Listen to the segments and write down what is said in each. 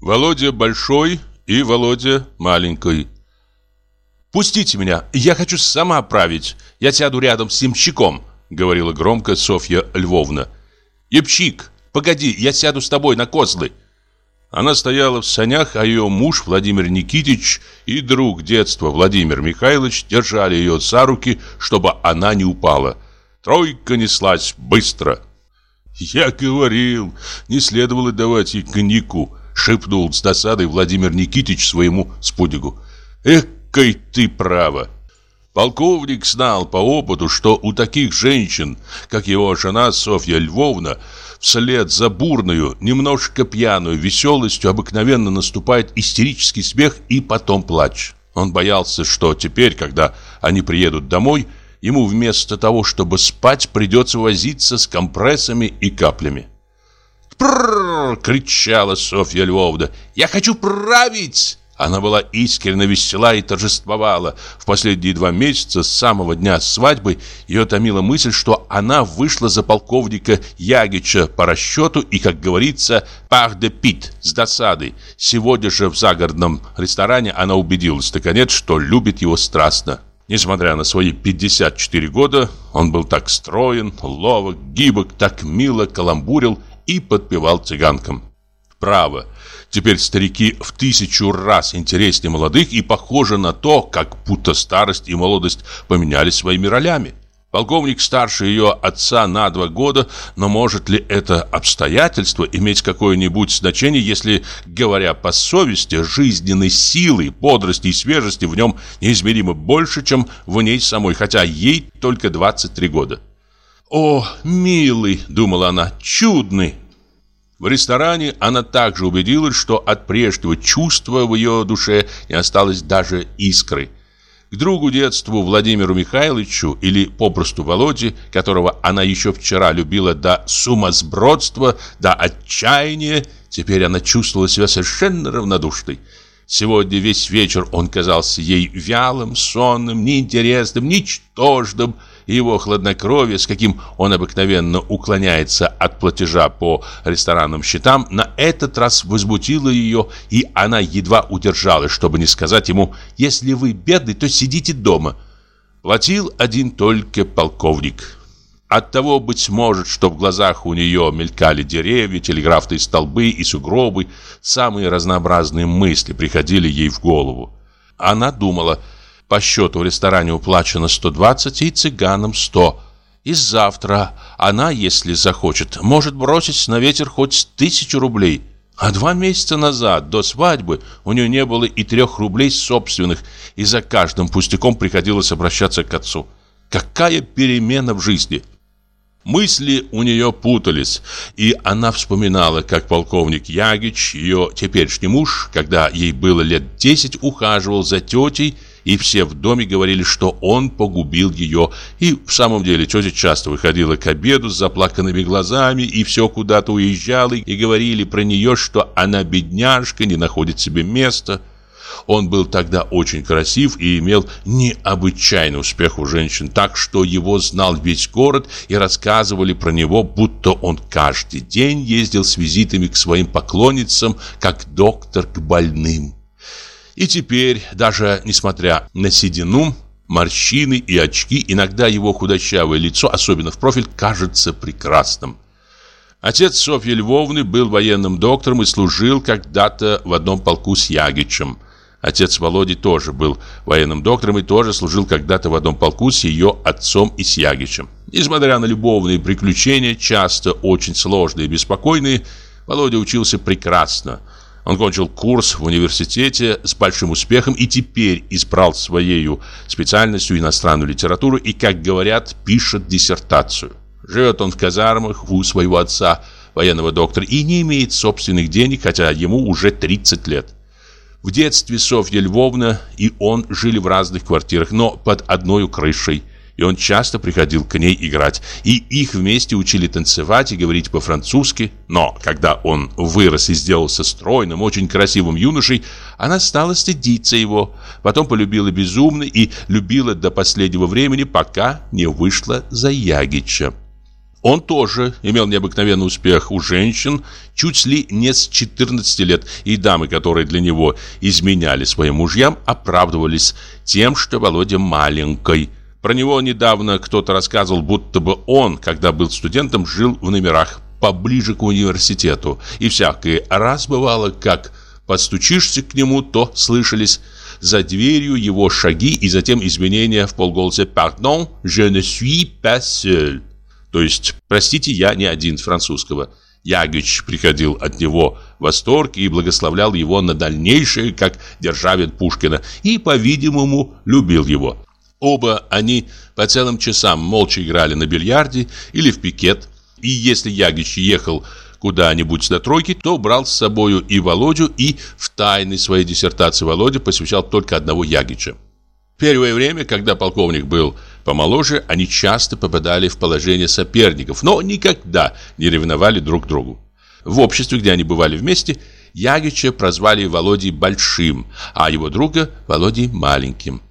Володя большой и Володя маленький. «Пустите меня, я хочу сама править. Я сяду рядом с ямщиком», — говорила громко Софья Львовна. «Ямщик, погоди, я сяду с тобой на козлы». Она стояла в санях, а ее муж Владимир Никитич и друг детства Владимир Михайлович держали ее за руки, чтобы она не упала. Тройка неслась быстро. «Я говорил, не следовало давать ей коньяку», — шепнул с досадой Владимир Никитич своему спутнику. «Эх, Экой ты право. Полковник знал по опыту, что у таких женщин, как его жена Софья Львовна, вслед за бурную, немножко пьяную веселостью обыкновенно наступает истерический смех и потом плач. Он боялся, что теперь, когда они приедут домой, ему вместо того, чтобы спать, придется возиться с компрессами и каплями. «Прррр!» — кричала Софья Львовна. «Я хочу править!» Она была искренне весела и торжествовала. В последние два месяца, с самого дня свадьбы, ее томила мысль, что она вышла за полковника Ягича по расчету и, как говорится, пах де пит, с досадой. Сегодня же в загородном ресторане она убедилась, наконец, что любит его страстно. Несмотря на свои 54 года, он был так строен, ловок, гибок, так мило каламбурил и подпевал цыганкам. Право, Теперь старики в тысячу раз интереснее молодых и похоже на то, как будто старость и молодость поменялись своими ролями. Полковник старше ее отца на два года, но может ли это обстоятельство иметь какое-нибудь значение, если, говоря по совести, жизненной силы, бодрости и свежести в нем неизмеримо больше, чем в ней самой, хотя ей только 23 года? «О, милый!» — думала она, «чудный!» В ресторане она также убедилась, что от прежнего чувства в ее душе не осталось даже искры. К другу детству Владимиру Михайловичу или попросту Володе, которого она еще вчера любила до сумасбродства, до отчаяния, теперь она чувствовала себя совершенно равнодушной. Сегодня весь вечер он казался ей вялым, сонным, неинтересным, ничтожным, его хладнокровие, с каким он обыкновенно уклоняется от платежа по ресторанным счетам, на этот раз возбудило ее, и она едва удержалась, чтобы не сказать ему «Если вы бедный, то сидите дома». Платил один только полковник. От того, быть может, что в глазах у нее мелькали деревья, телеграфные столбы и сугробы, самые разнообразные мысли приходили ей в голову. Она думала – по счету в ресторане уплачено 120 и цыганам 100. И завтра она, если захочет, может бросить на ветер хоть тысячу рублей. А два месяца назад, до свадьбы, у нее не было и трех рублей собственных, и за каждым пустяком приходилось обращаться к отцу. Какая перемена в жизни! Мысли у нее путались, и она вспоминала, как полковник Ягич, ее теперешний муж, когда ей было лет десять, ухаживал за тетей и все в доме говорили, что он погубил ее. И в самом деле тетя часто выходила к обеду с заплаканными глазами и все куда-то уезжала, и говорили про нее, что она бедняжка, не находит себе места. Он был тогда очень красив и имел необычайный успех у женщин, так что его знал весь город и рассказывали про него, будто он каждый день ездил с визитами к своим поклонницам, как доктор к больным. И теперь, даже несмотря на седину, морщины и очки, иногда его худощавое лицо, особенно в профиль, кажется прекрасным. Отец Софьи Львовны был военным доктором и служил когда-то в одном полку с Ягичем. Отец Володи тоже был военным доктором и тоже служил когда-то в одном полку с ее отцом и с Ягичем. Несмотря на любовные приключения, часто очень сложные и беспокойные, Володя учился прекрасно – он кончил курс в университете с большим успехом и теперь избрал своей специальностью иностранную литературу и, как говорят, пишет диссертацию. Живет он в казармах у своего отца, военного доктора, и не имеет собственных денег, хотя ему уже 30 лет. В детстве Софья Львовна и он жили в разных квартирах, но под одной крышей и он часто приходил к ней играть. И их вместе учили танцевать и говорить по-французски. Но когда он вырос и сделался стройным, очень красивым юношей, она стала стыдиться его. Потом полюбила безумно и любила до последнего времени, пока не вышла за Ягича. Он тоже имел необыкновенный успех у женщин чуть ли не с 14 лет, и дамы, которые для него изменяли своим мужьям, оправдывались тем, что Володя маленький. Про него недавно кто-то рассказывал, будто бы он, когда был студентом, жил в номерах поближе к университету. И всякий раз бывало, как подстучишься к нему, то слышались за дверью его шаги и затем изменения в полголоса «Pardon, je ne suis pas seul». То есть, простите, я не один французского. Ягич приходил от него в восторг и благословлял его на дальнейшее, как державин Пушкина, и, по-видимому, любил его. Оба они по целым часам молча играли на бильярде или в пикет, и если Ягич ехал куда-нибудь до тройки, то брал с собою и Володю, и в тайной своей диссертации Володя посвящал только одного Ягича. Первое время, когда полковник был помоложе, они часто попадали в положение соперников, но никогда не ревновали друг другу. В обществе, где они бывали вместе, Ягича прозвали Володей Большим, а его друга Володей Маленьким.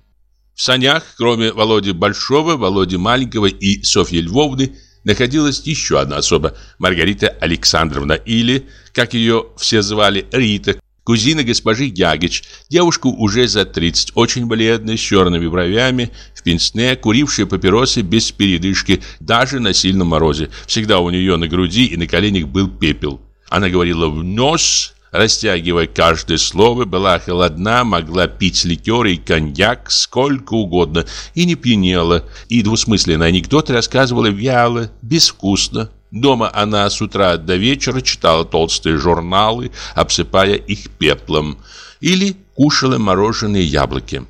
В санях, кроме Володи Большого, Володи Маленького и Софьи Львовны, находилась еще одна особа, Маргарита Александровна, или, как ее все звали, Рита, кузина госпожи Ягич, девушка уже за 30, очень бледная, с черными бровями, в пенсне, курившая папиросы без передышки, даже на сильном морозе. Всегда у нее на груди и на коленях был пепел. Она говорила в нос, растягивая каждое слово, была холодна, могла пить ликеры и коньяк сколько угодно и не пьянела, и двусмысленные анекдоты рассказывала вяло, безвкусно. Дома она с утра до вечера читала толстые журналы, обсыпая их пеплом, или кушала мороженые яблоки.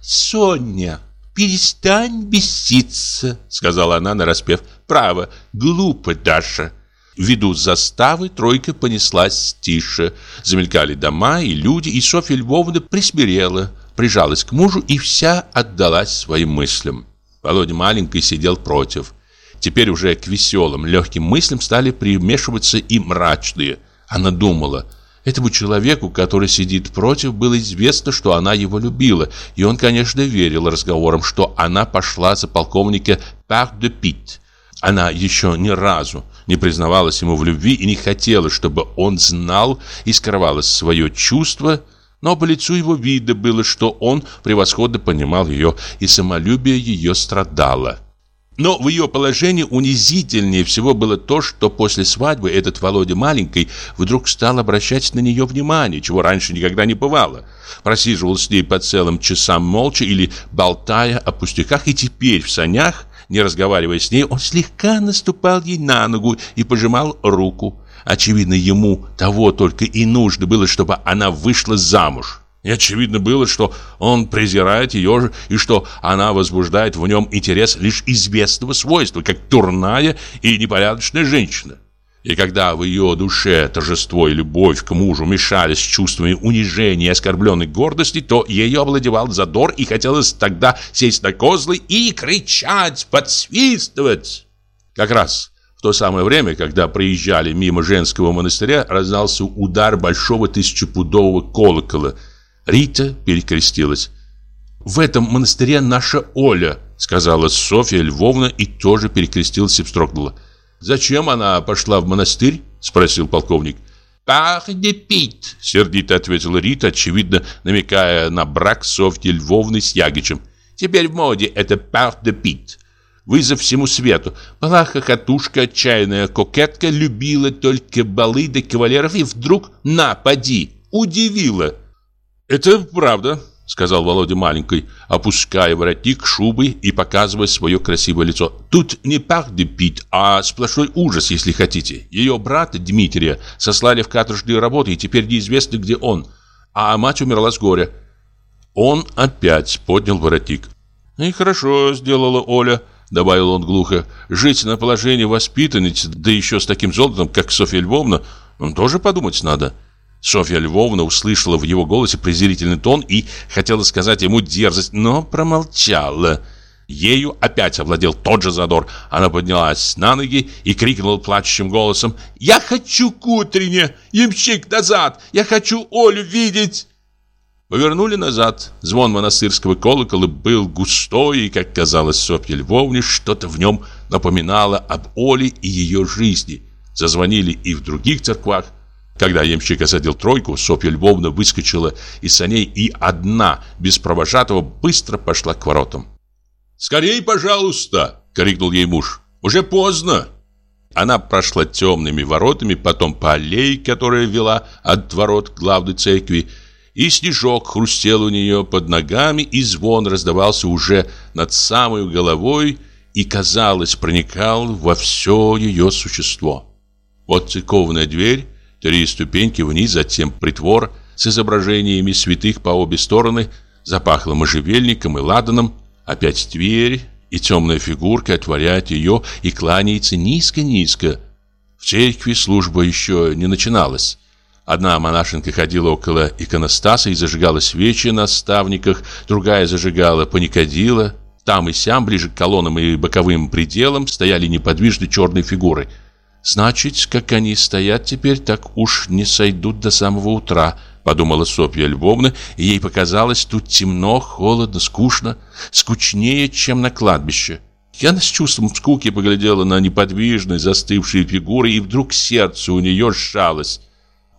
«Соня, перестань беситься», — сказала она нараспев. «Право, глупо, Даша». Ввиду заставы тройка понеслась тише. Замелькали дома и люди, и Софья Львовна присмирела, прижалась к мужу и вся отдалась своим мыслям. Володя маленький сидел против. Теперь уже к веселым, легким мыслям стали примешиваться и мрачные. Она думала, этому человеку, который сидит против, было известно, что она его любила, и он, конечно, верил разговорам, что она пошла за полковника Пар де Пит. Она еще ни разу не признавалась ему в любви и не хотела, чтобы он знал и скрывала свое чувство, но по лицу его видно было, что он превосходно понимал ее, и самолюбие ее страдало. Но в ее положении унизительнее всего было то, что после свадьбы этот Володя маленький вдруг стал обращать на нее внимание, чего раньше никогда не бывало. Просиживал с ней по целым часам молча или болтая о пустяках, и теперь в санях, не разговаривая с ней, он слегка наступал ей на ногу и пожимал руку. Очевидно, ему того только и нужно было, чтобы она вышла замуж. И очевидно было, что он презирает ее и что она возбуждает в нем интерес лишь известного свойства, как турная и непорядочная женщина. И когда в ее душе торжество и любовь к мужу мешались с чувствами унижения и оскорбленной гордости, то ее овладевал задор и хотелось тогда сесть на козлы и кричать, подсвистывать. Как раз в то самое время, когда проезжали мимо женского монастыря, раздался удар большого тысячепудового колокола – Рита перекрестилась. «В этом монастыре наша Оля», сказала Софья Львовна и тоже перекрестилась и вздрогнула. «Зачем она пошла в монастырь?» спросил полковник. «Пар де пит», сердито ответила Рита, очевидно намекая на брак Софьи Львовны с Ягичем. «Теперь в моде это пар де пит». Вызов всему свету. Была хохотушка, отчаянная кокетка, любила только балы да кавалеров, и вдруг, на, поди, удивила. «Это правда», — сказал Володя маленькой, опуская воротник шубы и показывая свое красивое лицо. «Тут не пах де пить, а сплошной ужас, если хотите. Ее брата Дмитрия сослали в каторжные работы, и теперь неизвестно, где он. А мать умерла с горя». Он опять поднял воротник. «И хорошо сделала Оля», — добавил он глухо. «Жить на положении воспитанницы, да еще с таким золотом, как Софья Львовна, тоже подумать надо». Софья Львовна услышала в его голосе презрительный тон и хотела сказать ему дерзость, но промолчала. Ею опять овладел тот же задор. Она поднялась на ноги и крикнула плачущим голосом «Я хочу к утрине! Ямщик назад! Я хочу Олю видеть!» Повернули назад. Звон монастырского колокола был густой, и, как казалось Софье Львовне, что-то в нем напоминала об Оле и ее жизни. Зазвонили и в других церквах. Когда ямщик осадил тройку, Софья Львовна выскочила из саней и одна, без провожатого, быстро пошла к воротам. «Скорей, пожалуйста!» — крикнул ей муж. «Уже поздно!» Она прошла темными воротами, потом по аллее, которая вела от ворот к главной церкви, и снежок хрустел у нее под ногами, и звон раздавался уже над самой головой и, казалось, проникал во все ее существо. Вот церковная дверь, три ступеньки вниз, затем притвор с изображениями святых по обе стороны, запахло можжевельником и ладаном, опять дверь, и темная фигурка отворяет ее и кланяется низко-низко. В церкви служба еще не начиналась. Одна монашенка ходила около иконостаса и зажигала свечи на ставниках, другая зажигала паникадила. Там и сям, ближе к колоннам и боковым пределам, стояли неподвижные черные фигуры. Значит, как они стоят теперь, так уж не сойдут до самого утра – подумала Софья Львовна, и ей показалось тут темно, холодно, скучно, скучнее, чем на кладбище. И она с чувством скуки поглядела на неподвижные застывшие фигуры, и вдруг сердце у нее сжалось.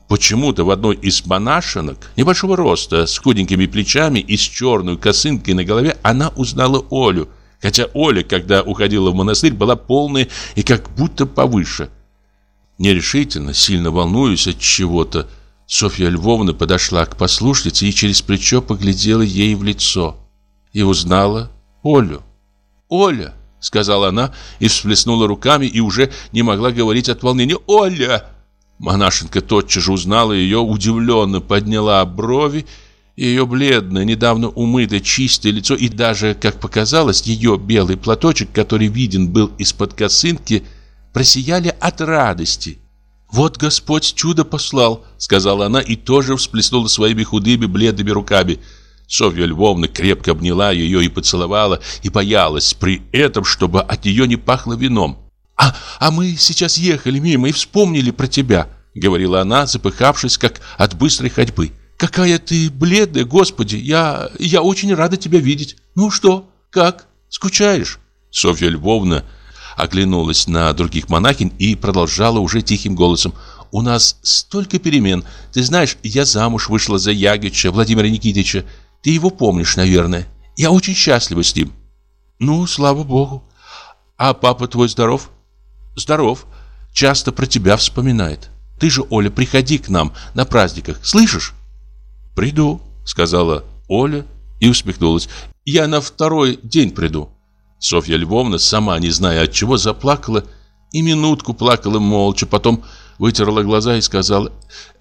Почему-то в одной из монашенок, небольшого роста, с худенькими плечами и с черной косынкой на голове, она узнала Олю, хотя Оля, когда уходила в монастырь, была полная и как будто повыше. Нерешительно, сильно волнуясь от чего-то, Софья Львовна подошла к послушнице и через плечо поглядела ей в лицо. И узнала Олю. «Оля!» — сказала она и всплеснула руками и уже не могла говорить от волнения. «Оля!» Монашенка тотчас же узнала ее, удивленно подняла брови, ее бледное, недавно умытое, чистое лицо и даже, как показалось, ее белый платочек, который виден был из-под косынки, просияли от радости. «Вот Господь чудо послал», — сказала она и тоже всплеснула своими худыми бледными руками. Софья Львовна крепко обняла ее и поцеловала, и боялась при этом, чтобы от нее не пахло вином. «А, а мы сейчас ехали мимо и вспомнили про тебя», — говорила она, запыхавшись, как от быстрой ходьбы. «Какая ты бледная, Господи! Я, я очень рада тебя видеть. Ну что, как, скучаешь?» Софья Львовна оглянулась на других монахинь и продолжала уже тихим голосом. «У нас столько перемен. Ты знаешь, я замуж вышла за Ягича Владимира Никитича. Ты его помнишь, наверное. Я очень счастлива с ним». «Ну, слава богу. А папа твой здоров?» «Здоров. Часто про тебя вспоминает. Ты же, Оля, приходи к нам на праздниках, слышишь?» «Приду», — сказала Оля и усмехнулась. «Я на второй день приду». Софья Львовна, сама не зная от чего, заплакала и минутку плакала молча, потом вытерла глаза и сказала,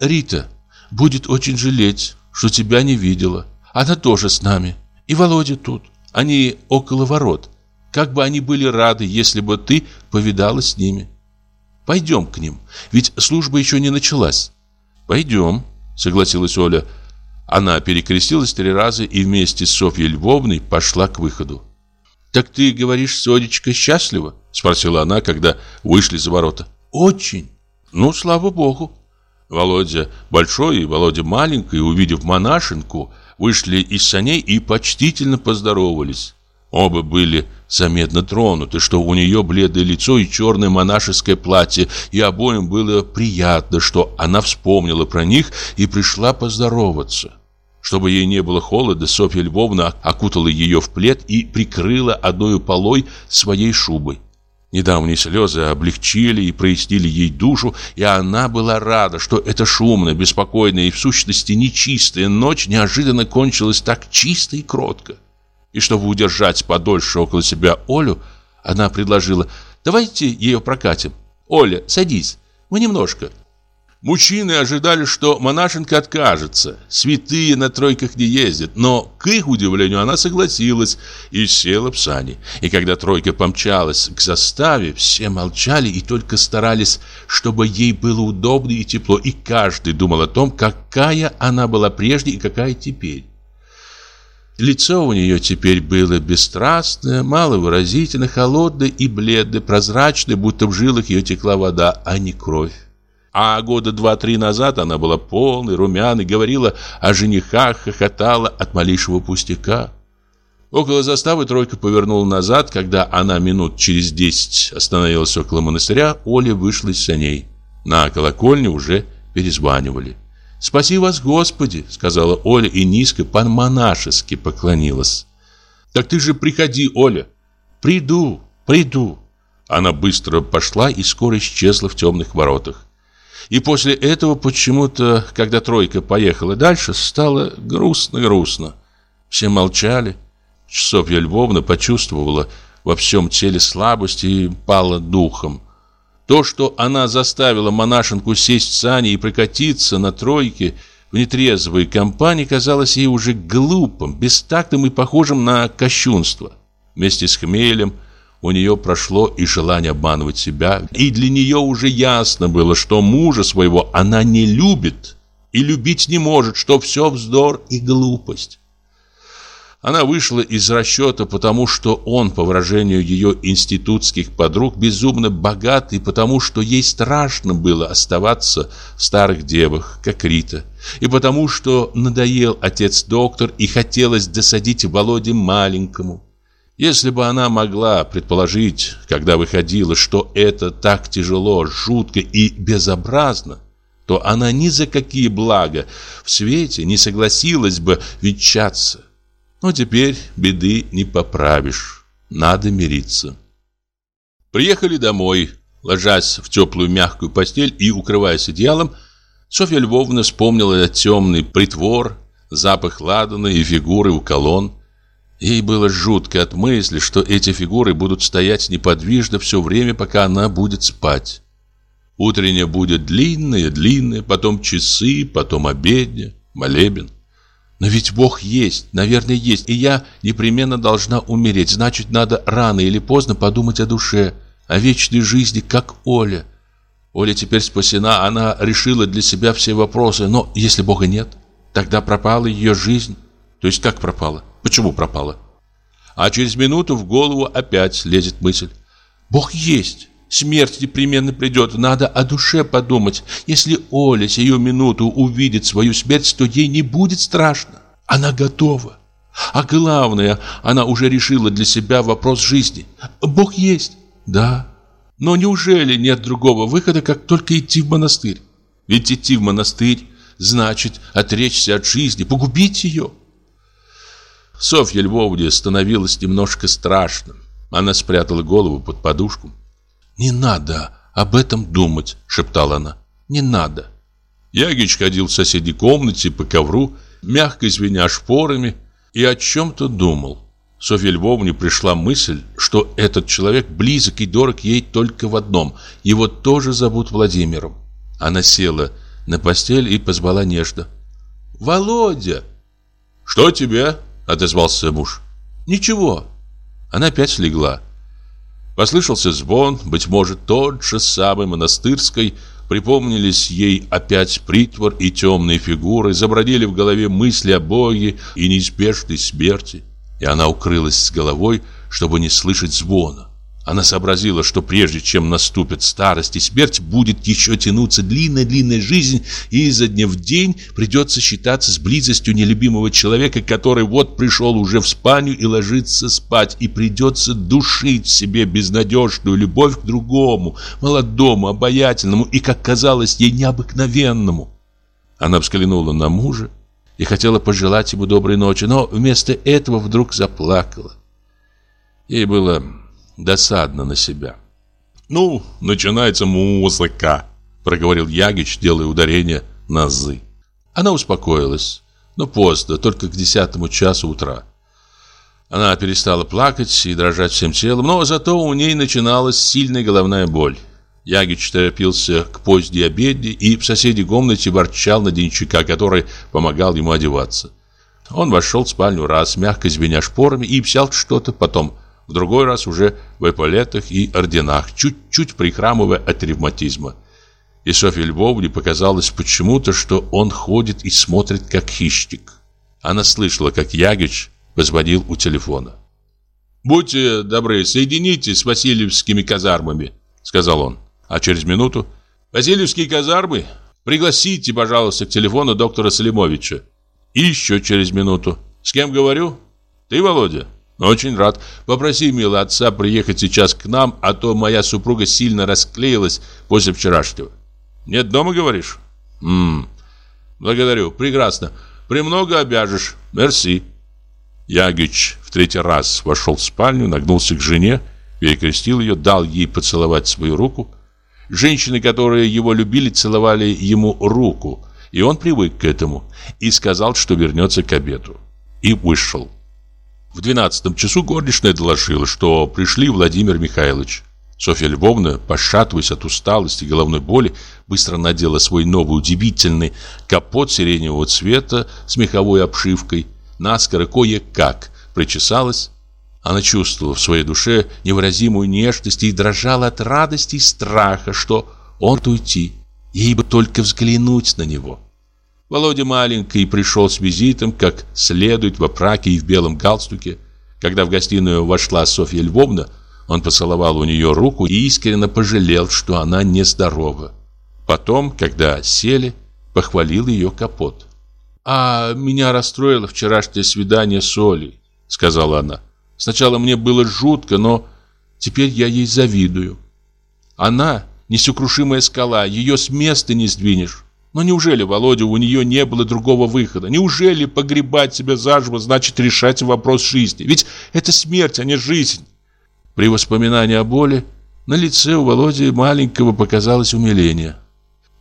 «Рита будет очень жалеть, что тебя не видела. Она тоже с нами. И Володя тут. Они около ворот. Как бы они были рады, если бы ты повидала с ними. Пойдем к ним, ведь служба еще не началась». «Пойдем», — согласилась Оля. Она перекрестилась три раза и вместе с Софьей Львовной пошла к выходу. «Так ты говоришь, Сонечка счастлива?» Спросила она, когда вышли за ворота. «Очень. Ну, слава богу». Володя большой и Володя маленький, увидев монашенку, вышли из саней и почтительно поздоровались. Оба были заметно тронуты, что у нее бледное лицо и черное монашеское платье, и обоим было приятно, что она вспомнила про них и пришла поздороваться. Чтобы ей не было холода, Софья Львовна окутала ее в плед и прикрыла одной полой своей шубой. Недавние слезы облегчили и прояснили ей душу, и она была рада, что эта шумная, беспокойная и в сущности нечистая ночь неожиданно кончилась так чисто и кротко. И чтобы удержать подольше около себя Олю, она предложила «Давайте ее прокатим. Оля, садись, мы немножко». Мужчины ожидали, что монашенка откажется. Святые на тройках не ездят. Но, к их удивлению, она согласилась и села в сани. И когда тройка помчалась к заставе, все молчали и только старались, чтобы ей было удобно и тепло. И каждый думал о том, какая она была прежде и какая теперь. Лицо у нее теперь было бесстрастное, маловыразительно, холодное и бледное, прозрачное, будто в жилах ее текла вода, а не кровь. А года два-три назад она была полной, румяной, говорила о женихах, хохотала от малейшего пустяка. Около заставы тройка повернула назад. Когда она минут через десять остановилась около монастыря, Оля вышла из саней. На колокольне уже перезванивали. «Спаси вас, Господи!» — сказала Оля и низко по-монашески поклонилась. «Так ты же приходи, Оля!» «Приду, приду!» Она быстро пошла и скоро исчезла в темных воротах. И после этого почему-то, когда тройка поехала дальше, стало грустно-грустно. Все молчали. Софья Львовна почувствовала во всем теле слабость и пала духом. То, что она заставила монашенку сесть в сани и прокатиться на тройке в нетрезвой компании, казалось ей уже глупым, бестактным и похожим на кощунство. Вместе с хмелем у нее прошло и желание обманывать себя, и для нее уже ясно было, что мужа своего она не любит и любить не может, что все вздор и глупость. Она вышла из расчета, потому что он, по выражению ее институтских подруг, безумно богат, и потому что ей страшно было оставаться в старых девах, как Рита, и потому что надоел отец-доктор и хотелось досадить Володе маленькому. Если бы она могла предположить, когда выходила, что это так тяжело, жутко и безобразно, то она ни за какие блага в свете не согласилась бы венчаться. Но теперь беды не поправишь. Надо мириться. Приехали домой. Ложась в теплую мягкую постель и укрываясь одеялом, Софья Львовна вспомнила темный притвор, запах ладана и фигуры у колонн. Ей было жутко от мысли, что эти фигуры будут стоять неподвижно все время, пока она будет спать. Утренняя будет длинная, длинная, потом часы, потом обедня, молебен. Но ведь Бог есть, наверное, есть, и я непременно должна умереть. Значит, надо рано или поздно подумать о душе, о вечной жизни, как Оля. Оля теперь спасена, она решила для себя все вопросы, но если Бога нет, тогда пропала ее жизнь. То есть как пропала? Почему пропала? А через минуту в голову опять лезет мысль. Бог есть. Смерть непременно придет, надо о душе подумать. Если Оля сию минуту увидит свою смерть, то ей не будет страшно. Она готова. А главное, она уже решила для себя вопрос жизни. Бог есть, да. Но неужели нет другого выхода, как только идти в монастырь? Ведь идти в монастырь значит отречься от жизни, погубить ее. Софья Львовне становилось немножко страшно. Она спрятала голову под подушку. «Не надо об этом думать», — шептала она. «Не надо». Ягич ходил в соседней комнате по ковру, мягко звеня шпорами, и о чем-то думал. Софье Львовне пришла мысль, что этот человек близок и дорог ей только в одном. Его тоже зовут Владимиром. Она села на постель и позвала нежно. «Володя!» «Что тебе?» — отозвался муж. «Ничего». Она опять легла. Послышался звон, быть может, тот же самый монастырской, припомнились ей опять притвор и темные фигуры, забродили в голове мысли о Боге и неизбежной смерти, и она укрылась с головой, чтобы не слышать звона. Она сообразила, что прежде чем наступит старость и смерть, будет еще тянуться длинная-длинная жизнь, и изо дня в день придется считаться с близостью нелюбимого человека, который вот пришел уже в спальню и ложится спать, и придется душить себе безнадежную любовь к другому, молодому, обаятельному и, как казалось ей, необыкновенному. Она взглянула на мужа и хотела пожелать ему доброй ночи, но вместо этого вдруг заплакала. Ей было досадно на себя. «Ну, начинается музыка», — проговорил Ягич, делая ударение на «зы». Она успокоилась, но поздно, только к десятому часу утра. Она перестала плакать и дрожать всем телом, но зато у ней начиналась сильная головная боль. Ягич торопился к поздней обеде и в соседней комнате ворчал на Денчика, который помогал ему одеваться. Он вошел в спальню раз, мягко звеня шпорами, и взял что-то, потом в другой раз уже в эполетах и орденах, чуть-чуть прихрамывая от ревматизма. И Софье Львовне показалось почему-то, что он ходит и смотрит как хищник. Она слышала, как Ягич позвонил у телефона. «Будьте добры, соедините с Васильевскими казармами», — сказал он. А через минуту «Васильевские казармы? Пригласите, пожалуйста, к телефону доктора Салимовича». И еще через минуту «С кем говорю? Ты, Володя?» Очень рад. Попроси, милый отца, приехать сейчас к нам, а то моя супруга сильно расклеилась после вчерашнего. Нет дома, говоришь? Ммм, благодарю, прекрасно. Премного обяжешь. Мерси. Ягич в третий раз вошел в спальню, нагнулся к жене, перекрестил ее, дал ей поцеловать свою руку. Женщины, которые его любили, целовали ему руку, и он привык к этому, и сказал, что вернется к обеду. И вышел. В двенадцатом часу горничная доложила, что пришли Владимир Михайлович. Софья Львовна, пошатываясь от усталости и головной боли, быстро надела свой новый удивительный капот сиреневого цвета с меховой обшивкой, наскоро кое-как причесалась. Она чувствовала в своей душе невыразимую нежность и дрожала от радости и страха, что он уйти, ей бы только взглянуть на него. Володя маленький пришел с визитом, как следует во праке и в белом галстуке. Когда в гостиную вошла Софья Львовна, он поцеловал у нее руку и искренне пожалел, что она нездорова. Потом, когда сели, похвалил ее капот. «А меня расстроило вчерашнее свидание с Олей», — сказала она. «Сначала мне было жутко, но теперь я ей завидую. Она — несокрушимая скала, ее с места не сдвинешь. Но неужели, Володя, у нее не было другого выхода? Неужели погребать себя заживо значит решать вопрос жизни? Ведь это смерть, а не жизнь. При воспоминании о боли на лице у Володи маленького показалось умиление.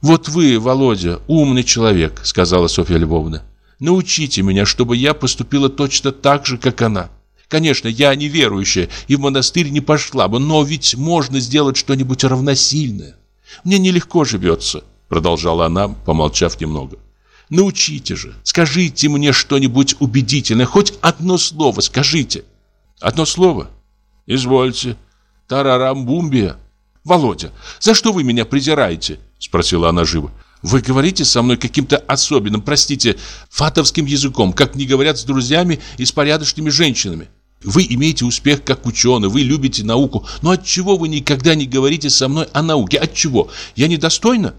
«Вот вы, Володя, умный человек», — сказала Софья Львовна. «Научите меня, чтобы я поступила точно так же, как она. Конечно, я неверующая и в монастырь не пошла бы, но ведь можно сделать что-нибудь равносильное. Мне нелегко живется продолжала она, помолчав немного. Научите же, скажите мне что-нибудь убедительное, хоть одно слово скажите. Одно слово? Извольте. Тарарамбумбия. Володя, за что вы меня презираете? Спросила она живо. Вы говорите со мной каким-то особенным, простите, фатовским языком, как не говорят с друзьями и с порядочными женщинами. Вы имеете успех как ученый, вы любите науку, но от чего вы никогда не говорите со мной о науке? От чего? Я недостойна?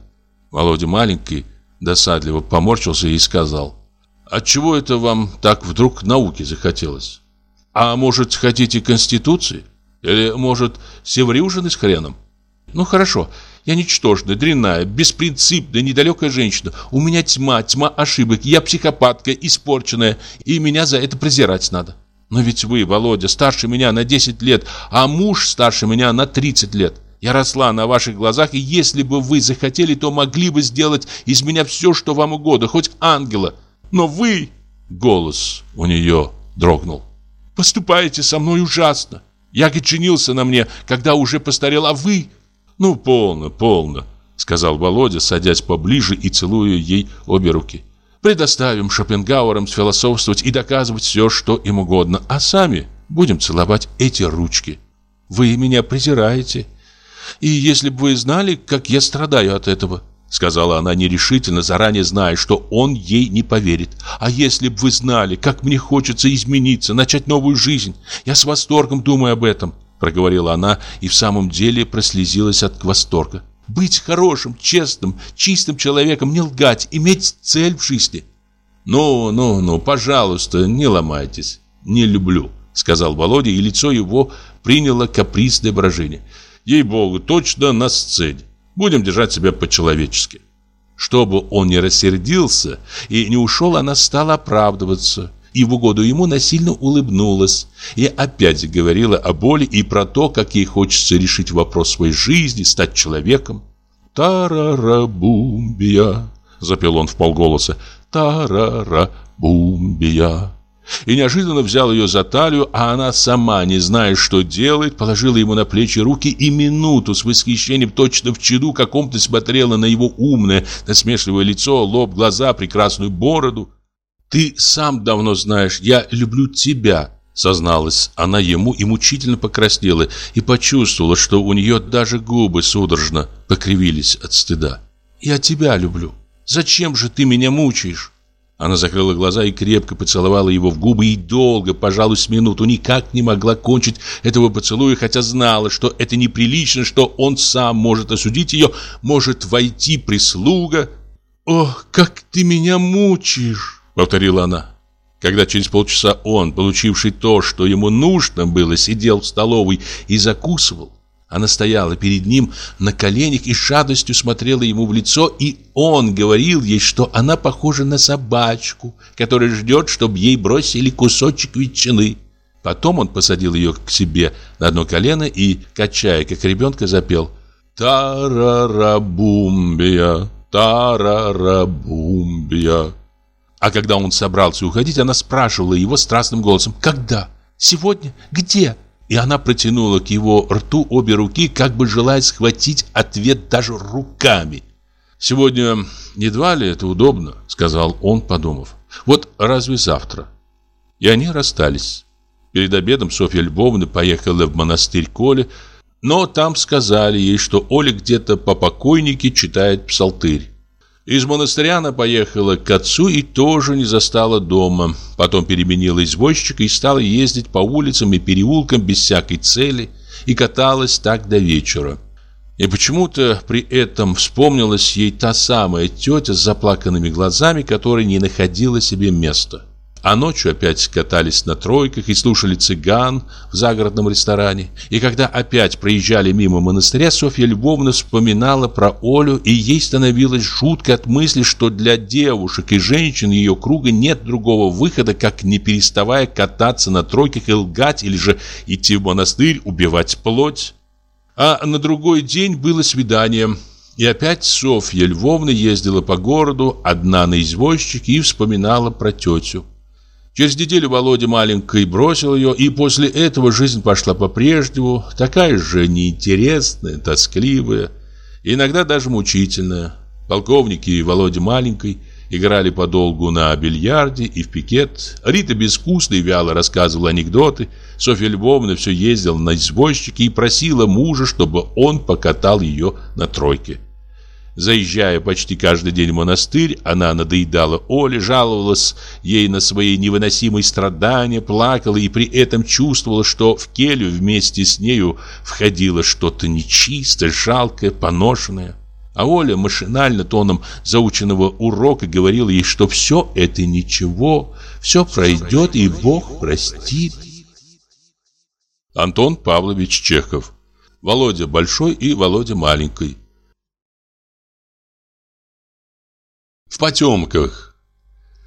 Володя маленький досадливо поморщился и сказал. «Отчего это вам так вдруг науки захотелось? А может, хотите конституции? Или, может, севрюжины с хреном? Ну, хорошо, я ничтожная, дрянная, беспринципная, недалекая женщина. У меня тьма, тьма ошибок, я психопатка, испорченная, и меня за это презирать надо. Но ведь вы, Володя, старше меня на 10 лет, а муж старше меня на 30 лет. Я росла на ваших глазах, и если бы вы захотели, то могли бы сделать из меня все, что вам угодно, хоть ангела. Но вы...» Голос у нее дрогнул. «Поступаете со мной ужасно. Я ведь женился на мне, когда уже постарел, а вы...» «Ну, полно, полно», — сказал Володя, садясь поближе и целуя ей обе руки. «Предоставим Шопенгауэрам сфилософствовать и доказывать все, что им угодно, а сами будем целовать эти ручки. Вы меня презираете, и если бы вы знали, как я страдаю от этого, сказала она нерешительно, заранее зная, что он ей не поверит. А если бы вы знали, как мне хочется измениться, начать новую жизнь. Я с восторгом думаю об этом, проговорила она и в самом деле прослезилась от восторга. Быть хорошим, честным, чистым человеком, не лгать, иметь цель в жизни. Ну, ну, ну, пожалуйста, не ломайтесь. Не люблю, сказал Володя, и лицо его приняло капризное выражение. Ей-богу, точно на сцене. Будем держать себя по-человечески. Чтобы он не рассердился и не ушел, она стала оправдываться. И в угоду ему насильно улыбнулась. И опять говорила о боли и про то, как ей хочется решить вопрос своей жизни, стать человеком. «Тарарабумбия», — запел он в полголоса, «тарарабумбия» и неожиданно взял ее за талию, а она сама, не зная, что делает, положила ему на плечи руки и минуту с восхищением точно в чаду каком-то смотрела на его умное, насмешливое лицо, лоб, глаза, прекрасную бороду. «Ты сам давно знаешь, я люблю тебя», Созналась она ему и мучительно покраснела и почувствовала, что у нее даже губы судорожно покривились от стыда. «Я тебя люблю. Зачем же ты меня мучаешь?» Она закрыла глаза и крепко поцеловала его в губы и долго, пожалуй, с минуту никак не могла кончить этого поцелуя, хотя знала, что это неприлично, что он сам может осудить ее, может войти прислуга. «Ох, как ты меня мучаешь!» — повторила она. Когда через полчаса он, получивший то, что ему нужно было, сидел в столовой и закусывал, она стояла перед ним на коленях и с жадностью смотрела ему в лицо, и он говорил ей, что она похожа на собачку, которая ждет, чтобы ей бросили кусочек ветчины. Потом он посадил ее к себе на одно колено и, качая, как ребенка, запел «Тарарабумбия, тарарабумбия». А когда он собрался уходить, она спрашивала его страстным голосом «Когда? Сегодня? Где?» И она протянула к его рту обе руки, как бы желая схватить ответ даже руками. «Сегодня едва ли это удобно», — сказал он, подумав. «Вот разве завтра?» И они расстались. Перед обедом Софья Львовна поехала в монастырь Коля, но там сказали ей, что Оля где-то по покойнике читает псалтырь. Из монастыря она поехала к отцу и тоже не застала дома. Потом переменила извозчика и стала ездить по улицам и переулкам без всякой цели и каталась так до вечера. И почему-то при этом вспомнилась ей та самая тетя с заплаканными глазами, которая не находила себе места. А ночью опять катались на тройках и слушали цыган в загородном ресторане. И когда опять проезжали мимо монастыря, Софья Львовна вспоминала про Олю, и ей становилось жутко от мысли, что для девушек и женщин ее круга нет другого выхода, как не переставая кататься на тройках и лгать, или же идти в монастырь, убивать плоть. А на другой день было свидание – и опять Софья Львовна ездила по городу, одна на извозчике, и вспоминала про тетю. Через неделю Володя маленький бросил ее, и после этого жизнь пошла по-прежнему, такая же неинтересная, тоскливая, иногда даже мучительная. Полковники и Володя маленький играли подолгу на бильярде и в пикет. Рита безвкусно и вяло рассказывала анекдоты. Софья Львовна все ездила на извозчике и просила мужа, чтобы он покатал ее на тройке. Заезжая почти каждый день в монастырь, она надоедала Оле, жаловалась ей на свои невыносимые страдания, плакала и при этом чувствовала, что в келью вместе с нею входило что-то нечистое, жалкое, поношенное. А Оля машинально тоном заученного урока говорила ей, что все это ничего, все пройдет и Бог простит. Антон Павлович Чехов Володя Большой и Володя Маленький В потемках.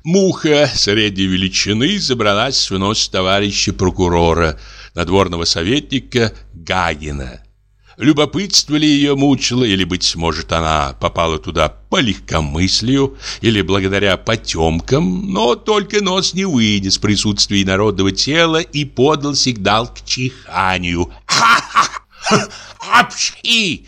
Муха средней величины забралась в нос товарища прокурора, надворного советника Гагина. Любопытство ли ее мучило, или, быть может, она попала туда по легкомыслию, или благодаря потемкам, но только нос не вынес присутствия народного тела и подал сигнал к чиханию. «Ха-ха! Апши!»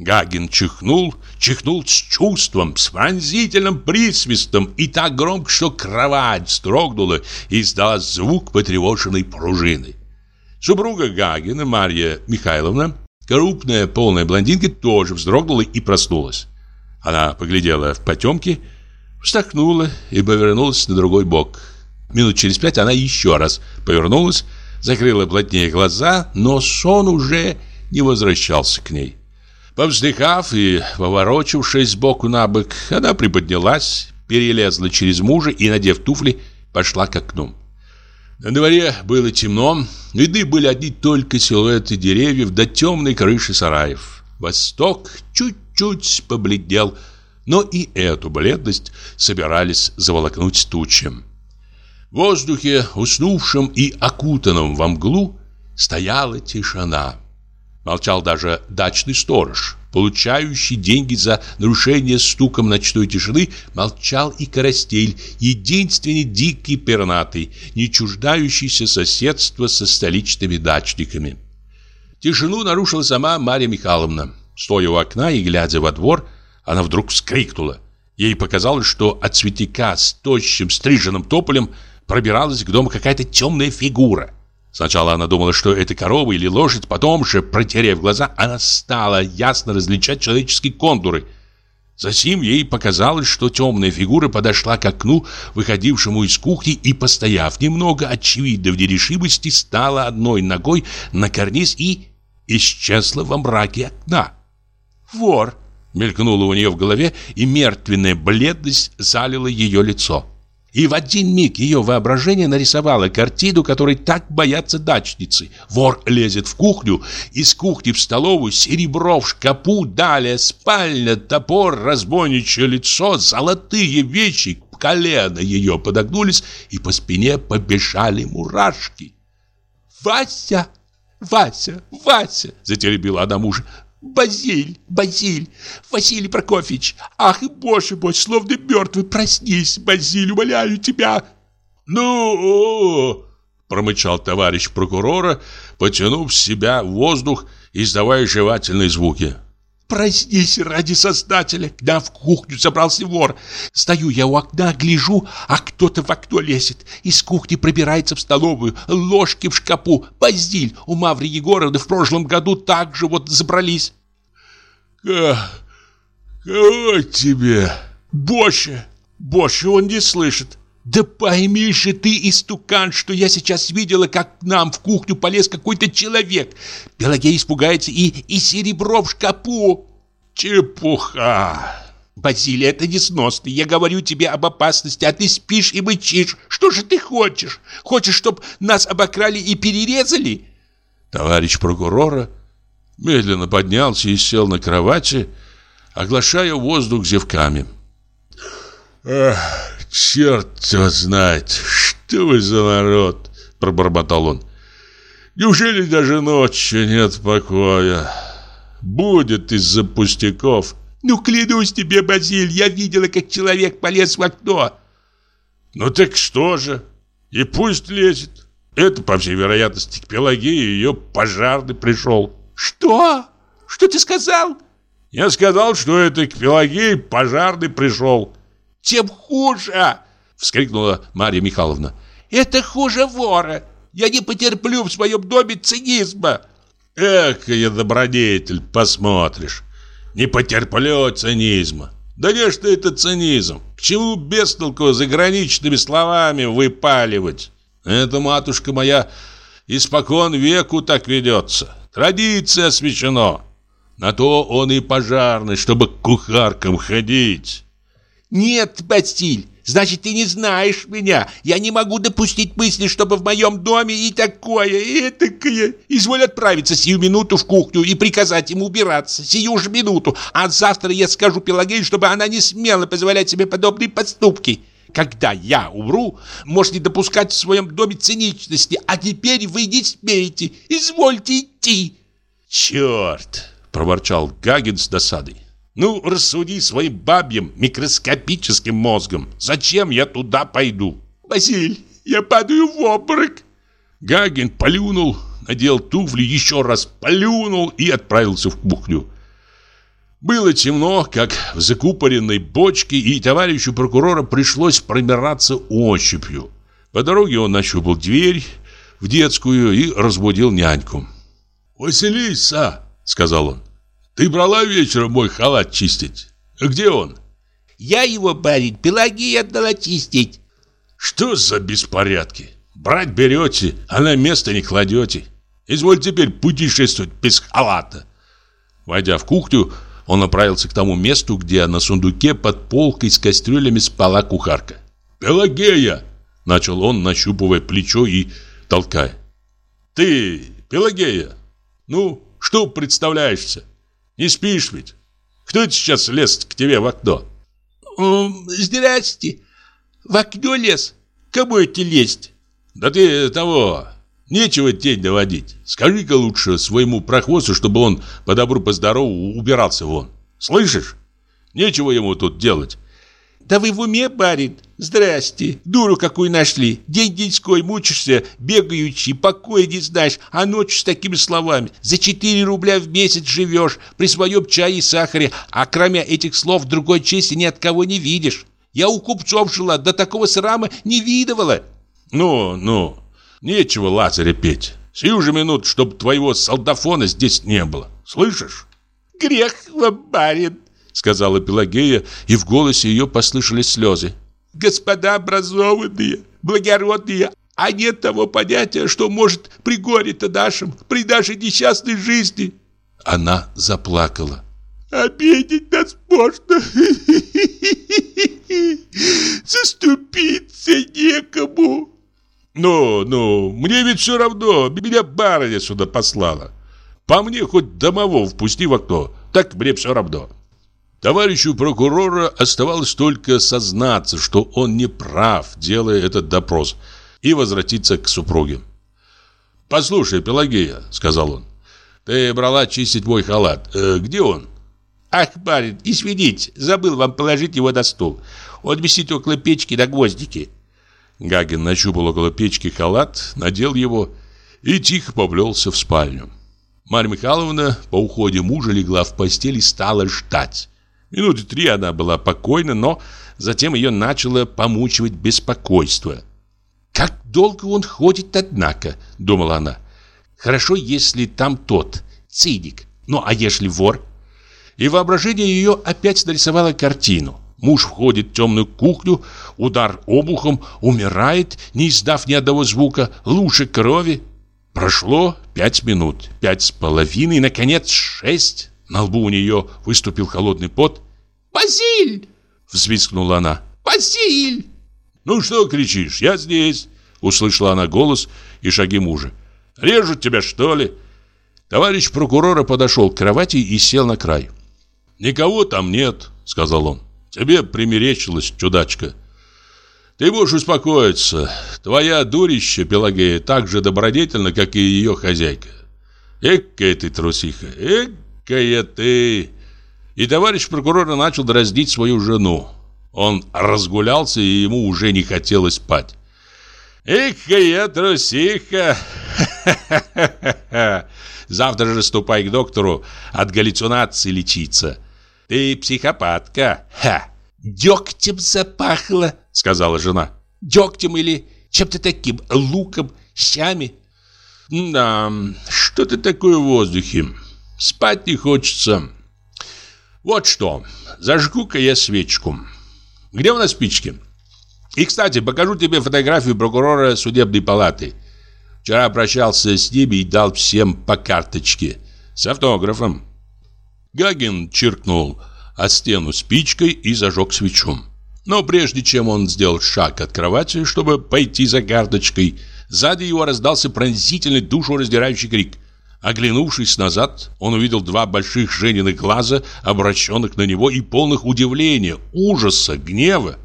Гагин чихнул, чихнул с чувством, с пронзительным присвистом и так громко, что кровать строгнула и издала звук потревоженной пружины. Супруга Гагина, Марья Михайловна, крупная полная блондинка, тоже вздрогнула и проснулась. Она поглядела в потемки, вздохнула и повернулась на другой бок. Минут через пять она еще раз повернулась, закрыла плотнее глаза, но сон уже не возвращался к ней. Повздыхав и поворочившись сбоку на бок, она приподнялась, перелезла через мужа и, надев туфли, пошла к окну. На дворе было темно, видны были одни только силуэты деревьев до темной крыши сараев. Восток чуть-чуть побледнел, но и эту бледность собирались заволокнуть тучем. В воздухе, уснувшем и окутанном во мглу, стояла тишина. Молчал даже дачный сторож, получающий деньги за нарушение стуком ночной тишины, молчал и Карастель, единственный дикий пернатый, не чуждающийся соседства со столичными дачниками. Тишину нарушила сама Марья Михайловна. Стоя у окна и глядя во двор, она вдруг вскрикнула. Ей показалось, что от цветика с тощим стриженным тополем пробиралась к дому какая-то темная фигура. Сначала она думала, что это корова или лошадь, потом же, протерев глаза, она стала ясно различать человеческие контуры. Затем ей показалось, что темная фигура подошла к окну, выходившему из кухни, и, постояв немного, очевидно в нерешимости, стала одной ногой на карниз и исчезла во мраке окна. «Вор!» — мелькнуло у нее в голове, и мертвенная бледность залила ее лицо. И в один миг ее воображение нарисовало картину, которой так боятся дачницы. Вор лезет в кухню, из кухни в столовую, серебро в шкапу, далее спальня, топор, разбойничье лицо, золотые вещи, колено ее подогнулись, и по спине побежали мурашки. «Вася! Вася! Вася!» — затеребила она мужа. Базиль, Базиль, Василий Прокофьевич, ах, боже мой, словно мертвый, проснись, Базиль, умоляю тебя. Ну, промычал товарищ прокурора, потянув в себя воздух, издавая жевательные звуки. Проснись ради создателя. К в кухню забрался вор. Стою я у окна, гляжу, а кто-то в окно лезет. Из кухни пробирается в столовую. Ложки в шкапу. Базиль. У Маври Егоровны в прошлом году так же вот забрались. Кого тебе? Больше. Больше он не слышит. Да пойми же ты, истукан, что я сейчас видела, как к нам в кухню полез какой-то человек. Пелагея испугается и, и серебро в шкапу. Чепуха. Базилий, это несносно. Я говорю тебе об опасности, а ты спишь и мычишь. Что же ты хочешь? Хочешь, чтобы нас обокрали и перерезали? Товарищ прокурора медленно поднялся и сел на кровати, оглашая воздух зевками. Эх, черт его знает, что вы за народ, пробормотал он. Неужели даже ночью нет покоя? Будет из-за пустяков. Ну, клянусь тебе, Базиль, я видела, как человек полез в окно. Ну так что же? И пусть лезет. Это, по всей вероятности, к Пелагее ее пожарный пришел. Что? Что ты сказал? Я сказал, что это к Пелагее пожарный пришел. Тем хуже, вскрикнула Марья Михайловна. Это хуже вора. Я не потерплю в своем доме цинизма. Эх, я добродетель, посмотришь. Не потерплю цинизма. Да не что это цинизм? К чему бестолку заграничными словами выпаливать? Это, матушка моя, испокон веку так ведется. Традиция освящена. На то он и пожарный, чтобы к кухаркам ходить. Нет, Бастиль, значит, ты не знаешь меня. Я не могу допустить мысли, чтобы в моем доме и такое, и этакое. Изволь отправиться сию минуту в кухню и приказать ему убираться. Сию же минуту. А завтра я скажу Пелагею, чтобы она не смела позволять себе подобные поступки. Когда я умру, можете допускать в своем доме циничности, а теперь вы не смеете. Извольте идти. Черт, проворчал Гагин с досадой. Ну, рассуди своим бабьим микроскопическим мозгом. Зачем я туда пойду? Василь, я падаю в обморок. Гагин полюнул, надел туфли, еще раз полюнул и отправился в кухню. Было темно, как в закупоренной бочке, и товарищу прокурора пришлось промираться ощупью. По дороге он нащупал дверь в детскую и разбудил няньку. «Василиса!» — сказал он. «Ты брала вечером мой халат чистить? Где он?» «Я его, барин, Пелагея отдала чистить». «Что за беспорядки? Брать берете, а на место не кладете. Изволь теперь путешествовать без халата». Войдя в кухню, он направился к тому месту, где на сундуке под полкой с кастрюлями спала кухарка. «Пелагея!» – начал он, нащупывая плечо и толкая. «Ты, Пелагея, ну, что представляешься? Не спишь ведь? Кто это сейчас лез к тебе в окно?» «Здрасте! В окно лез? Кому это лезть?» «Да ты того, Нечего тень доводить. Скажи-ка лучше своему прохвосту, чтобы он по добру, по здорову убирался вон. Слышишь? Нечего ему тут делать. Да вы в уме, барин? Здрасте. Дуру какую нашли. День-деньской мучишься, бегаючи, покоя не знаешь, а ночью с такими словами. За 4 рубля в месяц живешь, при своем чае и сахаре, а кроме этих слов другой чести ни от кого не видишь. Я у купцов жила, до такого срама не видывала. Ну, ну, Нечего Лазаря петь. Сию же минут, чтобы твоего солдафона здесь не было. Слышишь? Грех вам, барин, сказала Пелагея, и в голосе ее послышались слезы. Господа образованные, благородные, а нет того понятия, что может при горе-то нашем, при нашей несчастной жизни. Она заплакала. Обидеть нас можно. Заступиться Ну, ну, мне ведь все равно, меня барыня сюда послала. По мне хоть домового впусти в окно, так мне все равно. Товарищу прокурора оставалось только сознаться, что он не прав, делая этот допрос, и возвратиться к супруге. «Послушай, Пелагея», — сказал он, — «ты брала чистить мой халат. Э, где он?» «Ах, барин, извините, забыл вам положить его на стул. Он висит около печки на гвоздике». Гагин нащупал около печки халат, надел его и тихо поплелся в спальню. Марья Михайловна по уходе мужа легла в постель и стала ждать. Минуты три она была покойна, но затем ее начало помучивать беспокойство. «Как долго он ходит, однако», — думала она. «Хорошо, если там тот, циник. Ну, а если вор?» И воображение ее опять нарисовало картину. Муж входит в темную кухню, удар обухом, умирает, не издав ни одного звука, лучше крови. Прошло пять минут, пять с половиной, наконец шесть. На лбу у нее выступил холодный пот. «Базиль!» — взвискнула она. «Базиль!» «Ну что кричишь? Я здесь!» Услышала она голос и шаги мужа. «Режут тебя, что ли?» Товарищ прокурора подошел к кровати и сел на край. «Никого там нет», — сказал он. «Тебе примерещилась чудачка». «Ты можешь успокоиться. Твоя дурища, Пелагея, так же добродетельна, как и ее хозяйка. Экая ты трусиха, экая ты!» И товарищ прокурора начал дразнить свою жену. Он разгулялся, и ему уже не хотелось спать. «Эх, я трусиха! Завтра же ступай к доктору от галлюцинации лечиться. Ты психопатка! Ха! Дегтем запахло!» — сказала жена. «Дегтем или чем-то таким, луком, щами?» «Да, что-то такое в воздухе. Спать не хочется. Вот что, зажгу-ка я свечку. Где у нас спички? И, кстати, покажу тебе фотографию прокурора судебной палаты. Вчера прощался с ними и дал всем по карточке. С автографом. Гагин чиркнул от стену спичкой и зажег свечу. Но прежде чем он сделал шаг от кровати, чтобы пойти за карточкой, сзади его раздался пронзительный душераздирающий крик – Оглянувшись назад, он увидел два больших Жениных глаза, обращенных на него и полных удивления, ужаса, гнева.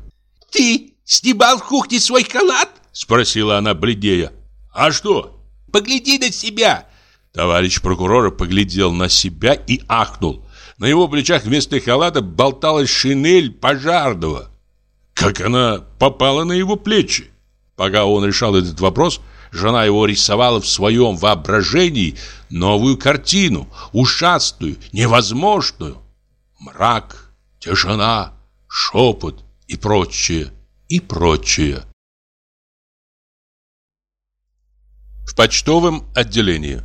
«Ты снимал в кухне свой халат?» Спросила она, бледнея. «А что?» «Погляди на себя!» Товарищ прокурора поглядел на себя и ахнул. На его плечах вместо халата болталась шинель пожарного. Как она попала на его плечи? Пока он решал этот вопрос, Жена его рисовала в своем воображении новую картину, ужасную, невозможную. Мрак, тишина, шепот и прочее, и прочее. В почтовом отделении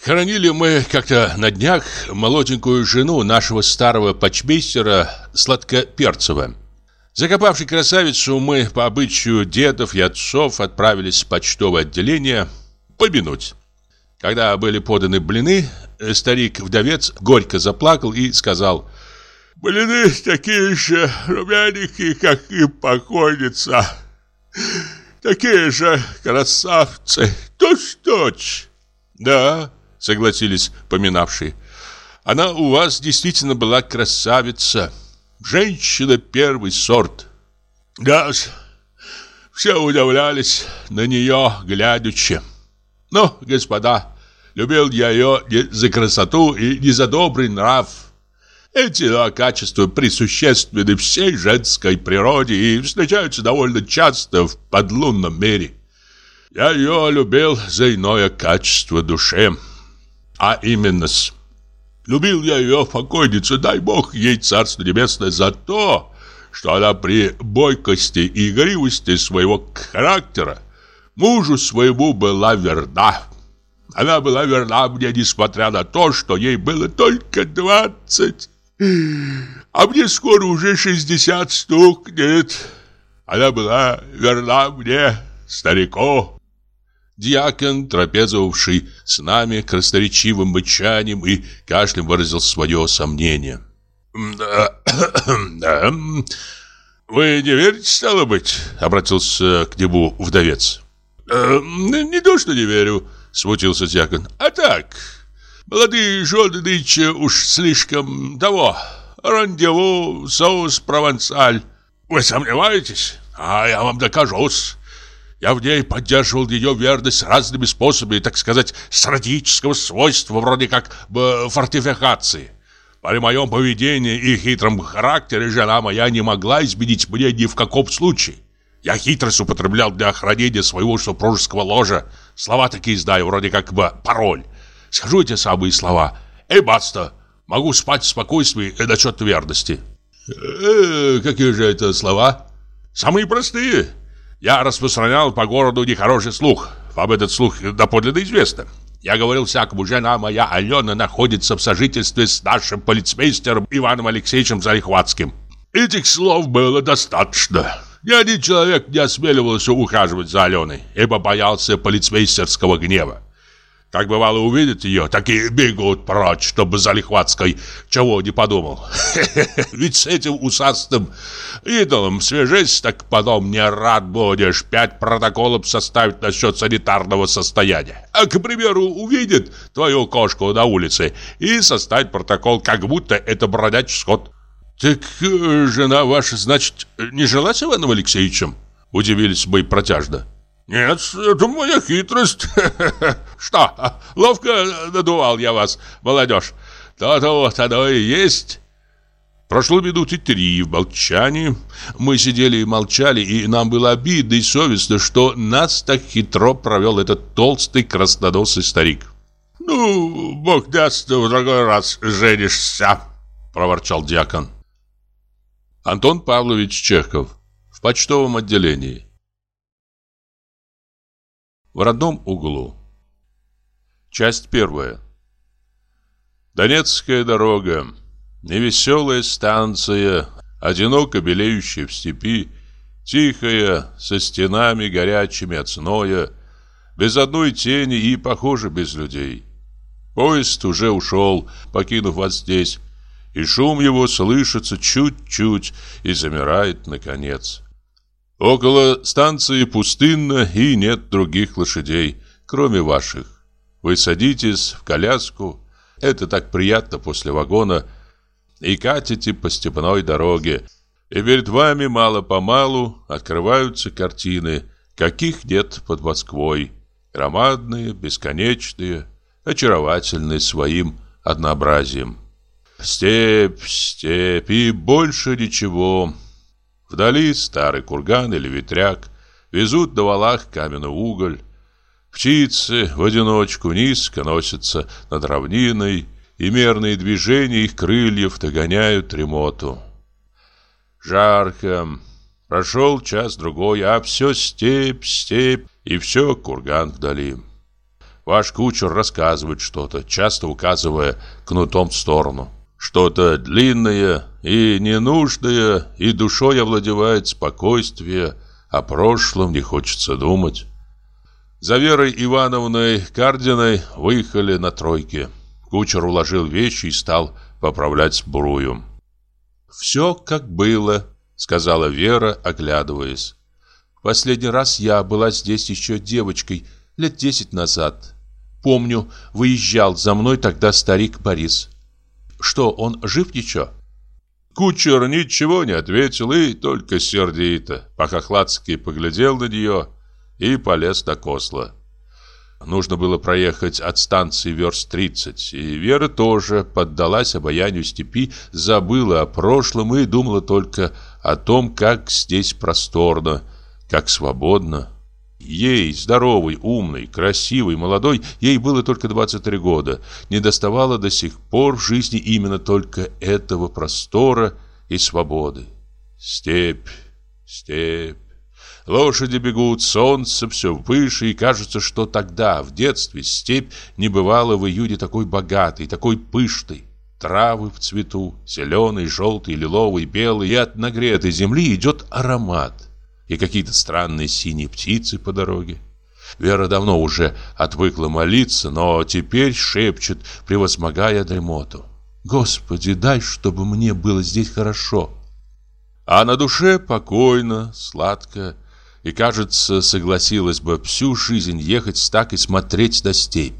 Хоронили мы как-то на днях молоденькую жену нашего старого почмейстера Сладкоперцева. Закопавший красавицу, мы по обычаю дедов и отцов отправились в почтовое отделение помянуть. Когда были поданы блины, старик-вдовец горько заплакал и сказал «Блины такие же румяненькие, как и покойница, такие же красавцы, точь-точь». «Да», — согласились поминавшие, «она у вас действительно была красавица». Женщина первый сорт. Да, все удивлялись на нее, глядячи. Но, господа, любил я ее не за красоту и не за добрый нрав. Эти два качества присущественны всей женской природе и встречаются довольно часто в подлунном мире. Я ее любил за иное качество души, а именно с Любил я ее, покойницу, дай бог ей царство небесное за то, что она при бойкости и игривости своего характера мужу своему была верна. Она была верна мне, несмотря на то, что ей было только двадцать, а мне скоро уже шестьдесят стукнет. Она была верна мне, старику. Дьякон, трапезовавший с нами красноречивым мычанием и кашлем выразил свое сомнение. «Да, да, «Вы не верите, стало быть?» — обратился к нему вдовец. «Э, «Не то, что не верю», — смутился дьякон, — «а так, молодые жены нынче уж слишком того, рандеву, соус провансаль. Вы сомневаетесь? А я вам докажусь. Я в ней поддерживал ее верность разными способами, так сказать, стратегического свойства, вроде как фортификации. При моем поведении и хитром характере жена моя не могла изменить мне ни в каком случае. Я хитрость употреблял для охранения своего супружеского ложа. Слова такие знаю, вроде как бы пароль. Скажу эти самые слова. Эй, баста, могу спать в спокойствии насчет верности. Э, какие же это слова? Самые простые. Я распространял по городу нехороший слух. Вам этот слух доподлинно известно. Я говорил всякому, жена моя Алена находится в сожительстве с нашим полицмейстером Иваном Алексеевичем Зарихватским. Этих слов было достаточно. Ни один человек не осмеливался ухаживать за Аленой, ибо боялся полицмейстерского гнева. Как бывало увидят ее, так и бегут прочь, чтобы Залихватской чего не подумал. Ведь с этим усастым идолом свяжись, так потом не рад будешь пять протоколов составить насчет санитарного состояния. А, к примеру, увидит твою кошку на улице и составить протокол, как будто это бродячий скот. Так э, жена ваша, значит, не жила с Иваном Алексеевичем? Удивились мы протяжно. «Нет, это моя хитрость. Что, ловко надувал я вас, молодежь? То-то вот оно и есть». Прошло минуты три в молчании. Мы сидели и молчали, и нам было обидно и совестно, что нас так хитро провел этот толстый красноносый старик. «Ну, бог даст, в другой раз женишься», — проворчал дьякон. Антон Павлович Чехов в почтовом отделении в родном углу. Часть первая. Донецкая дорога. Невеселая станция, одиноко белеющая в степи, тихая, со стенами горячими от зноя, без одной тени и, похоже, без людей. Поезд уже ушел, покинув вас здесь, и шум его слышится чуть-чуть и замирает наконец. Около станции пустынно и нет других лошадей, кроме ваших. Вы садитесь в коляску, это так приятно после вагона, и катите по степной дороге, и перед вами мало-помалу открываются картины, каких нет под Москвой, громадные, бесконечные, очаровательные своим однообразием. Степь, степь и больше ничего — Вдали старый курган или ветряк везут на валах каменный уголь. Птицы в одиночку низко носятся над равниной, и мерные движения их крыльев догоняют тремоту. Жарко. Прошел час-другой, а все степь, степь, и все курган вдали. Ваш кучер рассказывает что-то, часто указывая кнутом в сторону. Что-то длинное и ненужное, и душой овладевает спокойствие, о прошлом не хочется думать. За Верой Ивановной Кардиной выехали на тройке. Кучер уложил вещи и стал поправлять сбрую. «Все как было», — сказала Вера, оглядываясь. «Последний раз я была здесь еще девочкой, лет десять назад. Помню, выезжал за мной тогда старик Борис. Что, он жив ничего?» Кучер ничего не ответил и только сердито, по-хохладски поглядел на нее и полез на косло. Нужно было проехать от станции верст 30, и Вера тоже поддалась обаянию степи, забыла о прошлом и думала только о том, как здесь просторно, как свободно. Ей, здоровой, умной, красивой, молодой, ей было только 23 года. Не доставало до сих пор в жизни именно только этого простора и свободы. Степь, степь. Лошади бегут, солнце все выше, и кажется, что тогда, в детстве, степь не бывала в июне такой богатой, такой пышной. Травы в цвету, зеленый, желтый, лиловый, белый, и от нагретой земли идет аромат и какие-то странные синие птицы по дороге. Вера давно уже отвыкла молиться, но теперь шепчет, превозмогая дремоту. «Господи, дай, чтобы мне было здесь хорошо!» А на душе покойно, сладко, и, кажется, согласилась бы всю жизнь ехать так и смотреть на степь.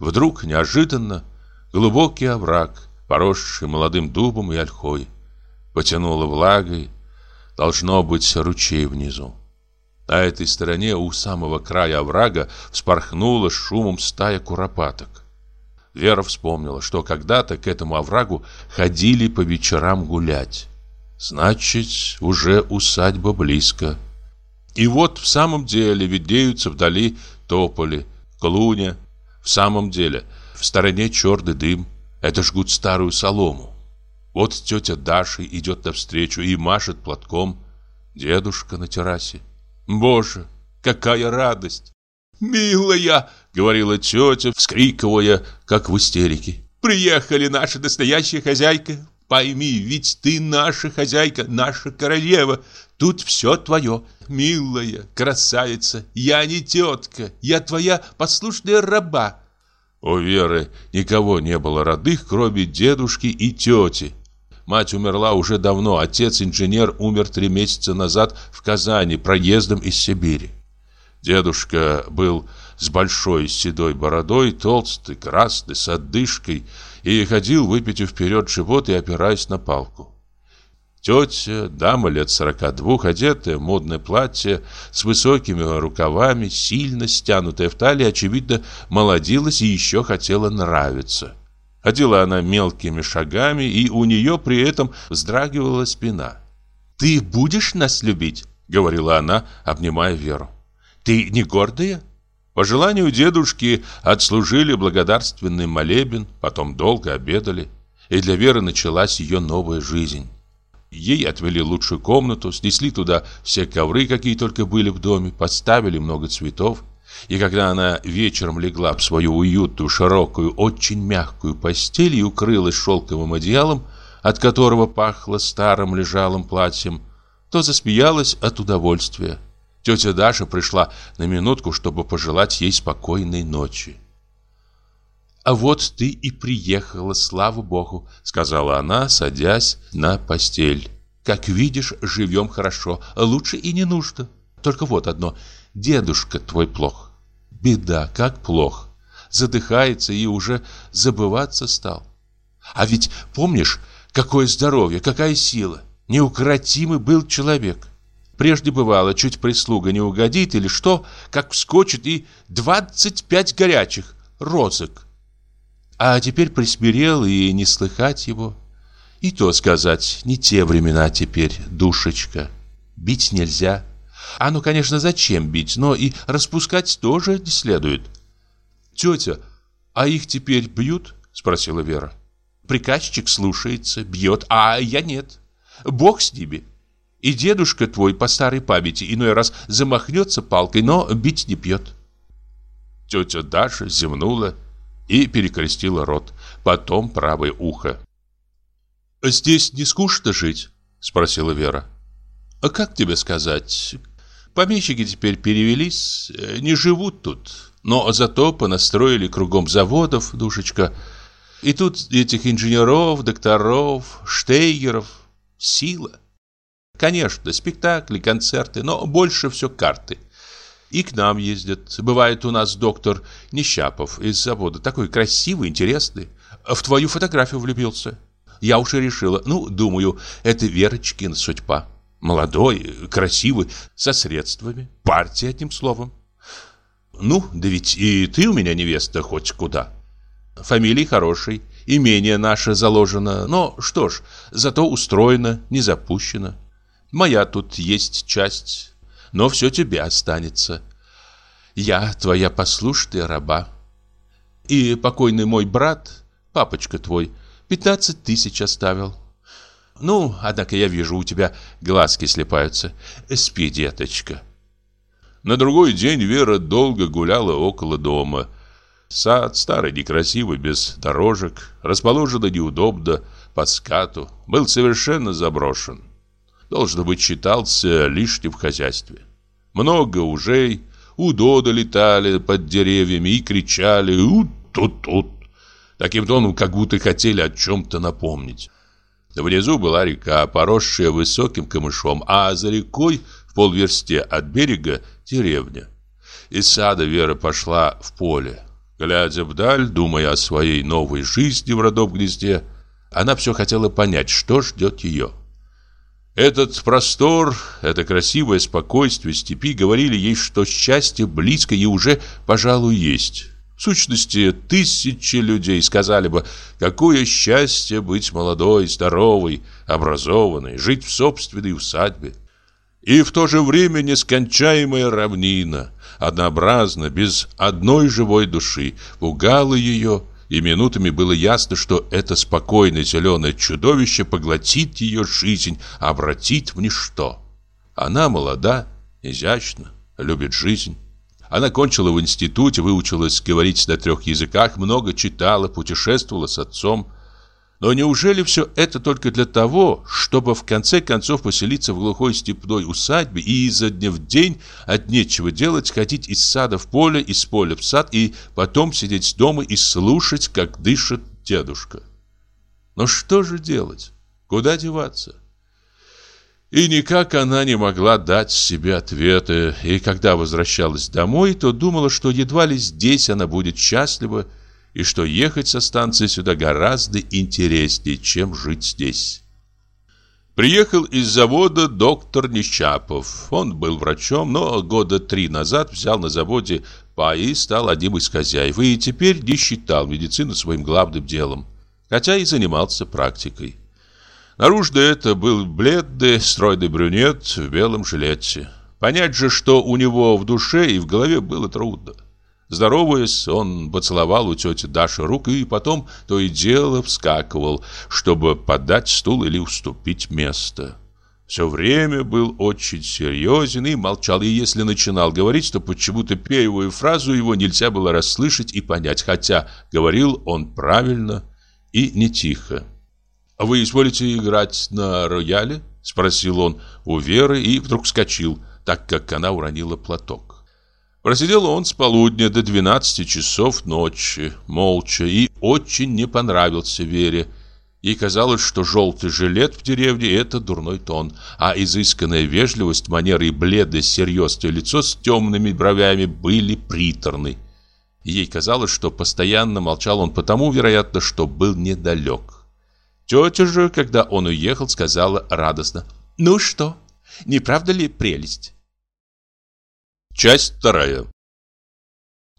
Вдруг, неожиданно, глубокий овраг, поросший молодым дубом и ольхой, потянуло влагой, должно быть ручей внизу. На этой стороне у самого края оврага вспорхнула шумом стая куропаток. Вера вспомнила, что когда-то к этому оврагу ходили по вечерам гулять. Значит, уже усадьба близко. И вот в самом деле видеются вдали тополи, клуня. В самом деле, в стороне черный дым. Это жгут старую солому. Вот тетя Даша идет навстречу и машет платком. Дедушка на террасе. Боже, какая радость! «Милая!» — говорила тетя, вскрикивая, как в истерике. «Приехали наша настоящая хозяйка. Пойми, ведь ты наша хозяйка, наша королева. Тут все твое. Милая, красавица, я не тетка, я твоя послушная раба». У Веры никого не было родных, кроме дедушки и тети. Мать умерла уже давно, отец-инженер умер три месяца назад в Казани проездом из Сибири. Дедушка был с большой седой бородой, толстый, красный, с отдышкой, и ходил, выпитив вперед живот и опираясь на палку. Тетя, дама лет сорока двух, одетая в модное платье, с высокими рукавами, сильно стянутая в талии, очевидно, молодилась и еще хотела нравиться. Ходила она мелкими шагами, и у нее при этом вздрагивала спина. «Ты будешь нас любить?» — говорила она, обнимая Веру. «Ты не гордая?» По желанию дедушки отслужили благодарственный молебен, потом долго обедали, и для Веры началась ее новая жизнь. Ей отвели лучшую комнату, снесли туда все ковры, какие только были в доме, поставили много цветов. И когда она вечером легла в свою уютную, широкую, очень мягкую постель и укрылась шелковым одеялом, от которого пахло старым лежалым платьем, то засмеялась от удовольствия. Тетя Даша пришла на минутку, чтобы пожелать ей спокойной ночи. «А вот ты и приехала, слава богу», — сказала она, садясь на постель. «Как видишь, живем хорошо, лучше и не нужно. Только вот одно, дедушка твой плох. Беда, как плох. Задыхается и уже забываться стал. А ведь помнишь, какое здоровье, какая сила. Неукротимый был человек. Прежде бывало, чуть прислуга не угодит или что, как вскочит и двадцать пять горячих розок. А теперь присмирел и не слыхать его. И то сказать, не те времена теперь, душечка. Бить нельзя. А ну, конечно, зачем бить, но и распускать тоже не следует. Тетя, а их теперь бьют? Спросила Вера. Приказчик слушается, бьет, а я нет. Бог с ними. И дедушка твой по старой памяти иной раз замахнется палкой, но бить не пьет. Тетя Даша зевнула и перекрестила рот, потом правое ухо. «Здесь не скучно жить?» – спросила Вера. «А как тебе сказать? Помещики теперь перевелись, э, не живут тут, но зато понастроили кругом заводов, душечка. И тут этих инженеров, докторов, штейгеров сила. Конечно, спектакли, концерты, но больше все карты – и к нам ездят. Бывает у нас доктор Нещапов из завода. Такой красивый, интересный. В твою фотографию влюбился. Я уже решила. Ну, думаю, это Верочкина судьба. Молодой, красивый, со средствами. Партия, одним словом. Ну, да ведь и ты у меня невеста хоть куда. Фамилия хорошей, имение наше заложено. Но что ж, зато устроено, не запущено. Моя тут есть часть но все тебе останется. Я твоя послушная раба. И покойный мой брат, папочка твой, пятнадцать тысяч оставил. Ну, однако я вижу, у тебя глазки слепаются. Спи, деточка. На другой день Вера долго гуляла около дома. Сад старый, некрасивый, без дорожек, расположенный неудобно, под скату, был совершенно заброшен должно быть, считался лишним в хозяйстве. Много ужей, удоды летали под деревьями и кричали «Ут-тут-тут!» Таким тоном, как будто хотели о чем-то напомнить. Внизу была река, поросшая высоким камышом, а за рекой в полверсте от берега деревня. Из сада Вера пошла в поле. Глядя вдаль, думая о своей новой жизни в родном гнезде, она все хотела понять, что ждет ее. Этот простор, это красивое спокойствие степи говорили ей, что счастье близко и уже, пожалуй, есть. Сущности, тысячи людей сказали бы, какое счастье быть молодой, здоровой, образованной, жить в собственной усадьбе. И в то же время нескончаемая равнина, однообразно, без одной живой души, пугала ее, и минутами было ясно, что это спокойное зеленое чудовище поглотит ее жизнь, обратит в ничто. Она молода, изящна, любит жизнь. Она кончила в институте, выучилась говорить на трех языках, много читала, путешествовала с отцом. Но неужели все это только для того, чтобы в конце концов поселиться в глухой степной усадьбе и изо дня в день от нечего делать ходить из сада в поле, из поля в сад и потом сидеть дома и слушать, как дышит дедушка? Но что же делать? Куда деваться? И никак она не могла дать себе ответы, и когда возвращалась домой, то думала, что едва ли здесь она будет счастлива, и что ехать со станции сюда гораздо интереснее, чем жить здесь. Приехал из завода доктор Нещапов. Он был врачом, но года три назад взял на заводе паи и стал одним из хозяев, и теперь не считал медицину своим главным делом, хотя и занимался практикой. Наружно это был бледный, стройный брюнет в белом жилете. Понять же, что у него в душе и в голове было трудно. Здороваясь, он поцеловал у тети Даши руку и потом то и дело вскакивал, чтобы подать стул или уступить место. Все время был очень серьезен и молчал, и если начинал говорить, то почему-то первую фразу его нельзя было расслышать и понять, хотя говорил он правильно и не тихо. «А вы изволите играть на рояле?» – спросил он у Веры и вдруг вскочил, так как она уронила платок. Просидел он с полудня до 12 часов ночи, молча, и очень не понравился Вере. Ей казалось, что желтый жилет в деревне – это дурной тон, а изысканная вежливость, манеры и бледное серьезное лицо с темными бровями были приторны. Ей казалось, что постоянно молчал он потому, вероятно, что был недалек. Тетя же, когда он уехал, сказала радостно. «Ну что, не правда ли прелесть?» Часть вторая.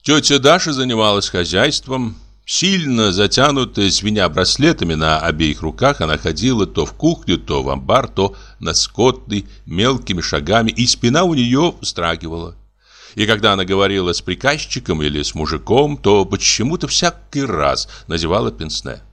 Тетя Даша занималась хозяйством. Сильно затянутая, свиня браслетами на обеих руках, она ходила то в кухню, то в амбар, то на скотный, мелкими шагами, и спина у нее встрагивала. И когда она говорила с приказчиком или с мужиком, то почему-то всякий раз надевала пенсне.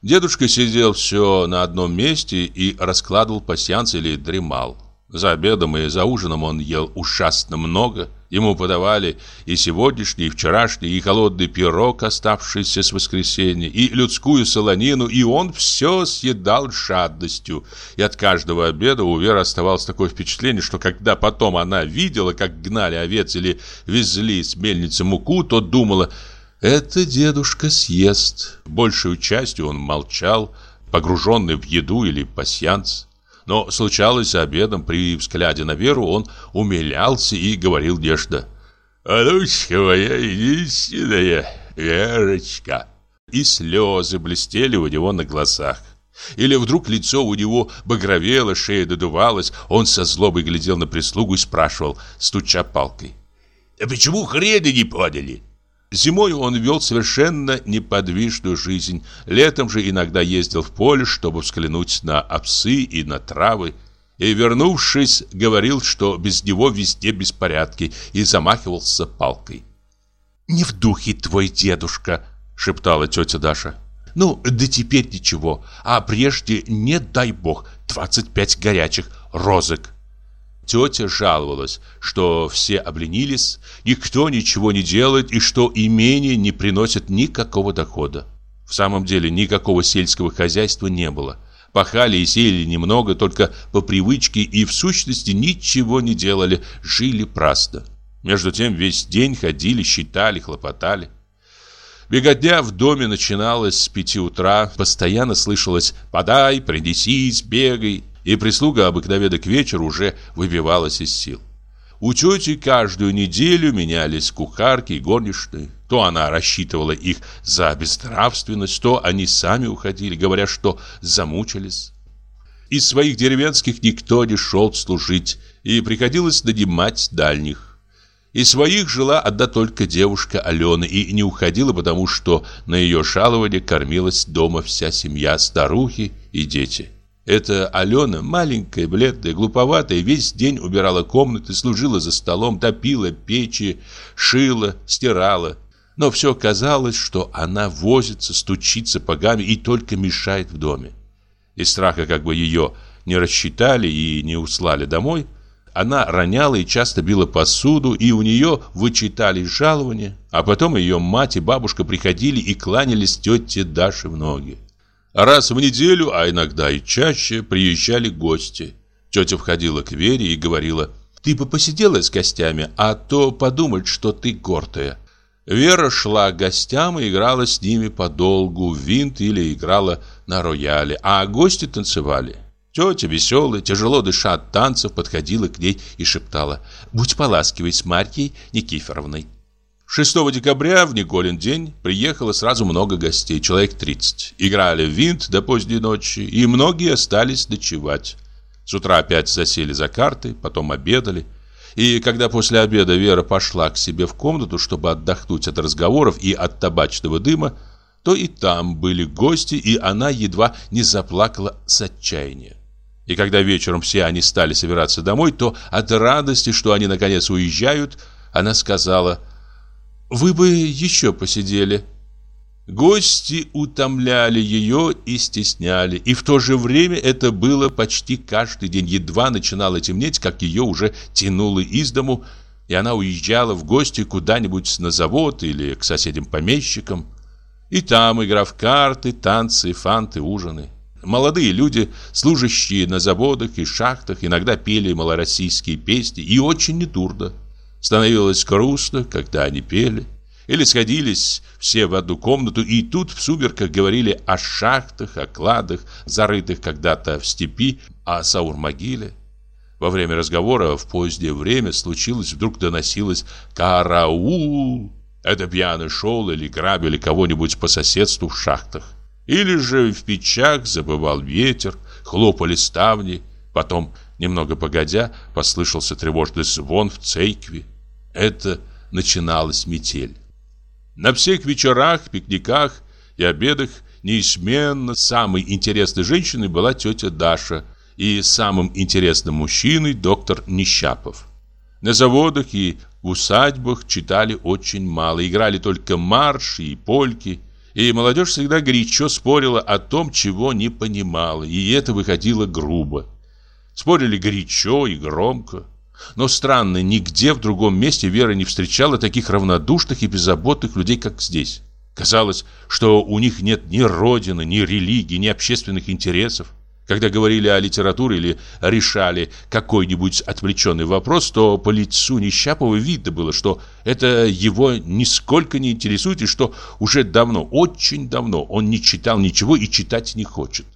Дедушка сидел все на одном месте и раскладывал пасьянс или дремал. За обедом и за ужином он ел ужасно много. Ему подавали и сегодняшний, и вчерашний, и холодный пирог, оставшийся с воскресенья, и людскую солонину, и он все съедал жадностью. И от каждого обеда у Веры оставалось такое впечатление, что когда потом она видела, как гнали овец или везли с мельницы муку, то думала – это дедушка съест. Большую частью он молчал, погруженный в еду или пасьянс. Но случалось обедом, при взгляде на Веру, он умилялся и говорил нежно. «Внучка моя единственная, Верочка!» И слезы блестели у него на глазах. Или вдруг лицо у него багровело, шея додувалась, он со злобой глядел на прислугу и спрашивал, стуча палкой. «А почему хрена не подали?» Зимой он вел совершенно неподвижную жизнь. Летом же иногда ездил в поле, чтобы взглянуть на овсы и на травы. И, вернувшись, говорил, что без него везде беспорядки, и замахивался палкой. «Не в духе твой дедушка», — шептала тетя Даша. «Ну, да теперь ничего, а прежде, не дай бог, 25 горячих розок». Тетя жаловалась, что все обленились, никто ничего не делает и что имение не приносит никакого дохода. В самом деле никакого сельского хозяйства не было. Пахали и сеяли немного, только по привычке и в сущности ничего не делали, жили праздно. Между тем весь день ходили, считали, хлопотали. Беготня в доме начиналась с пяти утра, постоянно слышалось «подай, принесись, бегай», и прислуга обыкновенно к вечеру уже выбивалась из сил. У тети каждую неделю менялись кухарки и горничные. То она рассчитывала их за безнравственность, то они сами уходили, говоря, что замучились. Из своих деревенских никто не шел служить, и приходилось нанимать дальних. Из своих жила одна только девушка Алена и не уходила, потому что на ее шалование кормилась дома вся семья, старухи и дети. Эта Алена, маленькая, бледная, глуповатая, весь день убирала комнаты, служила за столом, топила печи, шила, стирала. Но все казалось, что она возится, стучит сапогами и только мешает в доме. Из страха, как бы ее не рассчитали и не услали домой, она роняла и часто била посуду, и у нее вычитали жалования, а потом ее мать и бабушка приходили и кланялись тете Даше в ноги. Раз в неделю, а иногда и чаще, приезжали гости. Тетя входила к Вере и говорила, «Ты бы посидела с гостями, а то подумать, что ты гордая». Вера шла к гостям и играла с ними подолгу в винт или играла на рояле, а гости танцевали. Тетя, веселая, тяжело дыша от танцев, подходила к ней и шептала «Будь поласкивой с Марьей Никифоровной». 6 декабря, в Николин день, приехало сразу много гостей, человек 30. Играли в винт до поздней ночи, и многие остались ночевать. С утра опять засели за карты, потом обедали. И когда после обеда Вера пошла к себе в комнату, чтобы отдохнуть от разговоров и от табачного дыма, то и там были гости, и она едва не заплакала с отчаяния. И когда вечером все они стали собираться домой, то от радости, что они наконец уезжают, она сказала «Вы бы еще посидели». Гости утомляли ее и стесняли, и в то же время это было почти каждый день. Едва начинало темнеть, как ее уже тянуло из дому, и она уезжала в гости куда-нибудь на завод или к соседям-помещикам. И там игра в карты, танцы, фанты, ужины. Молодые люди, служащие на заводах и шахтах, иногда пели малороссийские песни, и очень недурно. Становилось грустно, когда они пели. Или сходились все в одну комнату и тут в сумерках говорили о шахтах, о кладах, зарытых когда-то в степи, о Саур-могиле. Во время разговора в позднее время случилось, вдруг доносилось «Караул!» Это пьяный шел или грабили кого-нибудь по соседству в шахтах. Или же в печах забывал ветер, хлопали ставни, потом, немного погодя, послышался тревожный звон в церкви. Это начиналась метель. На всех вечерах, пикниках и обедах неизменно самой интересной женщиной была тетя Даша и самым интересным мужчиной доктор Нищапов. На заводах и в усадьбах читали очень мало, играли только марши и польки, и молодежь всегда горячо спорила о том, чего не понимала, и это выходило грубо. Спорили горячо и громко. Но странно, нигде в другом месте Вера не встречала таких равнодушных и беззаботных людей, как здесь. Казалось, что у них нет ни родины, ни религии, ни общественных интересов. Когда говорили о литературе или решали какой-нибудь отвлеченный вопрос, то по лицу Нищапова видно было, что это его нисколько не интересует и что уже давно, очень давно он не читал ничего и читать не хочет.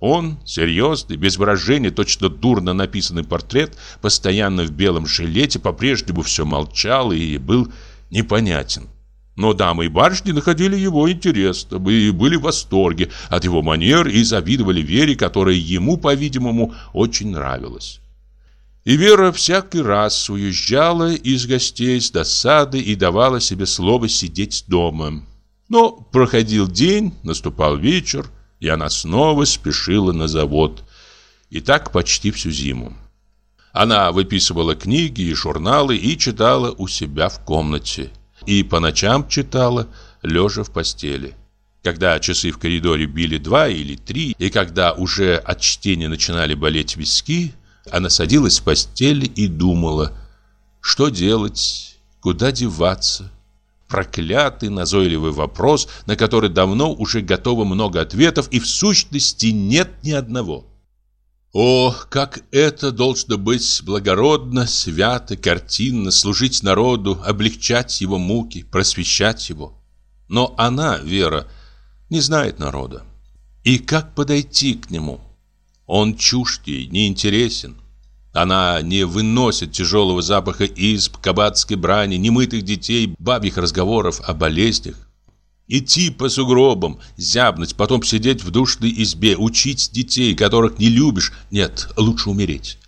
Он, серьезный, без выражения, точно дурно написанный портрет, постоянно в белом жилете, по-прежнему все молчал и был непонятен. Но дамы и барышни находили его интересным и были в восторге от его манер и завидовали Вере, которая ему, по-видимому, очень нравилась. И Вера всякий раз уезжала из гостей с досады и давала себе слово сидеть дома. Но проходил день, наступал вечер, и она снова спешила на завод. И так почти всю зиму. Она выписывала книги и журналы и читала у себя в комнате. И по ночам читала, лежа в постели. Когда часы в коридоре били два или три, и когда уже от чтения начинали болеть виски, она садилась в постели и думала, что делать, куда деваться, проклятый назойливый вопрос, на который давно уже готово много ответов, и в сущности нет ни одного. О, как это должно быть благородно, свято, картинно, служить народу, облегчать его муки, просвещать его. Но она, Вера, не знает народа. И как подойти к нему? Он чужд ей, неинтересен. Она не выносит тяжелого запаха изб, кабацкой брани, немытых детей, бабьих разговоров о болезнях. Идти по сугробам, зябнуть, потом сидеть в душной избе, учить детей, которых не любишь. Нет, лучше умереть.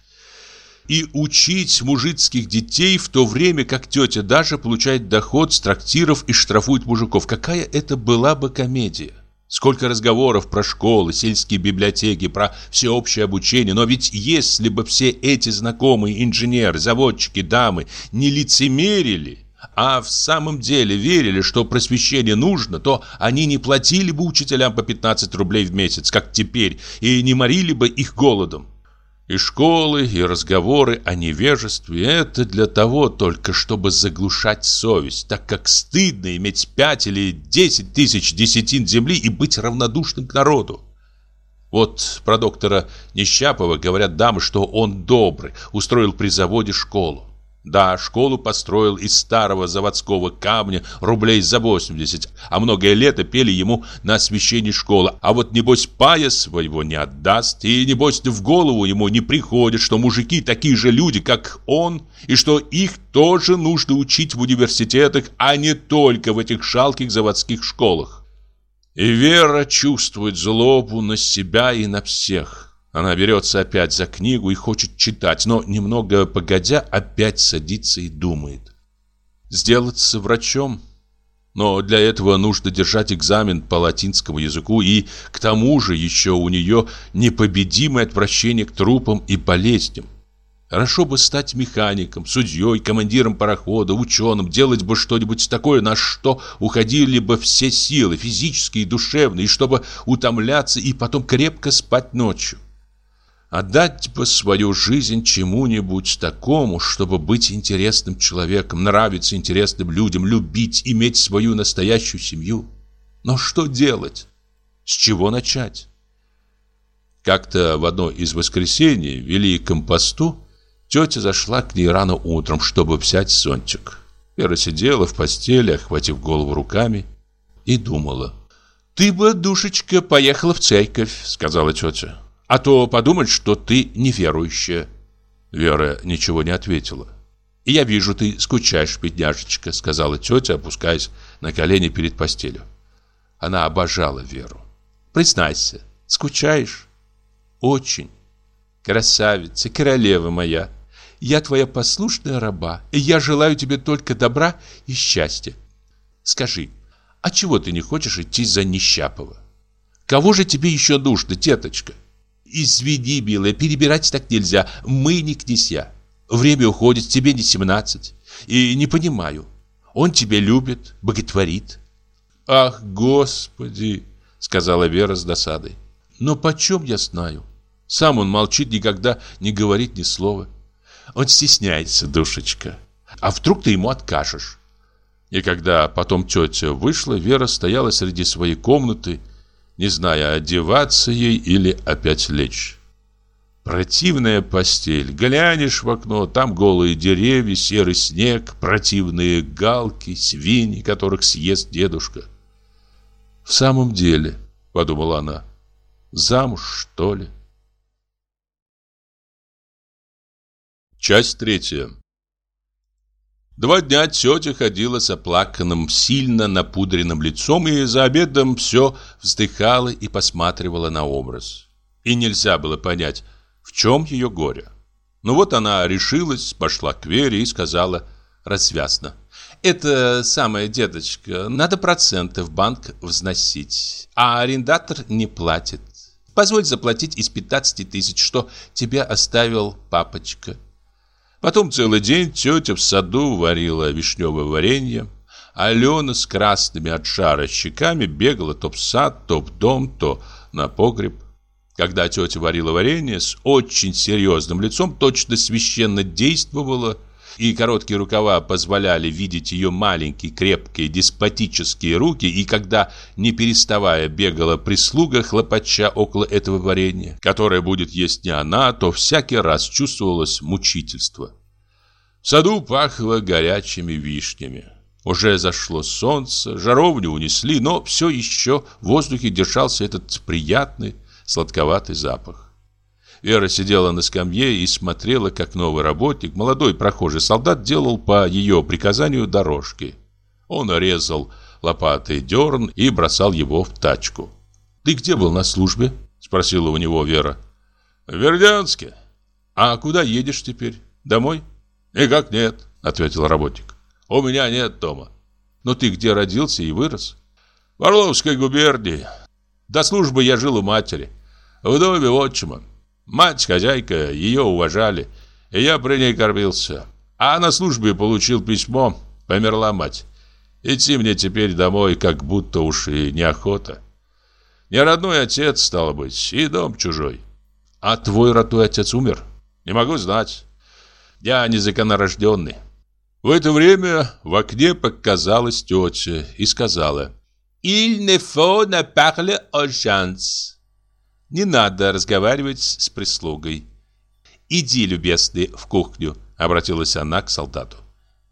И учить мужицких детей в то время, как тетя Даша получает доход с трактиров и штрафует мужиков. Какая это была бы комедия? Сколько разговоров про школы, сельские библиотеки, про всеобщее обучение. Но ведь если бы все эти знакомые инженеры, заводчики, дамы не лицемерили, а в самом деле верили, что просвещение нужно, то они не платили бы учителям по 15 рублей в месяц, как теперь, и не морили бы их голодом. И школы, и разговоры о невежестве – это для того только, чтобы заглушать совесть, так как стыдно иметь пять или десять тысяч десятин земли и быть равнодушным к народу. Вот про доктора Нещапова говорят дамы, что он добрый, устроил при заводе школу. Да, школу построил из старого заводского камня рублей за 80, а многое лето пели ему на освещении школы. А вот небось пая своего не отдаст, и небось в голову ему не приходит, что мужики такие же люди, как он, и что их тоже нужно учить в университетах, а не только в этих жалких заводских школах. И Вера чувствует злобу на себя и на всех. Она берется опять за книгу и хочет читать, но немного погодя опять садится и думает. Сделаться врачом? Но для этого нужно держать экзамен по латинскому языку, и к тому же еще у нее непобедимое отвращение к трупам и болезням. Хорошо бы стать механиком, судьей, командиром парохода, ученым, делать бы что-нибудь такое, на что уходили бы все силы, физические и душевные, и чтобы утомляться и потом крепко спать ночью. Отдать бы свою жизнь чему-нибудь такому, чтобы быть интересным человеком, нравиться интересным людям, любить, иметь свою настоящую семью. Но что делать? С чего начать? Как-то в одно из воскресений, в Великом посту, тетя зашла к ней рано утром, чтобы взять зонтик. Вера сидела в постели, охватив голову руками, и думала. «Ты бы, душечка, поехала в церковь», — сказала тетя. А то подумать, что ты неверующая. Вера ничего не ответила. «Я вижу, ты скучаешь, бедняжечка», — сказала тетя, опускаясь на колени перед постелью. Она обожала Веру. «Признайся, скучаешь?» «Очень. Красавица, королева моя. Я твоя послушная раба, и я желаю тебе только добра и счастья. Скажи, а чего ты не хочешь идти за Нищапова? Кого же тебе еще нужно, деточка?» Извини, милая, перебирать так нельзя. Мы не князья. Время уходит, тебе не 17. И не понимаю. Он тебя любит, боготворит. Ах, Господи, сказала Вера с досадой. Но почем я знаю? Сам он молчит, никогда не говорит ни слова. Он стесняется, душечка. А вдруг ты ему откажешь? И когда потом тетя вышла, Вера стояла среди своей комнаты не зная, одеваться ей или опять лечь. Противная постель. Глянешь в окно, там голые деревья, серый снег, противные галки, свиньи, которых съест дедушка. В самом деле, подумала она, замуж, что ли? Часть третья. Два дня тетя ходила с оплаканным, сильно напудренным лицом и за обедом все вздыхала и посматривала на образ. И нельзя было понять, в чем ее горе. Ну вот она решилась, пошла к Вере и сказала развязно. «Это самая деточка, надо проценты в банк взносить, а арендатор не платит. Позволь заплатить из 15 тысяч, что тебе оставил папочка». Потом целый день тетя в саду варила вишневое варенье. Алена с красными от жара щеками бегала то в сад, то в дом, то на погреб. Когда тетя варила варенье, с очень серьезным лицом точно священно действовала и короткие рукава позволяли видеть ее маленькие, крепкие, деспотические руки, и когда, не переставая, бегала прислуга, хлопача около этого варенья, которое будет есть не она, то всякий раз чувствовалось мучительство. В саду пахло горячими вишнями. Уже зашло солнце, жаровню унесли, но все еще в воздухе держался этот приятный сладковатый запах. Вера сидела на скамье и смотрела, как новый работник, молодой прохожий солдат, делал по ее приказанию дорожки. Он резал лопатой дерн и бросал его в тачку. «Ты где был на службе?» – спросила у него Вера. «В Вердянске». «А куда едешь теперь? Домой?» «Никак нет», – ответил работник. У меня нет дома. Но ты где родился и вырос? В Орловской губернии. До службы я жил у матери. В доме отчима. Мать хозяйка, ее уважали. И я при ней кормился. А на службе получил письмо. Померла мать. Идти мне теперь домой, как будто уж и неохота. Не родной отец, стало быть, и дом чужой. А твой родной отец умер? Не могу знать. Я незаконнорожденный. В это время в окне показалась тетя и сказала «Il ne faut ne parler aux gens». Не надо разговаривать с прислугой. «Иди, любезный, в кухню», — обратилась она к солдату.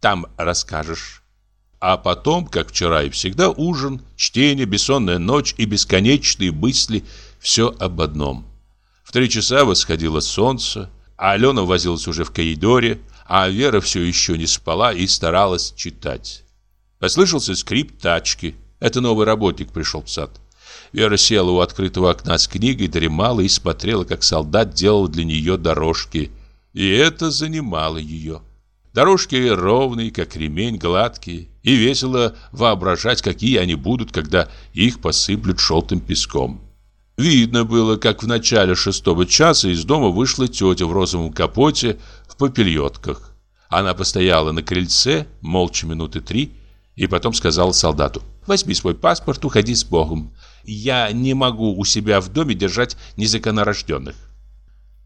«Там расскажешь». А потом, как вчера и всегда, ужин, чтение, бессонная ночь и бесконечные мысли — все об одном. В три часа восходило солнце, а Алена возилась уже в коридоре, а Вера все еще не спала и старалась читать. Послышался скрип тачки. Это новый работник пришел в сад. Вера села у открытого окна с книгой, дремала и смотрела, как солдат делал для нее дорожки. И это занимало ее. Дорожки ровные, как ремень, гладкие. И весело воображать, какие они будут, когда их посыплют желтым песком. Видно было, как в начале шестого часа из дома вышла тетя в розовом капоте, в попельотках. Она постояла на крыльце, молча минуты три, и потом сказала солдату, «Возьми свой паспорт, уходи с Богом. Я не могу у себя в доме держать незаконнорожденных».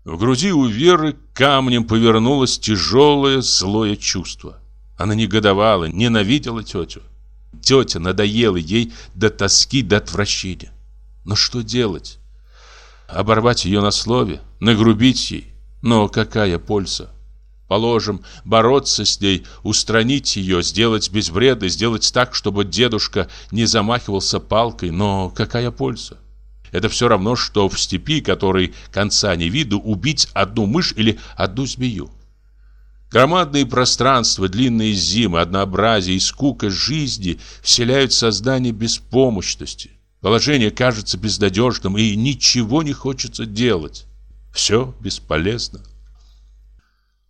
В груди у Веры камнем повернулось тяжелое злое чувство. Она негодовала, ненавидела тетю. Тетя надоела ей до тоски, до отвращения. Но что делать? Оборвать ее на слове, нагрубить ей. Но какая польза? Положим, бороться с ней, устранить ее, сделать безвредно, сделать так, чтобы дедушка не замахивался палкой. Но какая польза? Это все равно, что в степи, которой конца не виду, убить одну мышь или одну змею. Громадные пространства, длинные зимы, однообразие и скука жизни вселяют в сознание беспомощности. Положение кажется безнадежным, и ничего не хочется делать. Все бесполезно.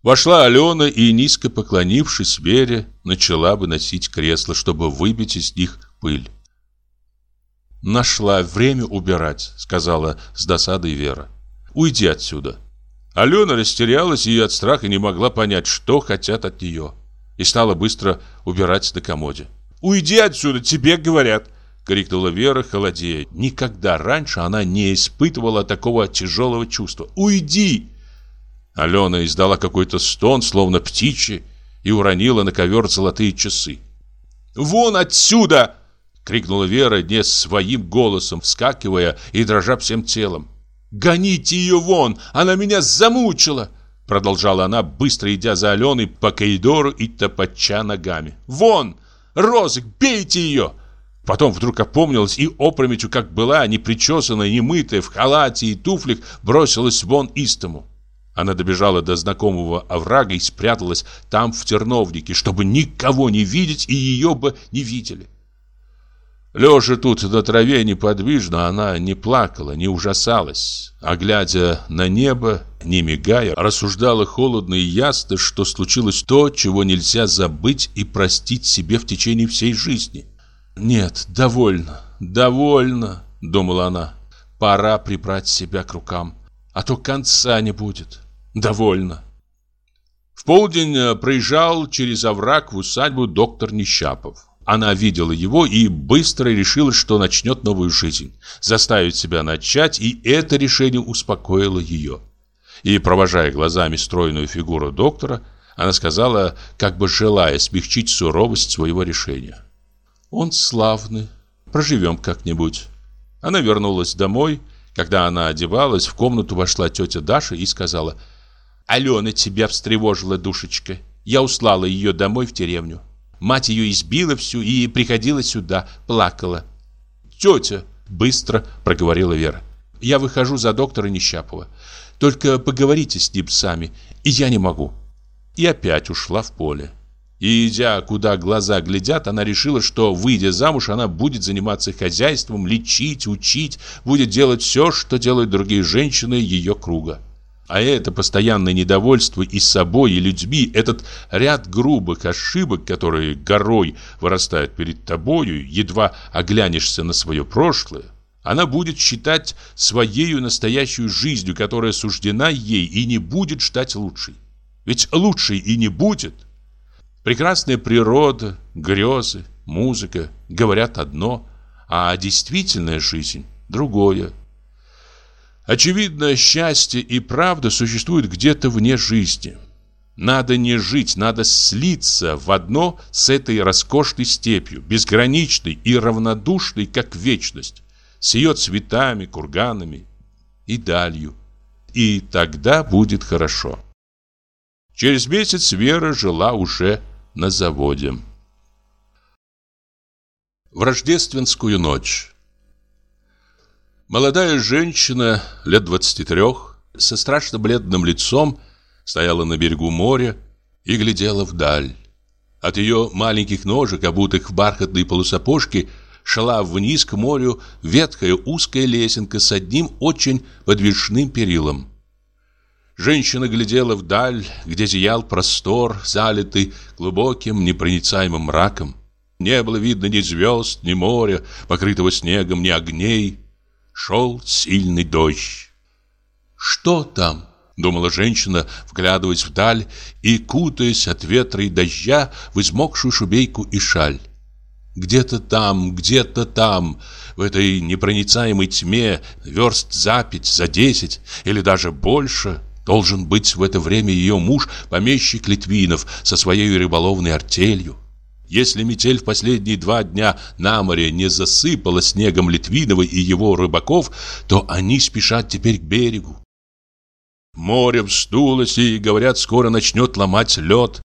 Вошла Алена и, низко поклонившись Вере, начала выносить кресло, чтобы выбить из них пыль. «Нашла время убирать», — сказала с досадой Вера. «Уйди отсюда». Алена растерялась и от страха не могла понять, что хотят от нее, и стала быстро убирать на комоде. «Уйди отсюда, тебе говорят!» — крикнула Вера, холодея. Никогда раньше она не испытывала такого тяжелого чувства. «Уйди!» Алена издала какой-то стон, словно птичий, и уронила на ковер золотые часы. «Вон отсюда!» — крикнула Вера не своим голосом, вскакивая и дрожа всем телом. «Гоните ее вон! Она меня замучила!» Продолжала она, быстро идя за Аленой по коридору и топоча ногами. «Вон! Розык, бейте ее!» Потом вдруг опомнилась и опрометью, как была, непричесанная, немытая, в халате и туфлях, бросилась вон из дому. Она добежала до знакомого оврага и спряталась там в терновнике, чтобы никого не видеть и ее бы не видели. Лежа тут на траве неподвижно, она не плакала, не ужасалась, а глядя на небо, не мигая, рассуждала холодно и ясно, что случилось то, чего нельзя забыть и простить себе в течение всей жизни. «Нет, довольно, довольно», — думала она, — «пора прибрать себя к рукам, а то конца не будет». Довольно. В полдень э, проезжал через овраг в усадьбу доктор Нещапов. Она видела его и быстро решила, что начнет новую жизнь. Заставить себя начать, и это решение успокоило ее. И, провожая глазами стройную фигуру доктора, она сказала, как бы желая смягчить суровость своего решения. «Он славный. Проживем как-нибудь». Она вернулась домой. Когда она одевалась, в комнату вошла тетя Даша и сказала – Алена тебя встревожила, душечка. Я услала ее домой в деревню. Мать ее избила всю и приходила сюда, плакала. «Тетя!» – быстро проговорила Вера. «Я выхожу за доктора Нещапова. Только поговорите с ним сами, и я не могу». И опять ушла в поле. И идя, куда глаза глядят, она решила, что, выйдя замуж, она будет заниматься хозяйством, лечить, учить, будет делать все, что делают другие женщины ее круга. А это постоянное недовольство и собой, и людьми, этот ряд грубых ошибок, которые горой вырастают перед тобою, едва оглянешься на свое прошлое, она будет считать своею настоящую жизнью, которая суждена ей, и не будет ждать лучшей. Ведь лучшей и не будет. Прекрасная природа, грезы, музыка говорят одно, а действительная жизнь – другое. Очевидно, счастье и правда существуют где-то вне жизни. Надо не жить, надо слиться в одно с этой роскошной степью, безграничной и равнодушной, как вечность, с ее цветами, курганами и далью. И тогда будет хорошо. Через месяц Вера жила уже на заводе. В рождественскую ночь Молодая женщина, лет 23, со страшно бледным лицом, стояла на берегу моря и глядела вдаль. От ее маленьких ножек, обутых в бархатные полусапожки, шла вниз к морю ветхая узкая лесенка с одним очень подвижным перилом. Женщина глядела вдаль, где зиял простор, залитый глубоким непроницаемым мраком. Не было видно ни звезд, ни моря, покрытого снегом, ни огней. Шел сильный дождь. «Что там?» — думала женщина, вглядываясь вдаль и кутаясь от ветра и дождя в измокшую шубейку и шаль. Где-то там, где-то там, в этой непроницаемой тьме, верст за пять, за десять или даже больше, должен быть в это время ее муж, помещик Литвинов, со своей рыболовной артелью. Если метель в последние два дня на море не засыпала снегом Литвинова и его рыбаков, то они спешат теперь к берегу. Море вздулось и, говорят, скоро начнет ломать лед.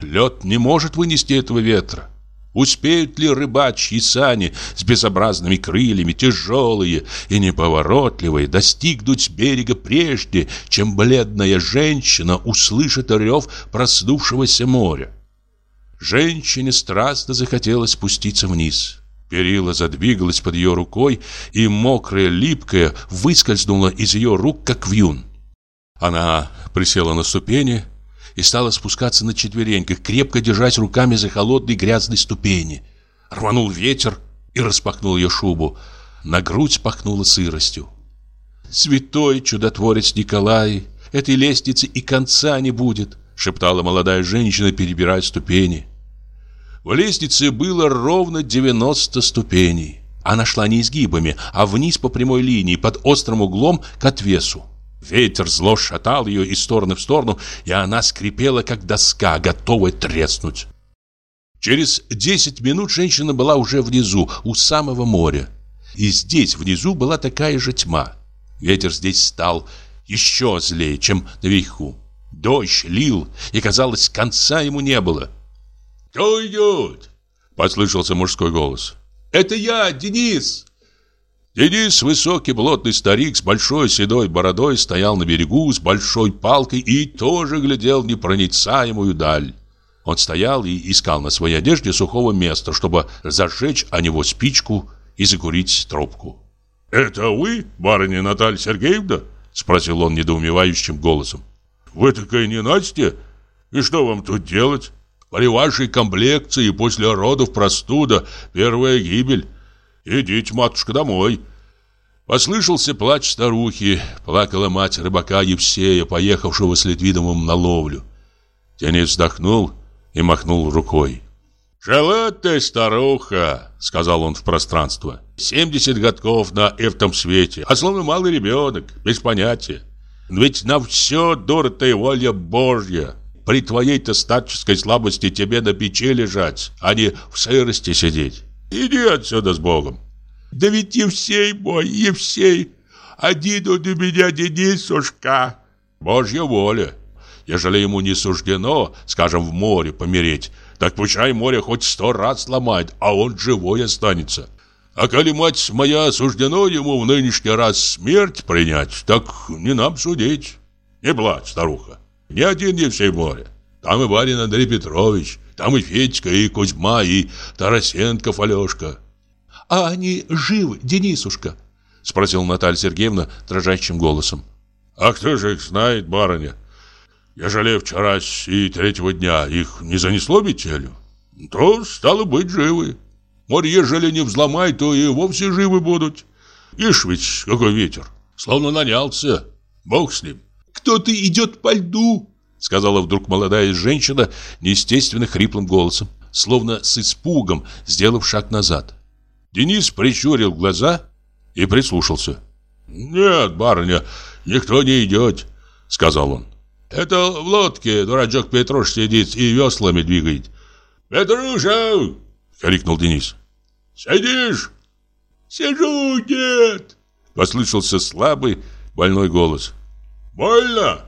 Лед не может вынести этого ветра. Успеют ли рыбачьи сани с безобразными крыльями, тяжелые и неповоротливые, достигнуть берега прежде, чем бледная женщина услышит рев проснувшегося моря? Женщине страстно захотелось спуститься вниз. Перила задвигалась под ее рукой, и мокрая, липкая выскользнула из ее рук, как вьюн. Она присела на ступени и стала спускаться на четвереньках, крепко держась руками за холодные грязные ступени. Рванул ветер и распахнул ее шубу. На грудь пахнуло сыростью. «Святой чудотворец Николай, этой лестницы и конца не будет!» шептала молодая женщина, перебирая ступени. В лестнице было ровно 90 ступеней. Она шла не изгибами, а вниз по прямой линии, под острым углом к отвесу. Ветер зло шатал ее из стороны в сторону, и она скрипела, как доска, готовая треснуть. Через 10 минут женщина была уже внизу, у самого моря. И здесь, внизу, была такая же тьма. Ветер здесь стал еще злее, чем наверху. Дождь лил, и, казалось, конца ему не было. «Кто идет?» – послышался мужской голос. «Это я, Денис!» Денис, высокий плотный старик с большой седой бородой, стоял на берегу с большой палкой и тоже глядел в непроницаемую даль. Он стоял и искал на своей одежде сухого места, чтобы зажечь о него спичку и закурить трубку. «Это вы, барыня Наталья Сергеевна?» – спросил он недоумевающим голосом. Вы такая ненастья? И что вам тут делать? При вашей комплекции после родов простуда, первая гибель. Идите, матушка, домой. Послышался плач старухи, плакала мать рыбака Евсея, поехавшего с Литвиновым на ловлю. Денис вздохнул и махнул рукой. «Жила ты, старуха!» — сказал он в пространство. «Семьдесят годков на этом свете, а словно малый ребенок, без понятия. Ведь на все, дура ты, воля Божья. При твоей-то старческой слабости тебе на печи лежать, а не в сырости сидеть. Иди отсюда с Богом. Да ведь Евсей мой, Евсей, один он у меня Денисушка. Божья воля. Ежели ему не суждено, скажем, в море помереть, Так пучай море хоть сто раз сломает, а он живой останется. А коли мать моя суждено ему в нынешний раз смерть принять, так не нам судить. Не плачь, старуха. Не один Евсей море. Там и барин Андрей Петрович, там и Федька, и Кузьма, и Тарасенков Алешка. А они живы, Денисушка? Спросила Наталья Сергеевна дрожащим голосом. А кто же их знает, барыня? Ежели вчера и третьего дня их не занесло метелью, то стало быть живы. Море, ежели не взломай, то и вовсе живы будут. Ишь ведь, какой ветер, словно нанялся. Бог с ним. Кто-то идет по льду, сказала вдруг молодая женщина неестественно хриплым голосом, словно с испугом, сделав шаг назад. Денис прищурил глаза и прислушался. «Нет, барыня, никто не идет», — сказал он. «Это в лодке дурачок Петруш сидит и веслами двигает». «Петруша!» — крикнул Денис. «Сидишь?» «Сижу, дед!» — послышался слабый, больной голос. «Больно?»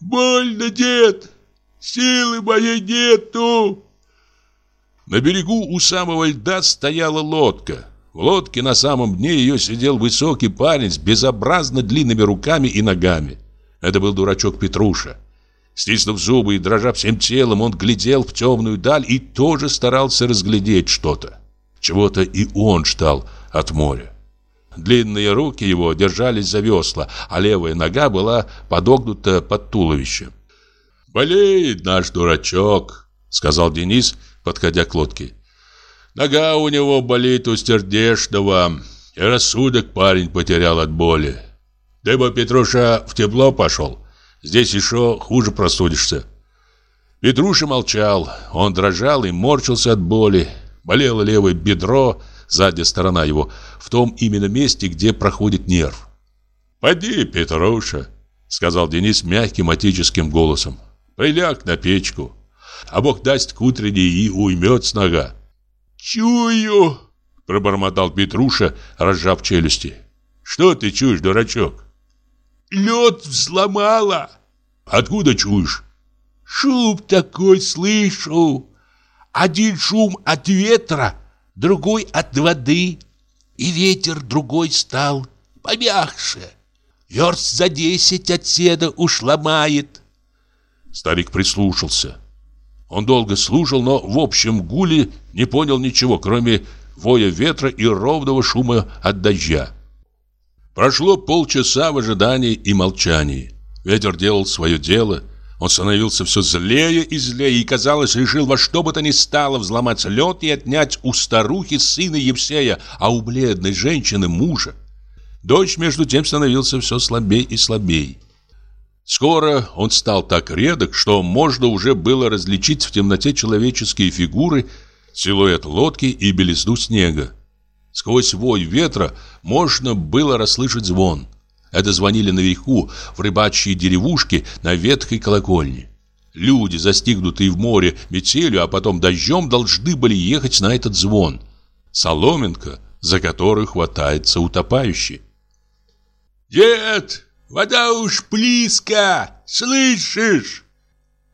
«Больно, дед! Силы моей нету!» На берегу у самого льда стояла лодка. В лодке на самом дне ее сидел высокий парень с безобразно длинными руками и ногами. Это был дурачок Петруша. Стиснув зубы и дрожа всем телом, он глядел в темную даль и тоже старался разглядеть что-то. Чего-то и он ждал от моря. Длинные руки его держались за весла, а левая нога была подогнута под туловище. «Болеет наш дурачок», — сказал Денис, подходя к лодке. «Нога у него болит у сердечного, и рассудок парень потерял от боли. Ты бы, Петруша, в тепло пошел, здесь еще хуже простудишься». Петруша молчал, он дрожал и морщился от боли, болело левое бедро, задняя сторона его, в том именно месте, где проходит нерв. «Поди, Петруша», — сказал Денис мягким отеческим голосом, — «приляг на печку, а Бог даст к утренней и уймет с нога». «Чую», — пробормотал Петруша, разжав челюсти. «Что ты чуешь, дурачок?» «Лед взломала». «Откуда чуешь?» «Шум такой слышу. Один шум от ветра, другой от воды, и ветер другой стал, помягче. Верст за десять от седа уж ломает. Старик прислушался. Он долго слушал, но в общем гуле не понял ничего, кроме воя ветра и ровного шума от дождя. Прошло полчаса в ожидании и молчании. Ветер делал свое дело – он становился все злее и злее и, казалось, решил во что бы то ни стало взломать лед и отнять у старухи сына Евсея, а у бледной женщины мужа. Дождь, между тем, становился все слабее и слабее. Скоро он стал так редок, что можно уже было различить в темноте человеческие фигуры, силуэт лодки и белизну снега. Сквозь вой ветра можно было расслышать звон. Это звонили наверху, в рыбачьей деревушке на ветхой колокольне. Люди, застигнутые в море метелью, а потом дождем, должны были ехать на этот звон. Соломинка, за которую хватается утопающий. «Дед, вода уж близко, слышишь?»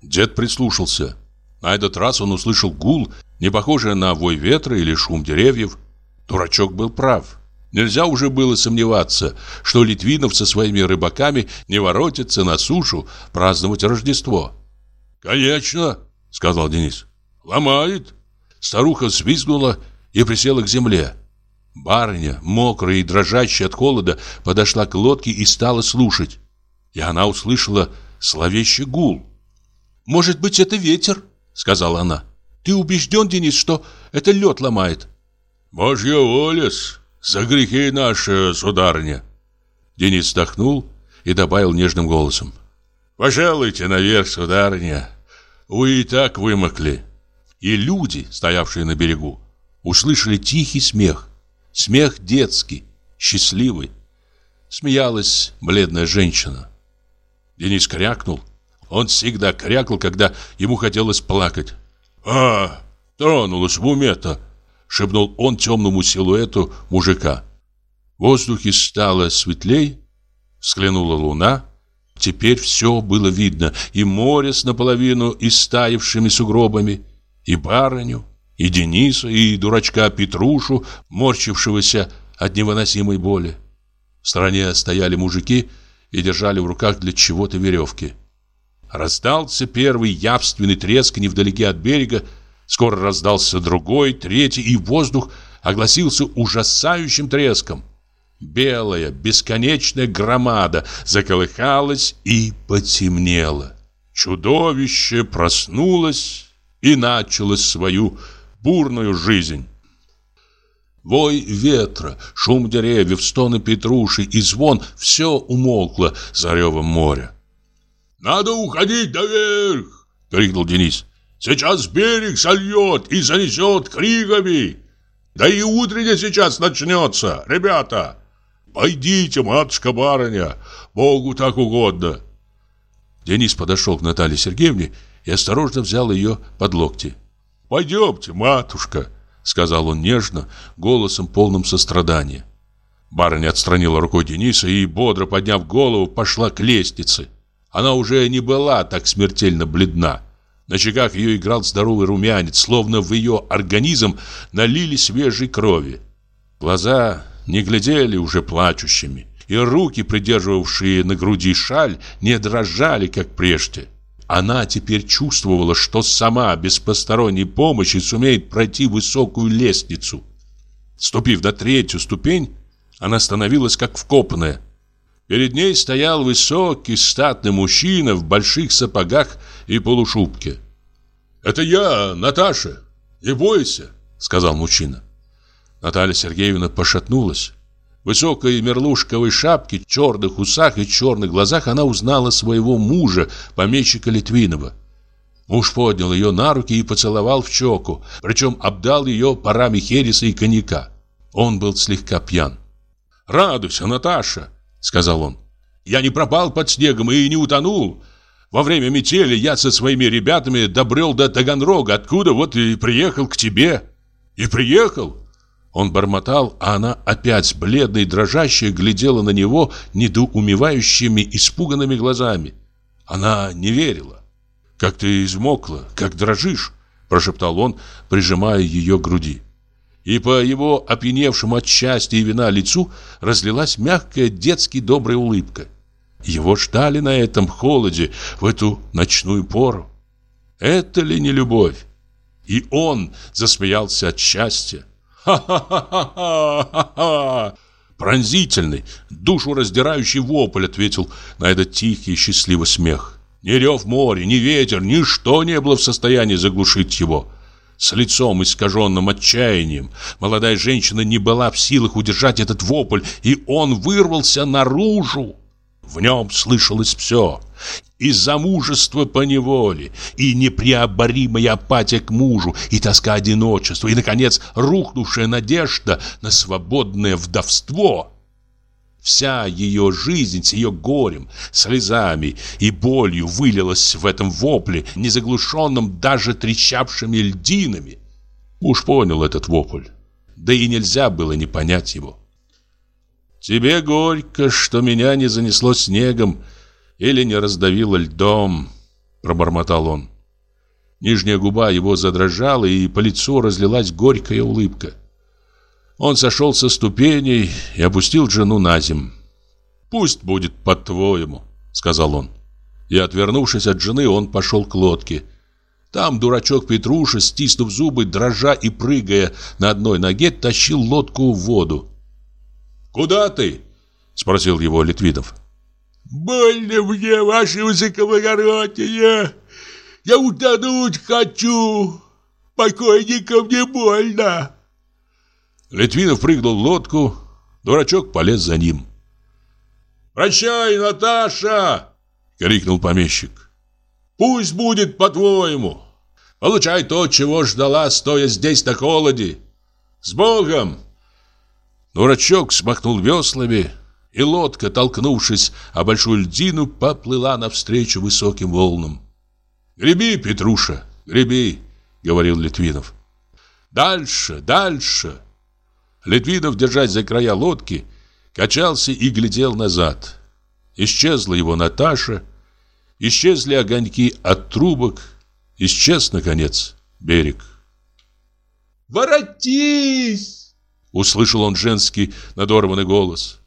Дед прислушался. На этот раз он услышал гул, не похожий на вой ветра или шум деревьев. Дурачок был прав. Нельзя уже было сомневаться, что Литвинов со своими рыбаками не воротится на сушу праздновать Рождество. «Конечно», — сказал Денис. «Ломает». Старуха свистнула и присела к земле. Барыня, мокрая и дрожащая от холода, подошла к лодке и стала слушать. И она услышала словещий гул. «Может быть, это ветер?» — сказала она. «Ты убежден, Денис, что это лед ломает?» «Божья воля-с», «За грехи наши, сударыня!» Денис вздохнул и добавил нежным голосом. «Пожалуйте наверх, сударыня. Вы и так вымокли». И люди, стоявшие на берегу, услышали тихий смех. Смех детский, счастливый. Смеялась бледная женщина. Денис крякнул. Он всегда крякал, когда ему хотелось плакать. «А, тронулась в уме-то!» Шепнул он темному силуэту мужика. В воздухе стало светлей, взглянула луна. Теперь все было видно, и море с наполовину истаившими сугробами, И барыню, и Дениса, и дурачка Петрушу, морщившегося от невыносимой боли. В стороне стояли мужики и держали в руках для чего-то веревки. Раздался первый явственный треск невдалеке от берега, скоро раздался другой, третий, и воздух огласился ужасающим треском. Белая, бесконечная громада заколыхалась и потемнела. Чудовище проснулось и начало свою бурную жизнь. Вой ветра, шум деревьев, стоны петруши и звон – все умолкло за ревом моря. «Надо уходить наверх!» — крикнул Денис. «Сейчас берег сольет и занесет криками! Да и утренне сейчас начнется, ребята! Пойдите, матушка-барыня, Богу так угодно!» Денис подошел к Наталье Сергеевне и осторожно взял ее под локти. «Пойдемте, матушка!» — сказал он нежно, голосом полным сострадания. Барыня отстранила рукой Дениса и, бодро подняв голову, пошла к лестнице. Она уже не была так смертельно бледна. На щеках ее играл здоровый румянец, словно в ее организм налили свежей крови. Глаза не глядели уже плачущими, и руки, придерживавшие на груди шаль, не дрожали, как прежде. Она теперь чувствовала, что сама, без посторонней помощи, сумеет пройти высокую лестницу. Ступив на третью ступень, она становилась как вкопанная – Перед ней стоял высокий, статный мужчина в больших сапогах и полушубке. «Это я, Наташа, не бойся», — сказал мужчина. Наталья Сергеевна пошатнулась. В высокой мерлушковой шапке, черных усах и черных глазах она узнала своего мужа, помещика Литвинова. Муж поднял ее на руки и поцеловал в щеку, причем обдал ее парами хереса и коньяка. Он был слегка пьян. «Радуйся, Наташа!» — сказал он. «Я не пропал под снегом и не утонул. Во время метели я со своими ребятами добрел до Таганрога, откуда вот и приехал к тебе. И приехал!» Он бормотал, а она опять, бледная и дрожащая, глядела на него недоумевающими, испуганными глазами. Она не верила. «Как ты измокла, как дрожишь!» – прошептал он, прижимая ее к груди и по его опьяневшему от счастья и вина лицу разлилась мягкая детски добрая улыбка. Его ждали на этом холоде в эту ночную пору. Это ли не любовь? И он засмеялся от счастья. «Ха-ха-ха-ха-ха-ха!» Пронзительный, душу раздирающий вопль ответил на этот тихий счастливый смех. Ни рев моря, ни ветер, ничто не было в состоянии заглушить его с лицом искаженным отчаянием. Молодая женщина не была в силах удержать этот вопль, и он вырвался наружу. В нем слышалось все. И замужество по неволе, и непреоборимая апатия к мужу, и тоска одиночества, и, наконец, рухнувшая надежда на свободное вдовство. Вся ее жизнь с ее горем, слезами и болью вылилась в этом вопле, не заглушенном даже трещавшими льдинами. Уж понял этот вопль, да и нельзя было не понять его. «Тебе горько, что меня не занесло снегом или не раздавило льдом», — пробормотал он. Нижняя губа его задрожала, и по лицу разлилась горькая улыбка. Он сошел со ступеней и опустил жену на земь. «Пусть будет по-твоему», — сказал он. И, отвернувшись от жены, он пошел к лодке. Там дурачок Петруша, стиснув зубы, дрожа и прыгая на одной ноге, тащил лодку в воду. «Куда ты?» — спросил его Литвинов. «Больно мне, ваше высокоблагородие! Я утонуть хочу! Покойникам не больно!» Литвинов прыгнул в лодку, дурачок полез за ним. «Прощай, Наташа!» — крикнул помещик. «Пусть будет по-твоему. Получай то, чего ждала, стоя здесь на холоде. С Богом!» Дурачок смахнул веслами, и лодка, толкнувшись о большую льдину, поплыла навстречу высоким волнам. «Греби, Петруша, греби!» — говорил Литвинов. «Дальше, дальше!» Литвинов, держась за края лодки, качался и глядел назад. Исчезла его Наташа, исчезли огоньки от трубок, исчез, наконец, берег. «Воротись!» Услышал он женский надорванный голос.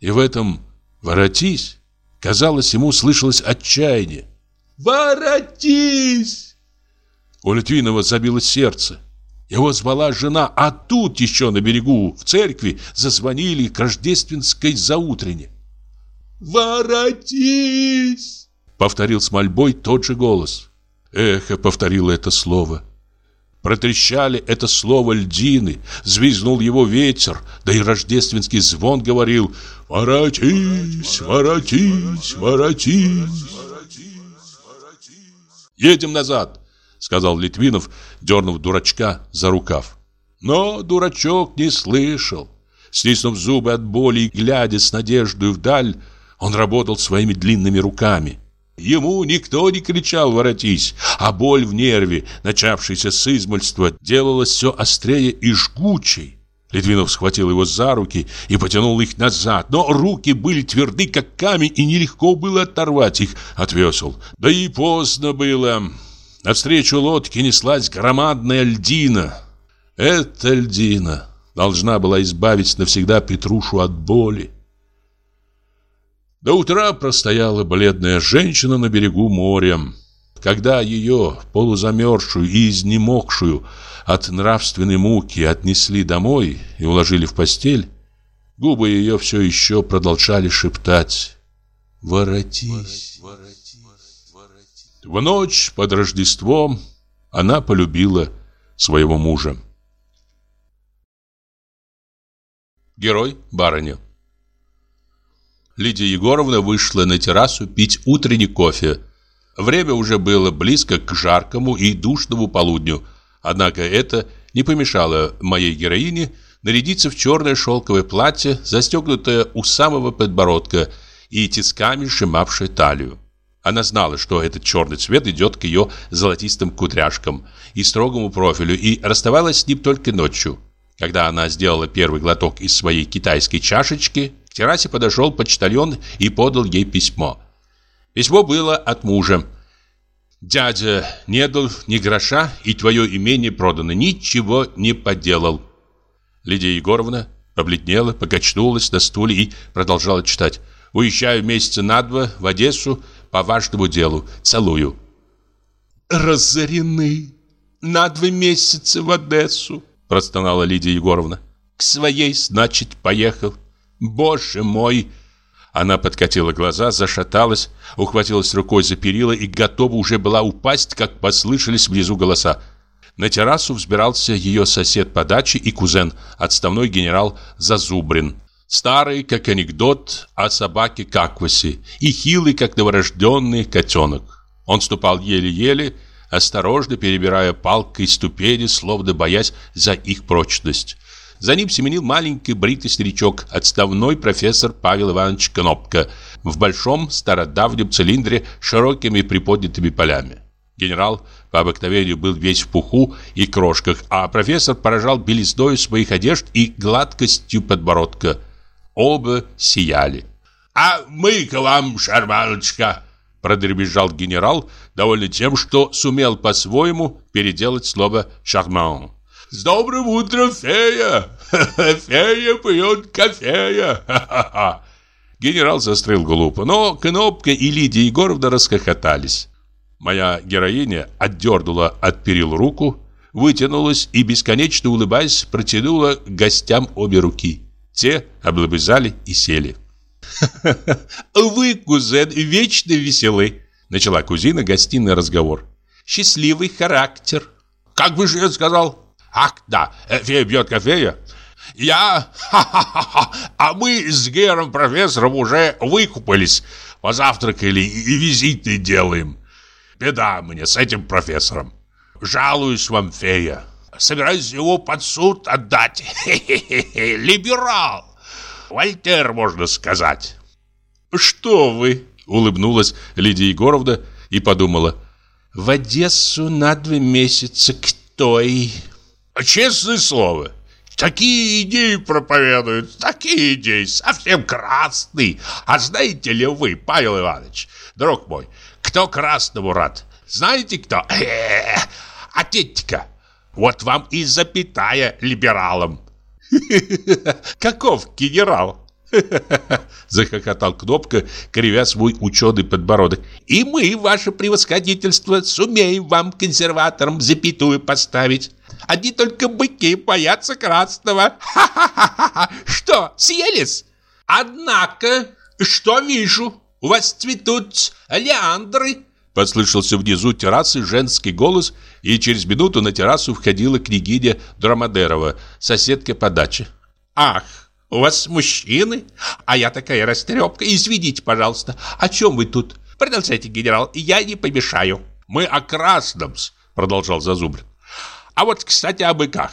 И в этом «воротись» казалось ему слышалось отчаяние. «Воротись!» У Литвинова забилось сердце. Его звала жена, а тут еще на берегу, в церкви, зазвонили к рождественской заутрене. «Воротись!» Повторил с мольбой тот же голос. Эхо повторило это слово. Протрещали это слово льдины, звизнул его ветер, да и рождественский звон говорил «Воротись, воротись, воротись!» «Едем назад!» — сказал Литвинов, дернув дурачка за рукав. Но дурачок не слышал. Стиснув зубы от боли и глядя с надеждой вдаль, он работал своими длинными руками. Ему никто не кричал «воротись», а боль в нерве, начавшаяся с измольства, делалась все острее и жгучей. Литвинов схватил его за руки и потянул их назад, но руки были тверды, как камень, и нелегко было оторвать их от весел. Да и поздно было. Навстречу лодке неслась громадная льдина. Эта льдина должна была избавить навсегда Петрушу от боли. До утра простояла бледная женщина на берегу моря. Когда ее, полузамерзшую и изнемогшую от нравственной муки, отнесли домой и уложили в постель, губы ее все еще продолжали шептать «Воротись». В ночь под Рождеством она полюбила своего мужа. Герой барыня Лидия Егоровна вышла на террасу пить утренний кофе. Время уже было близко к жаркому и душному полудню, однако это не помешало моей героине нарядиться в черное шелковое платье, застегнутое у самого подбородка и тисками сжимавшее талию. Она знала, что этот черный цвет идет к ее золотистым кудряшкам и строгому профилю, и расставалась с ним только ночью. Когда она сделала первый глоток из своей китайской чашечки, к террасе подошел почтальон и подал ей письмо. Письмо было от мужа. «Дядя не дал ни гроша, и твое имение продано, ничего не поделал». Лидия Егоровна побледнела, покачнулась на стуле и продолжала читать. «Уезжаю месяца на два в Одессу по важному делу. Целую». «Разорены! На два месяца в Одессу!» простонала Лидия Егоровна. «К своей, значит, поехал. Боже мой!» Она подкатила глаза, зашаталась, ухватилась рукой за перила и готова уже была упасть, как послышались внизу голоса. На террасу взбирался ее сосед по даче и кузен, отставной генерал Зазубрин. Старый, как анекдот о собаке Каквасе, и хилый, как новорожденный котенок. Он ступал еле-еле, осторожно перебирая палкой ступени, словно боясь за их прочность. За ним семенил маленький бритый старичок, отставной профессор Павел Иванович Кнопка, в большом стародавнем цилиндре с широкими приподнятыми полями. Генерал по обыкновению был весь в пуху и крошках, а профессор поражал белизной своих одежд и гладкостью подбородка. Оба сияли. «А мы к вам, шарманочка!» продребезжал генерал, довольный тем, что сумел по-своему переделать слово «шарман». «С добрым утром, фея! Фея пьет кофея!» Генерал застрял глупо, но Кнопка и Лидия Егоровна расхохотались. Моя героиня отдернула от перил руку, вытянулась и, бесконечно улыбаясь, протянула гостям обе руки. Те облобызали и сели. «Вы, кузен, вечно веселы», — начала кузина гостиный разговор. «Счастливый характер». «Как бы же я сказал?» «Ах, да, э, фея бьет кофея». «Я? А мы с Гером профессором уже выкупались, позавтракали и визиты делаем. Беда мне с этим профессором. Жалуюсь вам, фея. Собираюсь его под суд отдать. Хе-хе-хе, либерал. Вольтер, можно сказать. «Что вы?» — улыбнулась Лидия Егоровна и подумала. «В Одессу на два месяца к той...» «Честное слово, такие идеи проповедуют, такие идеи, совсем красный. А знаете ли вы, Павел Иванович, друг мой, кто красному рад? Знаете кто? Ответьте-ка, вот вам и запятая либералам. Каков генерал? Захохотал Кнопка, кривя свой ученый подбородок. И мы, ваше превосходительство, сумеем вам, консерваторам, запятую поставить. Одни только быки боятся красного. Ха-ха-ха! Что, съелись? Однако, что вижу? У вас цветут леандры. Послышался внизу террасы женский голос, и через минуту на террасу входила княгиня Драмадерова, соседка по даче. «Ах, у вас мужчины? А я такая растрепка. Извините, пожалуйста. О чем вы тут? Продолжайте, генерал, я не помешаю». «Мы о красном продолжал Зазубрин. «А вот, кстати, о быках.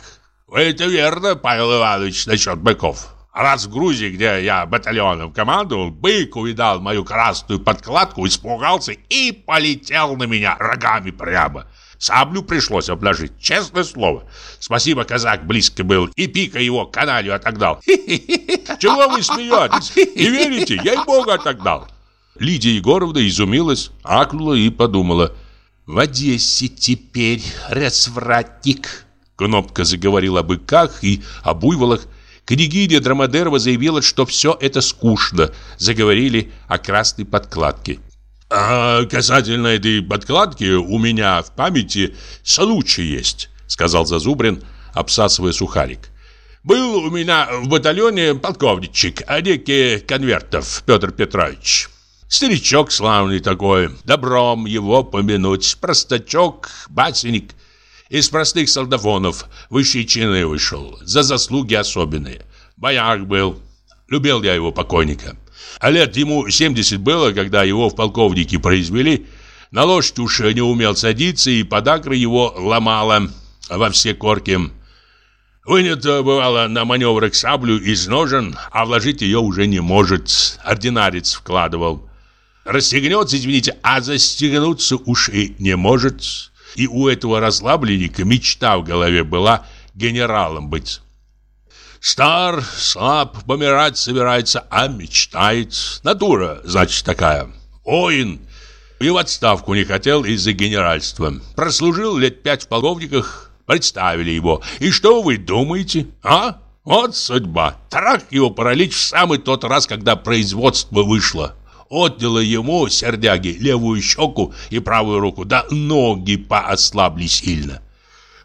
Это верно, Павел Иванович, насчет быков. Раз в Грузии, где я батальоном командовал, бык увидал мою красную подкладку, испугался и полетел на меня рогами прямо. Саблю пришлось обложить, честное слово. Спасибо, казак близко был, и пика его каналью отогнал. Чего вы смеетесь? Не верите? Я и богу отогнал. Лидия Егоровна изумилась, акнула и подумала. В Одессе теперь развратник. Кнопка заговорил о быках и о буйволах, Княгиня Драмадерова заявила, что все это скучно. Заговорили о красной подкладке. «А касательно этой подкладки у меня в памяти случай есть», сказал Зазубрин, обсасывая сухарик. «Был у меня в батальоне полковничек, некий Конвертов Петр Петрович». Старичок славный такой, добром его помянуть, простачок, басенник. Из простых солдафонов высшие чины вышел, за заслуги особенные. Бояр был, любил я его покойника. А лет ему 70 было, когда его в полковнике произвели. На лошадь уж не умел садиться, и подагра его ломала во все корки. Вынет, бывало, на маневрах саблю из ножен, а вложить ее уже не может. Ординарец вкладывал. Расстегнется, извините, а застегнуться уж и не может. И у этого расслабленника мечта в голове была генералом быть. Стар, слаб, помирать собирается, а мечтает. Натура, значит, такая. Воин. И в отставку не хотел из-за генеральства. Прослужил лет пять в полковниках, представили его. И что вы думаете, а? Вот судьба. Трах его паралич в самый тот раз, когда производство вышло отняла ему, сердяги, левую щеку и правую руку, да ноги поослабли сильно.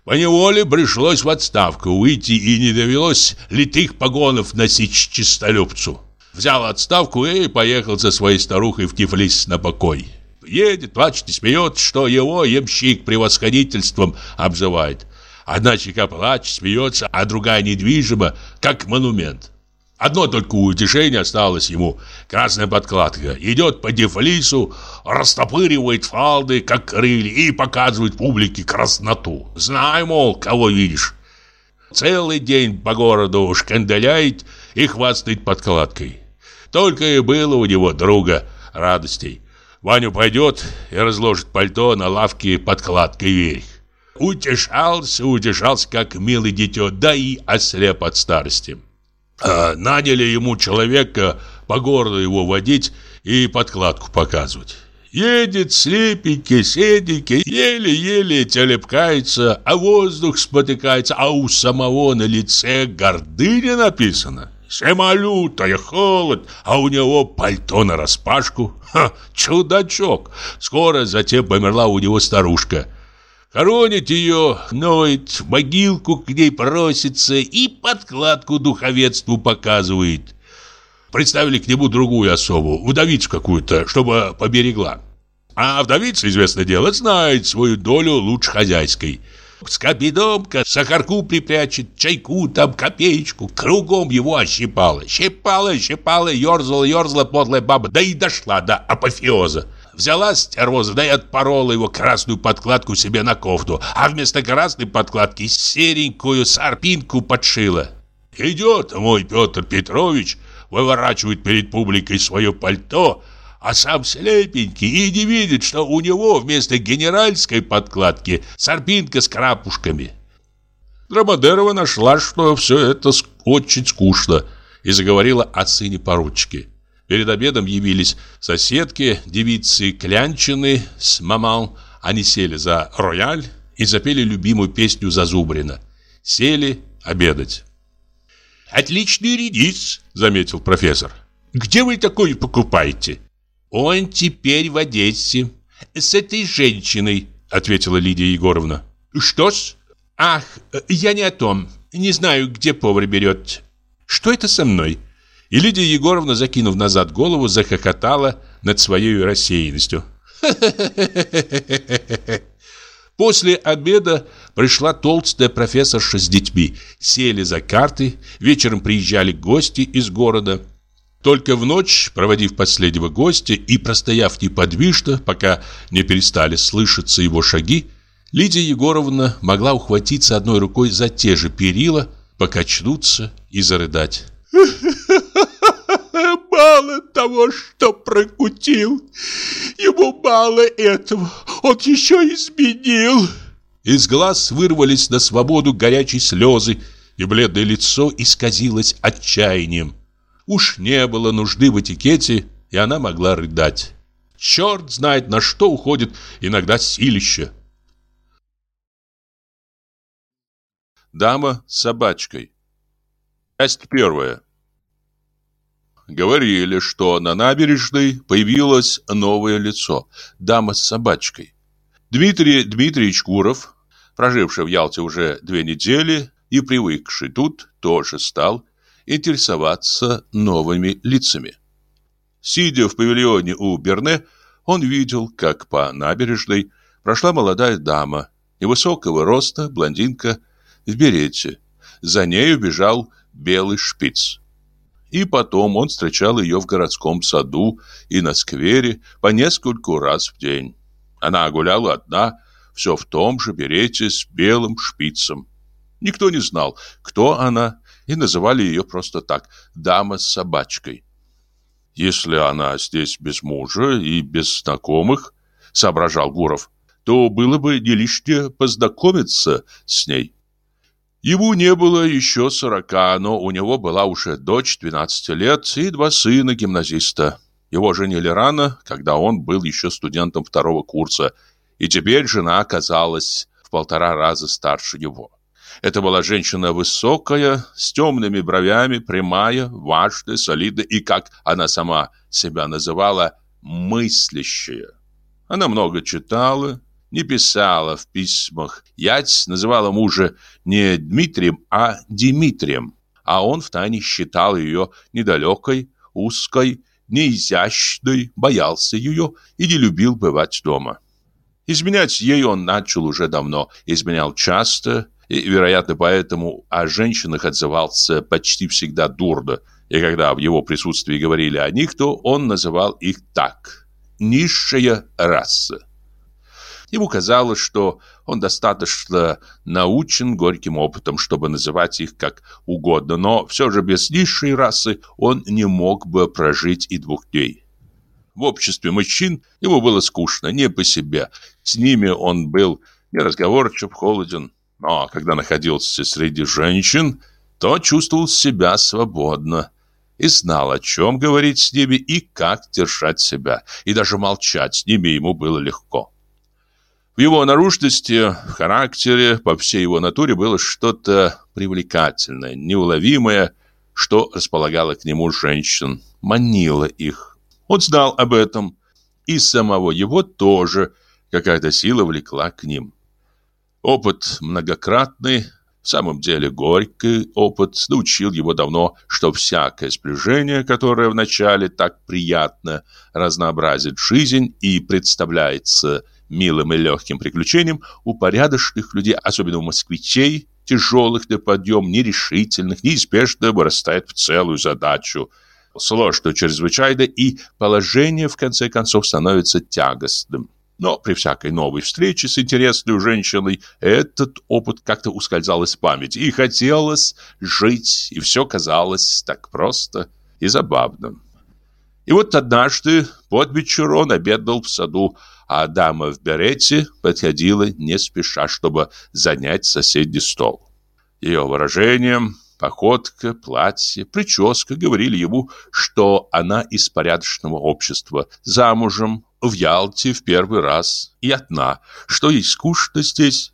По неволе пришлось в отставку выйти и не довелось литых погонов носить чистолюбцу. Взял отставку и поехал со своей старухой в Тифлис на покой. Едет, плачет и смеется, что его ямщик превосходительством обзывает. Одна чека плачет, смеется, а другая недвижима, как монумент. Одно только утешение осталось ему. Красная подкладка. Идет по дефлису, растопыривает фалды, как крылья, и показывает публике красноту. Знай, мол, кого видишь. Целый день по городу шкандаляет и хвастает подкладкой. Только и было у него друга радостей. Ваню пойдет и разложит пальто на лавке подкладкой вверх. Утешался, утешался, как милый дитё, да и ослеп от старости. А, наняли ему человека по городу его водить и подкладку показывать. Едет слепенький, седенький, еле-еле телепкается, а воздух спотыкается, а у самого на лице гордыня написано. Зима лютая, холод, а у него пальто нараспашку. Ха, чудачок! Скоро затем померла у него старушка. Хоронит ее, ноет, могилку к ней просится и подкладку духовенству показывает. Представили к нему другую особу, вдовицу какую-то, чтобы поберегла. А вдовица, известное дело, знает свою долю лучше хозяйской. Скобидомка сахарку припрячет, чайку там, копеечку. Кругом его ощипала. Щипала, щипала, ерзала, ерзала подлая баба. Да и дошла до апофеоза. Взяла стервоза, да и отпорола его красную подкладку себе на кофту, а вместо красной подкладки серенькую сарпинку подшила. Идет мой Петр Петрович, выворачивает перед публикой свое пальто, а сам слепенький и не видит, что у него вместо генеральской подкладки сарпинка с крапушками. Драмадерова нашла, что все это очень скучно, и заговорила о сыне поручики. Перед обедом явились соседки, девицы Клянчины с мамал. Они сели за рояль и запели любимую песню Зазубрина. Сели обедать. «Отличный редис», — заметил профессор. «Где вы такой покупаете?» «Он теперь в Одессе. С этой женщиной», — ответила Лидия Егоровна. «Что-с? Ах, я не о том. Не знаю, где повар берет. Что это со мной?» И Лидия Егоровна, закинув назад голову, захохотала над своей рассеянностью. После обеда пришла толстая профессорша с детьми. Сели за карты, вечером приезжали гости из города. Только в ночь, проводив последнего гостя и простояв неподвижно, пока не перестали слышаться его шаги, Лидия Егоровна могла ухватиться одной рукой за те же перила, покачнуться и зарыдать. Мало того, что прокутил, ему мало этого, он еще изменил. Из глаз вырвались на свободу горячие слезы, и бледное лицо исказилось отчаянием. Уж не было нужды в этикете, и она могла рыдать. Черт знает, на что уходит иногда силище. Дама с собачкой. Часть первая. Говорили, что на набережной появилось новое лицо – дама с собачкой. Дмитрий Дмитриевич Куров, проживший в Ялте уже две недели и привыкший тут, тоже стал интересоваться новыми лицами. Сидя в павильоне у Берне, он видел, как по набережной прошла молодая дама, невысокого роста, блондинка в берете. За нею бежал белый шпиц. И потом он встречал ее в городском саду и на сквере по нескольку раз в день. Она гуляла одна, все в том же берете с белым шпицем. Никто не знал, кто она, и называли ее просто так «дама с собачкой». «Если она здесь без мужа и без знакомых», — соображал Гуров, «то было бы не лишнее познакомиться с ней». Ему не было еще сорока, но у него была уже дочь 12 лет и два сына гимназиста. Его женили рано, когда он был еще студентом второго курса, и теперь жена оказалась в полтора раза старше его. Это была женщина высокая, с темными бровями, прямая, важная, солидная и, как она сама себя называла, мыслящая. Она много читала, не писала в письмах. Ять называла мужа не Дмитрием, а Димитрием, а он втайне считал ее недалекой, узкой, неизящной, боялся ее и не любил бывать дома. Изменять ей он начал уже давно, изменял часто, и, вероятно, поэтому о женщинах отзывался почти всегда дурно, и когда в его присутствии говорили о них, то он называл их так – низшая раса. Ему казалось, что он достаточно научен горьким опытом, чтобы называть их как угодно, но все же без низшей расы он не мог бы прожить и двух дней. В обществе мужчин ему было скучно, не по себе. С ними он был неразговорчив, холоден. Но когда находился среди женщин, то чувствовал себя свободно и знал, о чем говорить с ними и как держать себя. И даже молчать с ними ему было легко. В его наружности, в характере, по всей его натуре было что-то привлекательное, неуловимое, что располагало к нему женщин, манило их. Он знал об этом, и самого его тоже какая-то сила влекла к ним. Опыт многократный, в самом деле горький опыт, научил его давно, что всякое сближение, которое вначале так приятно разнообразит жизнь и представляется – милым и легким приключением у порядочных людей, особенно у москвичей, тяжелых на подъем, нерешительных, неизбежно вырастает в целую задачу, сложную чрезвычайно, и положение, в конце концов, становится тягостным. Но при всякой новой встрече с интересной женщиной этот опыт как-то ускользал из памяти, и хотелось жить, и все казалось так просто и забавным. И вот однажды под вечер он обедал в саду, а дама в берете подходила не спеша, чтобы занять соседний стол. Ее выражением, походка, платье, прическа говорили ему, что она из порядочного общества, замужем, в Ялте в первый раз и одна, что ей скучно здесь,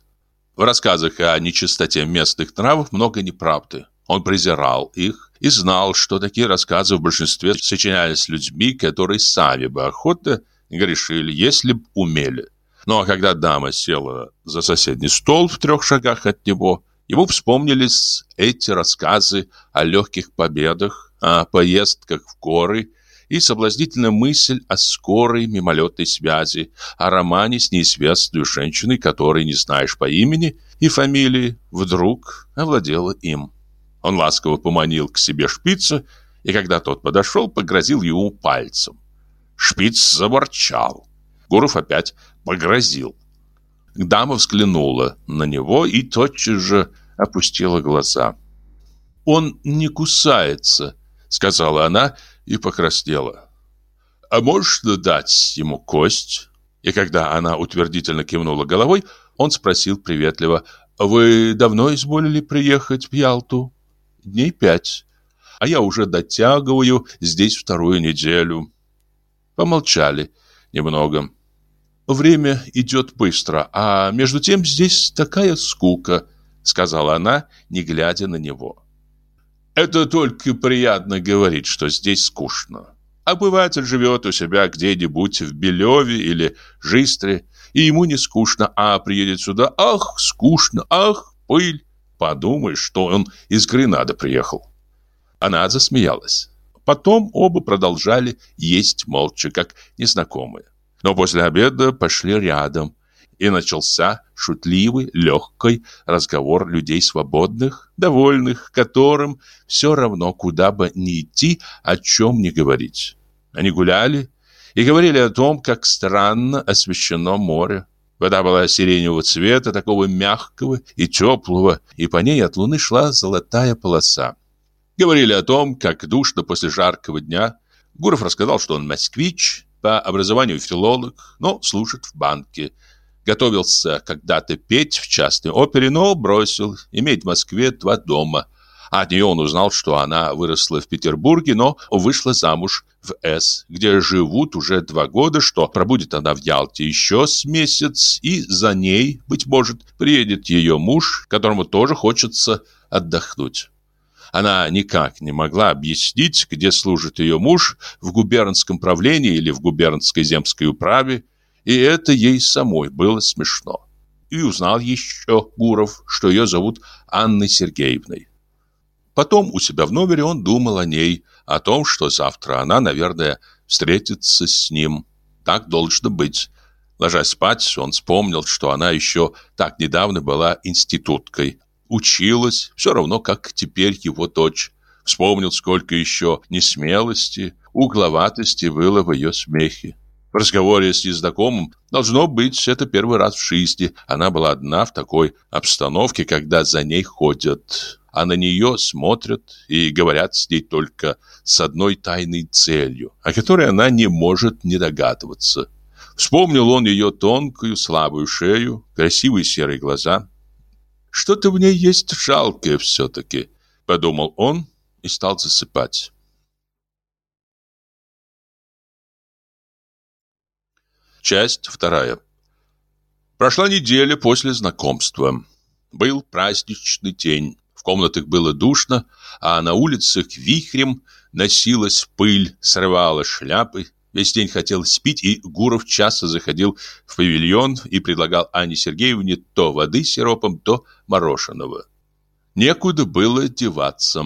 В рассказах о нечистоте местных нравов много неправды. Он презирал их и знал, что такие рассказы в большинстве сочинялись людьми, которые сами бы охотно грешили, если б умели. Но ну, а когда дама села за соседний стол в трех шагах от него, ему вспомнились эти рассказы о легких победах, о поездках в горы и соблазнительная мысль о скорой мимолетной связи, о романе с неизвестной женщиной, которой не знаешь по имени и фамилии, вдруг овладела им. Он ласково поманил к себе шпица, и когда тот подошел, погрозил ему пальцем. Шпиц заворчал. Гуров опять погрозил. Дама взглянула на него и тотчас же опустила глаза. «Он не кусается», — сказала она и покраснела. «А можешь дать ему кость?» И когда она утвердительно кивнула головой, он спросил приветливо, «Вы давно изволили приехать в Ялту?» «Дней пять. А я уже дотягиваю здесь вторую неделю». Помолчали немного. «Время идет быстро, а между тем здесь такая скука», сказала она, не глядя на него. Это только приятно говорить, что здесь скучно. Обыватель живет у себя где-нибудь в Белеве или Жистре, и ему не скучно, а приедет сюда, ах, скучно, ах, пыль. Подумаешь, что он из Гренады приехал. Она засмеялась. Потом оба продолжали есть молча, как незнакомые. Но после обеда пошли рядом, и начался шутливый, легкий разговор людей свободных, довольных, которым все равно, куда бы ни идти, о чем не говорить. Они гуляли и говорили о том, как странно освещено море. Вода была сиреневого цвета, такого мягкого и теплого, и по ней от луны шла золотая полоса. Говорили о том, как душно после жаркого дня. Гуров рассказал, что он москвич, по образованию филолог, но служит в банке – Готовился когда-то петь в частной опере, но бросил. Иметь в Москве два дома. От нее он узнал, что она выросла в Петербурге, но вышла замуж в С, где живут уже два года, что пробудет она в Ялте еще с месяц, и за ней, быть может, приедет ее муж, которому тоже хочется отдохнуть. Она никак не могла объяснить, где служит ее муж, в губернском правлении или в губернской земской управе, и это ей самой было смешно. И узнал еще Гуров, что ее зовут Анной Сергеевной. Потом у себя в номере он думал о ней, о том, что завтра она, наверное, встретится с ним. Так должно быть. Ложась спать, он вспомнил, что она еще так недавно была институткой. Училась, все равно, как теперь его дочь. Вспомнил, сколько еще несмелости, угловатости было в ее смехе. В разговоре с незнакомым, должно быть, это первый раз в жизни. Она была одна в такой обстановке, когда за ней ходят, а на нее смотрят и говорят с ней только с одной тайной целью, о которой она не может не догадываться. Вспомнил он ее тонкую, слабую шею, красивые серые глаза. «Что-то в ней есть жалкое все-таки», — подумал он и стал засыпать. Часть вторая. Прошла неделя после знакомства. Был праздничный день. В комнатах было душно, а на улицах вихрем носилась пыль, срывала шляпы. Весь день хотел спить, и Гуров часто заходил в павильон и предлагал Анне Сергеевне то воды с сиропом, то мороженого. Некуда было деваться.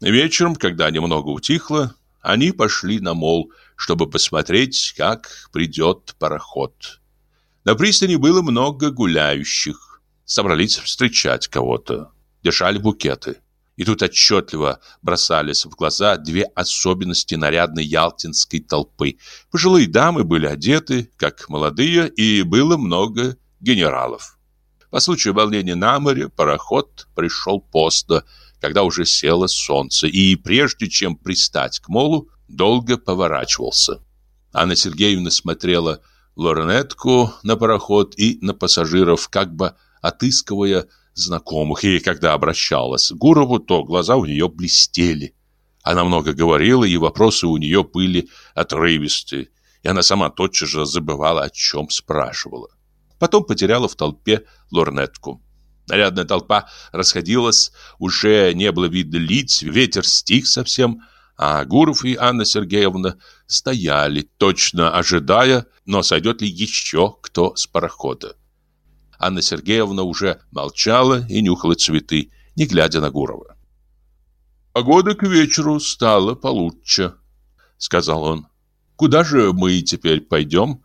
Вечером, когда немного утихло, они пошли на мол – чтобы посмотреть, как придет пароход. На пристани было много гуляющих. Собрались встречать кого-то. Держали букеты. И тут отчетливо бросались в глаза две особенности нарядной ялтинской толпы. Пожилые дамы были одеты, как молодые, и было много генералов. По случаю волнения на море пароход пришел поздно, когда уже село солнце, и прежде чем пристать к молу, долго поворачивался. Анна Сергеевна смотрела лорнетку на пароход и на пассажиров, как бы отыскивая знакомых, и когда обращалась к Гурову, то глаза у нее блестели. Она много говорила, и вопросы у нее были отрывистые, и она сама тотчас же забывала, о чем спрашивала. Потом потеряла в толпе лорнетку. Нарядная толпа расходилась, уже не было видно лиц, ветер стих совсем, а Гуров и Анна Сергеевна стояли, точно ожидая, но сойдет ли еще кто с парохода. Анна Сергеевна уже молчала и нюхала цветы, не глядя на Гурова. «Погода к вечеру стала получше», — сказал он. «Куда же мы теперь пойдем?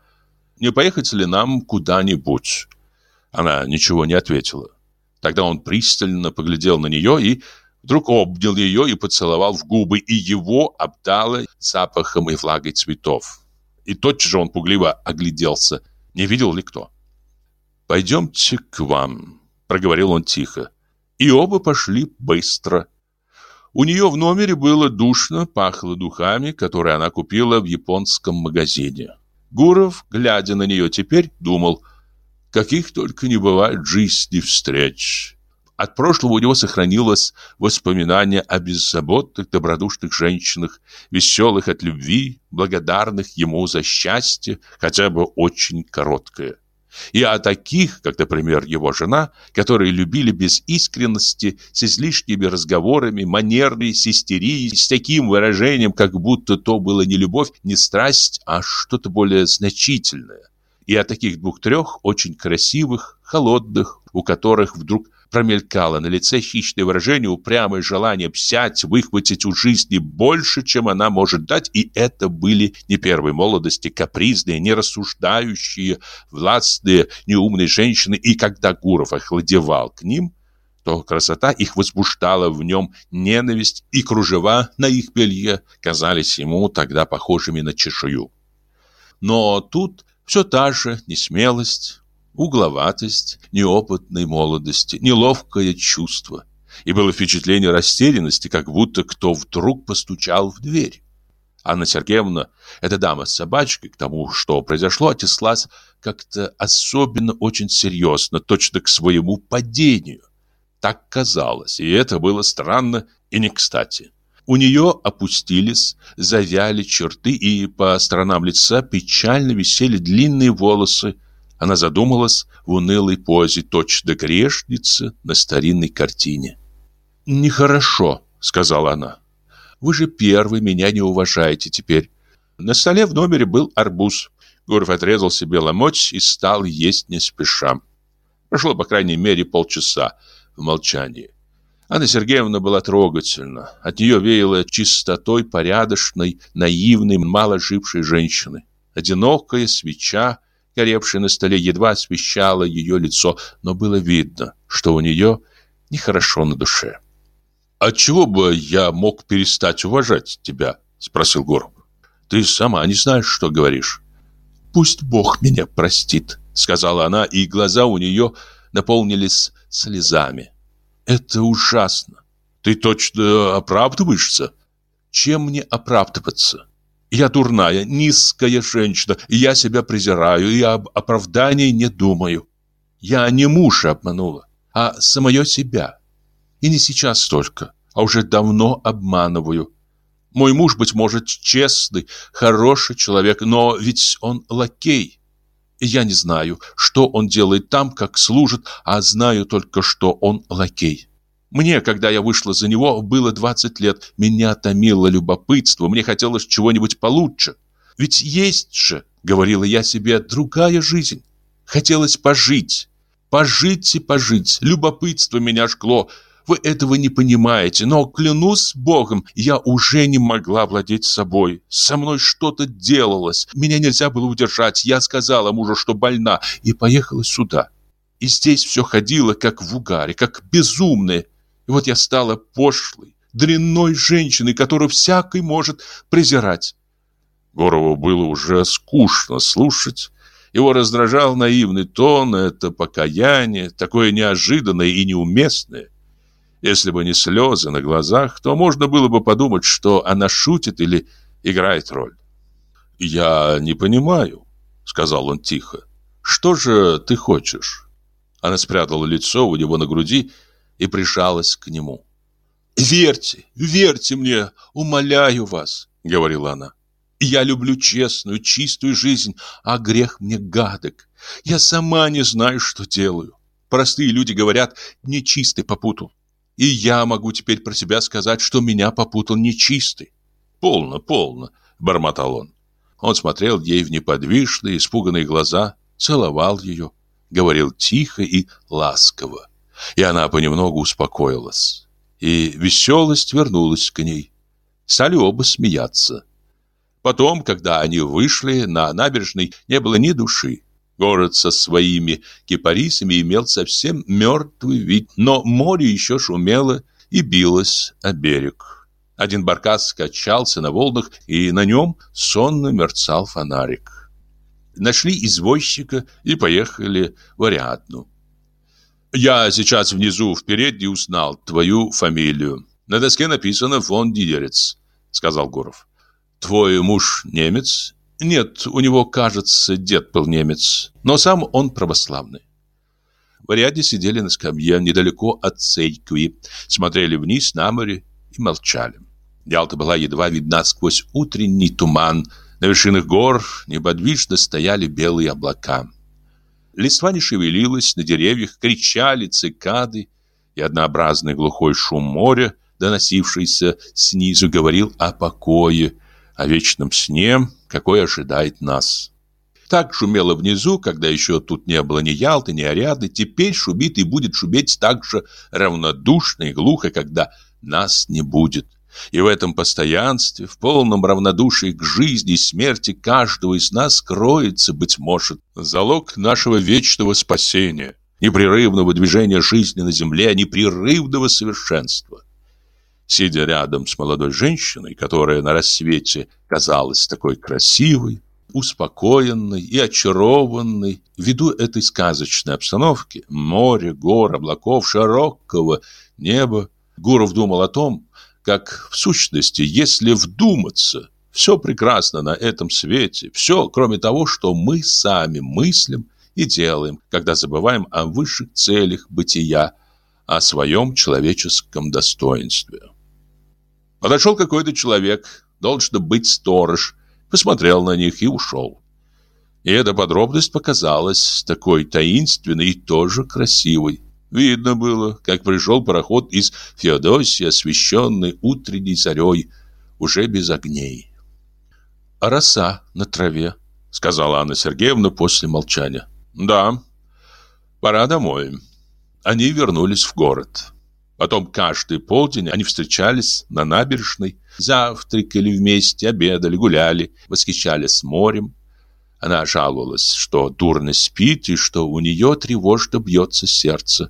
Не поехать ли нам куда-нибудь?» Она ничего не ответила. Тогда он пристально поглядел на нее и вдруг обнял ее и поцеловал в губы, и его обдало запахом и влагой цветов. И тотчас же он пугливо огляделся, не видел ли кто. «Пойдемте к вам», — проговорил он тихо. И оба пошли быстро. У нее в номере было душно, пахло духами, которые она купила в японском магазине. Гуров, глядя на нее теперь, думал, каких только не бывает жизни встреч. От прошлого у него сохранилось воспоминание о беззаботных, добродушных женщинах, веселых от любви, благодарных ему за счастье, хотя бы очень короткое. И о таких, как, например, его жена, которые любили без искренности, с излишними разговорами, манерной, с истерией, с таким выражением, как будто то было не любовь, не страсть, а что-то более значительное. И о таких двух-трех очень красивых, холодных, у которых вдруг промелькало на лице хищное выражение, упрямое желание взять, выхватить у жизни больше, чем она может дать, и это были не первой молодости капризные, не рассуждающие, властные, неумные женщины, и когда Гуров охладевал к ним, то красота их возбуждала в нем ненависть, и кружева на их белье казались ему тогда похожими на чешую. Но тут все та же несмелость, угловатость, неопытной молодости, неловкое чувство. И было впечатление растерянности, как будто кто вдруг постучал в дверь. Анна Сергеевна, эта дама с собачкой, к тому, что произошло, отнеслась как-то особенно очень серьезно, точно к своему падению. Так казалось, и это было странно и не кстати. У нее опустились, завяли черты, и по сторонам лица печально висели длинные волосы, она задумалась в унылой позе, точно грешница на старинной картине. «Нехорошо», — сказала она. «Вы же первый меня не уважаете теперь». На столе в номере был арбуз. Гуров отрезал себе ломоть и стал есть не спеша. Прошло, по крайней мере, полчаса в молчании. Анна Сергеевна была трогательна. От нее веяло чистотой порядочной, наивной, мало жившей женщины. Одинокая свеча горевшая на столе, едва освещала ее лицо, но было видно, что у нее нехорошо на душе. «Отчего бы я мог перестать уважать тебя?» — спросил Горб. «Ты сама не знаешь, что говоришь». «Пусть Бог меня простит», — сказала она, и глаза у нее наполнились слезами. «Это ужасно. Ты точно оправдываешься?» «Чем мне оправдываться?» Я дурная, низкая женщина, и я себя презираю, и об оправдании не думаю. Я не мужа обманула, а самое себя. И не сейчас только, а уже давно обманываю. Мой муж, быть может, честный, хороший человек, но ведь он лакей. И я не знаю, что он делает там, как служит, а знаю только, что он лакей. Мне, когда я вышла за него, было 20 лет. Меня томило любопытство, мне хотелось чего-нибудь получше. Ведь есть же, говорила я себе, другая жизнь. Хотелось пожить. Пожить и пожить. Любопытство меня жгло. Вы этого не понимаете, но, клянусь Богом, я уже не могла владеть собой. Со мной что-то делалось. Меня нельзя было удержать. Я сказала мужу, что больна, и поехала сюда. И здесь все ходило, как в угаре, как безумное. Вот я стала пошлой, дрянной женщиной, которую всякий может презирать. Горову было уже скучно слушать. Его раздражал наивный тон, это покаяние, такое неожиданное и неуместное. Если бы не слезы на глазах, то можно было бы подумать, что она шутит или играет роль. «Я не понимаю», — сказал он тихо. «Что же ты хочешь?» Она спрятала лицо у него на груди и прижалась к нему. «Верьте, верьте мне, умоляю вас», — говорила она. «Я люблю честную, чистую жизнь, а грех мне гадок. Я сама не знаю, что делаю. Простые люди говорят, нечистый попутал. И я могу теперь про себя сказать, что меня попутал нечистый. Полно, полно, бормотал он. Он смотрел ей в неподвижные, испуганные глаза, целовал ее, говорил тихо и ласково. И она понемногу успокоилась. И веселость вернулась к ней. Стали оба смеяться. Потом, когда они вышли, на набережной не было ни души. Город со своими кипарисами имел совсем мертвый вид, но море еще шумело и билось о берег. Один баркас качался на волнах, и на нем сонно мерцал фонарик. Нашли извозчика и поехали в Ариадну. «Я сейчас внизу в передней узнал твою фамилию. На доске написано «Фон Дидерец», — сказал Гуров. «Твой муж немец?» Нет, у него, кажется, дед был немец, но сам он православный. В ряде сидели на скамье недалеко от церкви, смотрели вниз на море и молчали. Ялта была едва видна сквозь утренний туман. На вершинах гор неподвижно стояли белые облака. Листва не шевелилась, на деревьях кричали цикады, и однообразный глухой шум моря, доносившийся снизу, говорил о покое, о вечном сне, какой ожидает нас. Так шумело внизу, когда еще тут не было ни Ялты, ни Ариады. Теперь шумит и будет шуметь так же равнодушно и глухо, когда нас не будет. И в этом постоянстве, в полном равнодушии к жизни и смерти каждого из нас кроется, быть может, залог нашего вечного спасения, непрерывного движения жизни на земле, непрерывного совершенства. Сидя рядом с молодой женщиной, которая на рассвете казалась такой красивой, успокоенной и очарованной ввиду этой сказочной обстановки, моря, гор, облаков, широкого неба, Гуров думал о том, как в сущности, если вдуматься, все прекрасно на этом свете, все, кроме того, что мы сами мыслим и делаем, когда забываем о высших целях бытия, о своем человеческом достоинстве. Подошел какой-то человек, должен быть сторож, посмотрел на них и ушел. И эта подробность показалась такой таинственной и тоже красивой. Видно было, как пришел пароход из Феодосии, освещенный утренней зарей, уже без огней. «А роса на траве», — сказала Анна Сергеевна после молчания. «Да, пора домой». Они вернулись в город. Потом каждый полдень они встречались на набережной, завтракали вместе, обедали, гуляли, восхищались морем. Она жаловалась, что дурно спит и что у нее тревожно бьется сердце.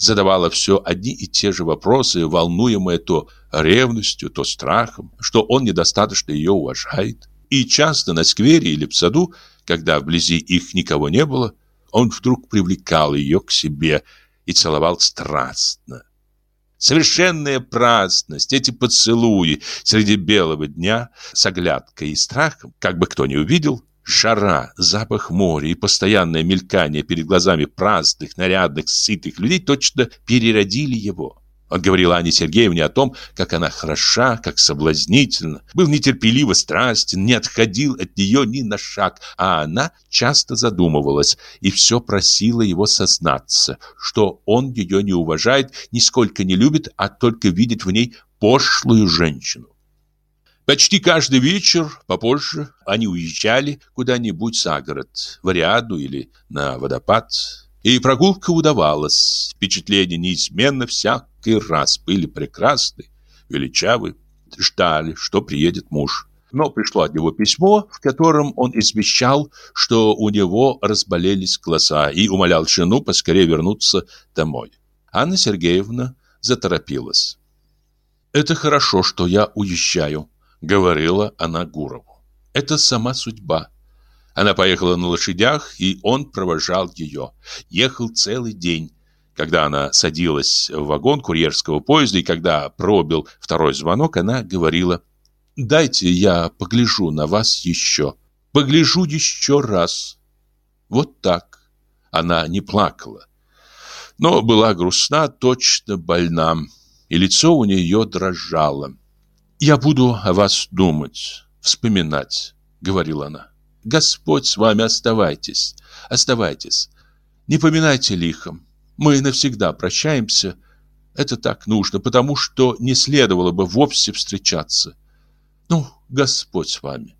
Задавала все одни и те же вопросы, волнуемые то ревностью, то страхом, что он недостаточно ее уважает. И часто на сквере или в саду, когда вблизи их никого не было, он вдруг привлекал ее к себе и целовал страстно. Совершенная праздность, эти поцелуи среди белого дня с оглядкой и страхом, как бы кто ни увидел, жара, запах моря и постоянное мелькание перед глазами праздных, нарядных, сытых людей точно переродили его. Он говорил Ане Сергеевне о том, как она хороша, как соблазнительна, был нетерпеливо страстен, не отходил от нее ни на шаг, а она часто задумывалась и все просила его сознаться, что он ее не уважает, нисколько не любит, а только видит в ней пошлую женщину. Почти каждый вечер, попозже, они уезжали куда-нибудь за город, в Ариаду или на водопад, и прогулка удавалась, впечатления неизменно всякий раз были прекрасны, величавы, ждали, что приедет муж. Но пришло от него письмо, в котором он извещал, что у него разболелись глаза и умолял жену поскорее вернуться домой. Анна Сергеевна заторопилась. «Это хорошо, что я уезжаю», — говорила она Гурову. «Это сама судьба. Она поехала на лошадях, и он провожал ее. Ехал целый день. Когда она садилась в вагон курьерского поезда, и когда пробил второй звонок, она говорила, «Дайте я погляжу на вас еще. Погляжу еще раз». Вот так. Она не плакала. Но была грустна, точно больна, и лицо у нее дрожало. «Я буду о вас думать, вспоминать», — говорила она. Господь с вами, оставайтесь, оставайтесь. Не поминайте лихом. Мы навсегда прощаемся. Это так нужно, потому что не следовало бы вовсе встречаться. Ну, Господь с вами.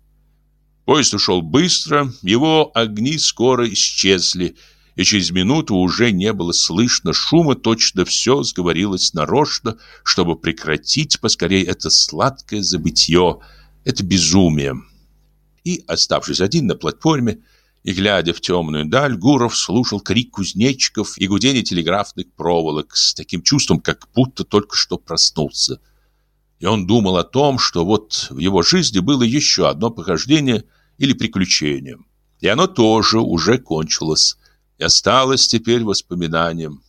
Поезд ушел быстро, его огни скоро исчезли, и через минуту уже не было слышно шума, точно все сговорилось нарочно, чтобы прекратить поскорее это сладкое забытье, это безумие. И, оставшись один на платформе, и, глядя в темную даль, Гуров слушал крик кузнечиков и гудение телеграфных проволок с таким чувством, как будто только что проснулся. И он думал о том, что вот в его жизни было еще одно похождение или приключение. И оно тоже уже кончилось и осталось теперь воспоминанием.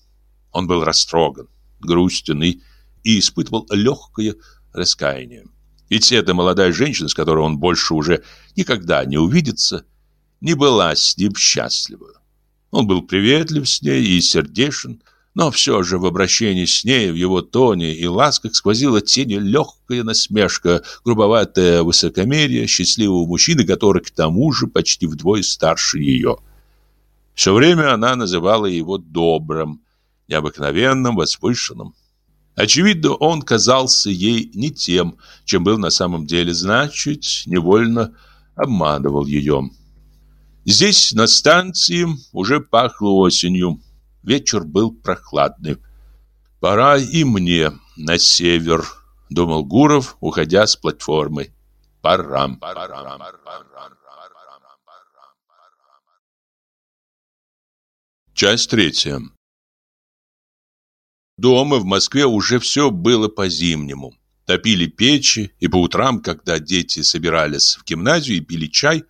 Он был растроган, грустен и, и испытывал легкое раскаяние. Ведь эта молодая женщина, с которой он больше уже никогда не увидится, не была с ним счастлива. Он был приветлив с ней и сердешен, но все же в обращении с ней, в его тоне и ласках сквозила тень легкая насмешка, грубоватое высокомерие счастливого мужчины, который к тому же почти вдвое старше ее. Все время она называла его добрым, необыкновенным, возвышенным. Очевидно, он казался ей не тем, чем был на самом деле, значит, невольно обманывал ее. Здесь, на станции, уже пахло осенью. Вечер был прохладный. «Пора и мне на север», — думал Гуров, уходя с платформы. «Пора». Часть третья. Дома в Москве уже все было по-зимнему. Топили печи, и по утрам, когда дети собирались в гимназию и пили чай,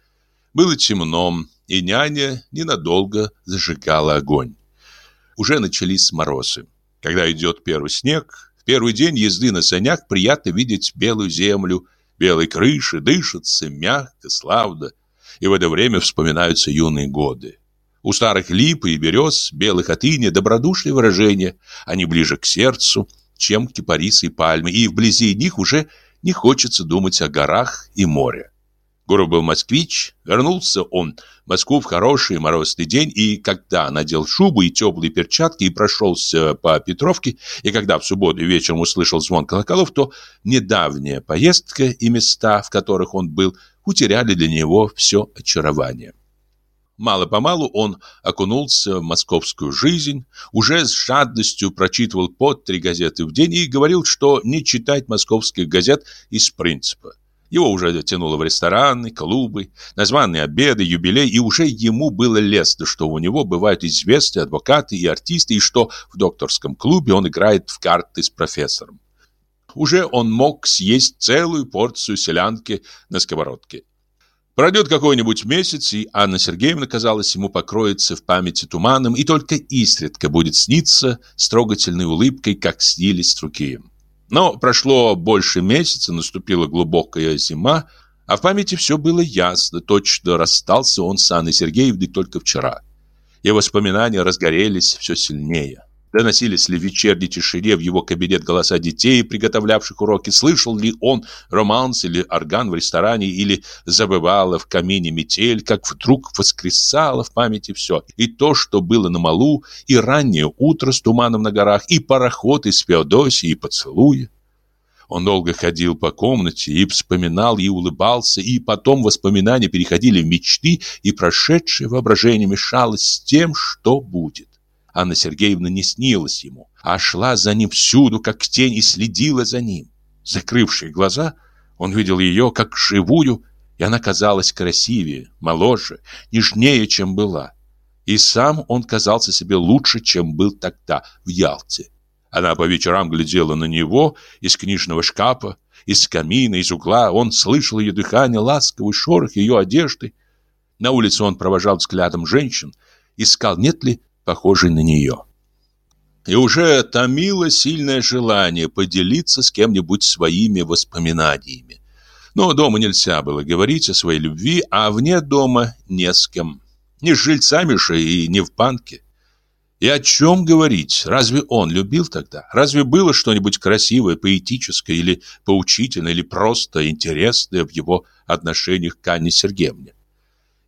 было темно, и няня ненадолго зажигала огонь. Уже начались морозы. Когда идет первый снег, в первый день езды на санях приятно видеть белую землю, белые крыши, дышится мягко, славно. И в это время вспоминаются юные годы. У старых лип и берез, белых от иния, добродушные выражения. Они ближе к сердцу, чем кипарисы и пальмы, и вблизи них уже не хочется думать о горах и море. Гуров был москвич, вернулся он в Москву в хороший морозный день, и когда надел шубу и теплые перчатки и прошелся по Петровке, и когда в субботу вечером услышал звон колоколов, то недавняя поездка и места, в которых он был, утеряли для него все очарование. Мало-помалу он окунулся в московскую жизнь, уже с жадностью прочитывал по три газеты в день и говорил, что не читать московских газет из принципа. Его уже тянуло в рестораны, клубы, названные обеды, юбилей, и уже ему было лестно, что у него бывают известные адвокаты и артисты, и что в докторском клубе он играет в карты с профессором. Уже он мог съесть целую порцию селянки на сковородке. Пройдет какой-нибудь месяц, и Анна Сергеевна, казалось, ему покроется в памяти туманом, и только изредка будет сниться с трогательной улыбкой, как снились руки. Но прошло больше месяца, наступила глубокая зима, а в памяти все было ясно, точно расстался он с Анной Сергеевной только вчера. И воспоминания разгорелись все сильнее. Доносились ли в вечерней тишине в его кабинет голоса детей, приготовлявших уроки? Слышал ли он романс или орган в ресторане? Или забывала в камине метель, как вдруг воскресало в памяти все? И то, что было на малу, и раннее утро с туманом на горах, и пароход из Феодосии, и поцелуи. Он долго ходил по комнате и вспоминал, и улыбался, и потом воспоминания переходили в мечты, и прошедшее воображение мешалось с тем, что будет. Анна Сергеевна не снилась ему, а шла за ним всюду, как тень, и следила за ним. Закрывшие глаза, он видел ее как живую, и она казалась красивее, моложе, нежнее, чем была. И сам он казался себе лучше, чем был тогда, в Ялте. Она по вечерам глядела на него из книжного шкафа, из камина, из угла. Он слышал ее дыхание, ласковый шорох ее одежды. На улице он провожал взглядом женщин, искал, нет ли похожей на нее. И уже томило сильное желание поделиться с кем-нибудь своими воспоминаниями. Но дома нельзя было говорить о своей любви, а вне дома не с кем. Не с жильцами же и не в банке. И о чем говорить? Разве он любил тогда? Разве было что-нибудь красивое, поэтическое или поучительное, или просто интересное в его отношениях к Анне Сергеевне?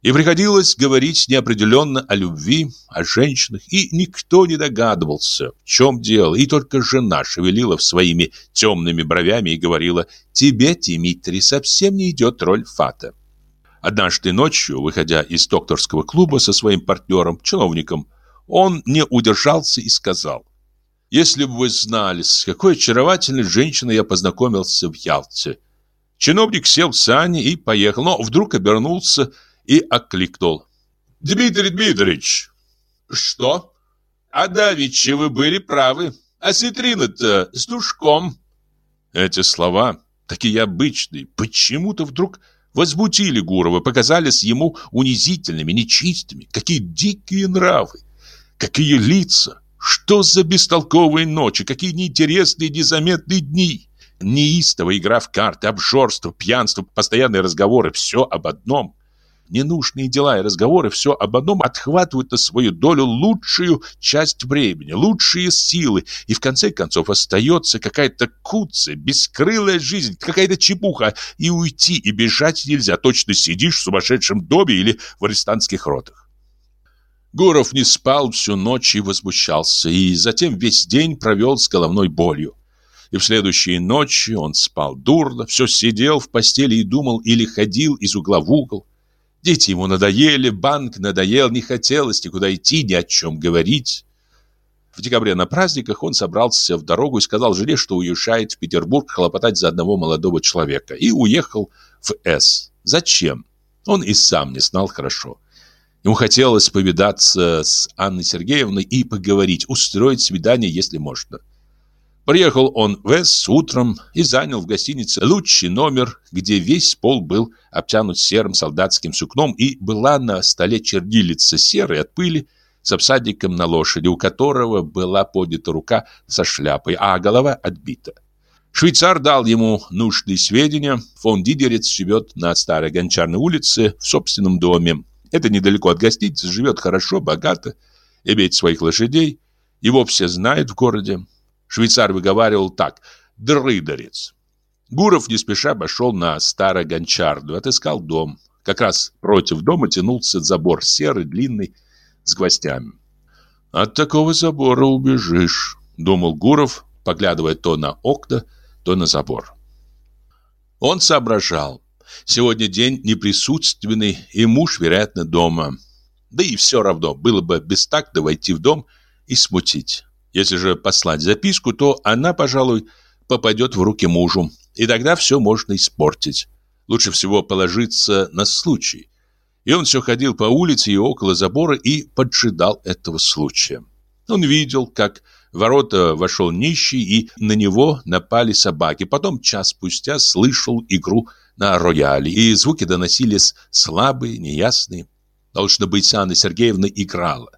И приходилось говорить неопределенно о любви, о женщинах, и никто не догадывался, в чем дело, и только жена шевелила своими темными бровями и говорила «Тебе, Дмитрий, совсем не идет роль фата». Однажды ночью, выходя из докторского клуба со своим партнером, чиновником, он не удержался и сказал «Если бы вы знали, с какой очаровательной женщиной я познакомился в Ялте». Чиновник сел в сани и поехал, но вдруг обернулся и окликнул. «Дмитрий Дмитриевич!» «Что?» «А давеча вы были правы. А ситрина-то с душком». Эти слова, такие обычные, почему-то вдруг возбудили Гурова, показались ему унизительными, нечистыми. Какие дикие нравы, какие лица, что за бестолковые ночи, какие неинтересные, незаметные дни. Неистово игра в карты, обжорство, пьянство, постоянные разговоры, все об одном – Ненужные дела и разговоры все об одном отхватывают на свою долю лучшую часть времени, лучшие силы, и в конце концов остается какая-то куцая, бескрылая жизнь, какая-то чепуха, и уйти, и бежать нельзя, точно сидишь в сумасшедшем доме или в арестантских ротах. Гуров не спал всю ночь и возмущался, и затем весь день провел с головной болью. И в следующие ночи он спал дурно, все сидел в постели и думал или ходил из угла в угол. Дети ему надоели, банк надоел, не хотелось никуда идти, ни о чем говорить. В декабре на праздниках он собрался в дорогу и сказал жене, что уезжает в Петербург хлопотать за одного молодого человека. И уехал в С. Зачем? Он и сам не знал хорошо. Ему хотелось повидаться с Анной Сергеевной и поговорить, устроить свидание, если можно. Приехал он в С утром и занял в гостинице лучший номер, где весь пол был обтянут серым солдатским сукном и была на столе чернилица серой от пыли с обсадником на лошади, у которого была поднята рука со шляпой, а голова отбита. Швейцар дал ему нужные сведения. Фон Дидерец живет на старой гончарной улице в собственном доме. Это недалеко от гостиницы, живет хорошо, богато, имеет своих лошадей. Его все знают в городе. Швейцар выговаривал так «дрыдорец». Гуров не спеша обошел на старогончарду, отыскал дом. Как раз против дома тянулся забор серый, длинный, с гвоздями. «От такого забора убежишь», — думал Гуров, поглядывая то на окна, то на забор. Он соображал. Сегодня день неприсутственный, и муж, вероятно, дома. Да и все равно, было бы бестактно войти в дом и смутить. Если же послать записку, то она, пожалуй, попадет в руки мужу, и тогда все можно испортить. Лучше всего положиться на случай. И он все ходил по улице и около забора и поджидал этого случая. Он видел, как в ворота вошел нищий, и на него напали собаки. Потом час спустя слышал игру на рояле, и звуки доносились слабые, неясные. Должно быть, Анна Сергеевна играла.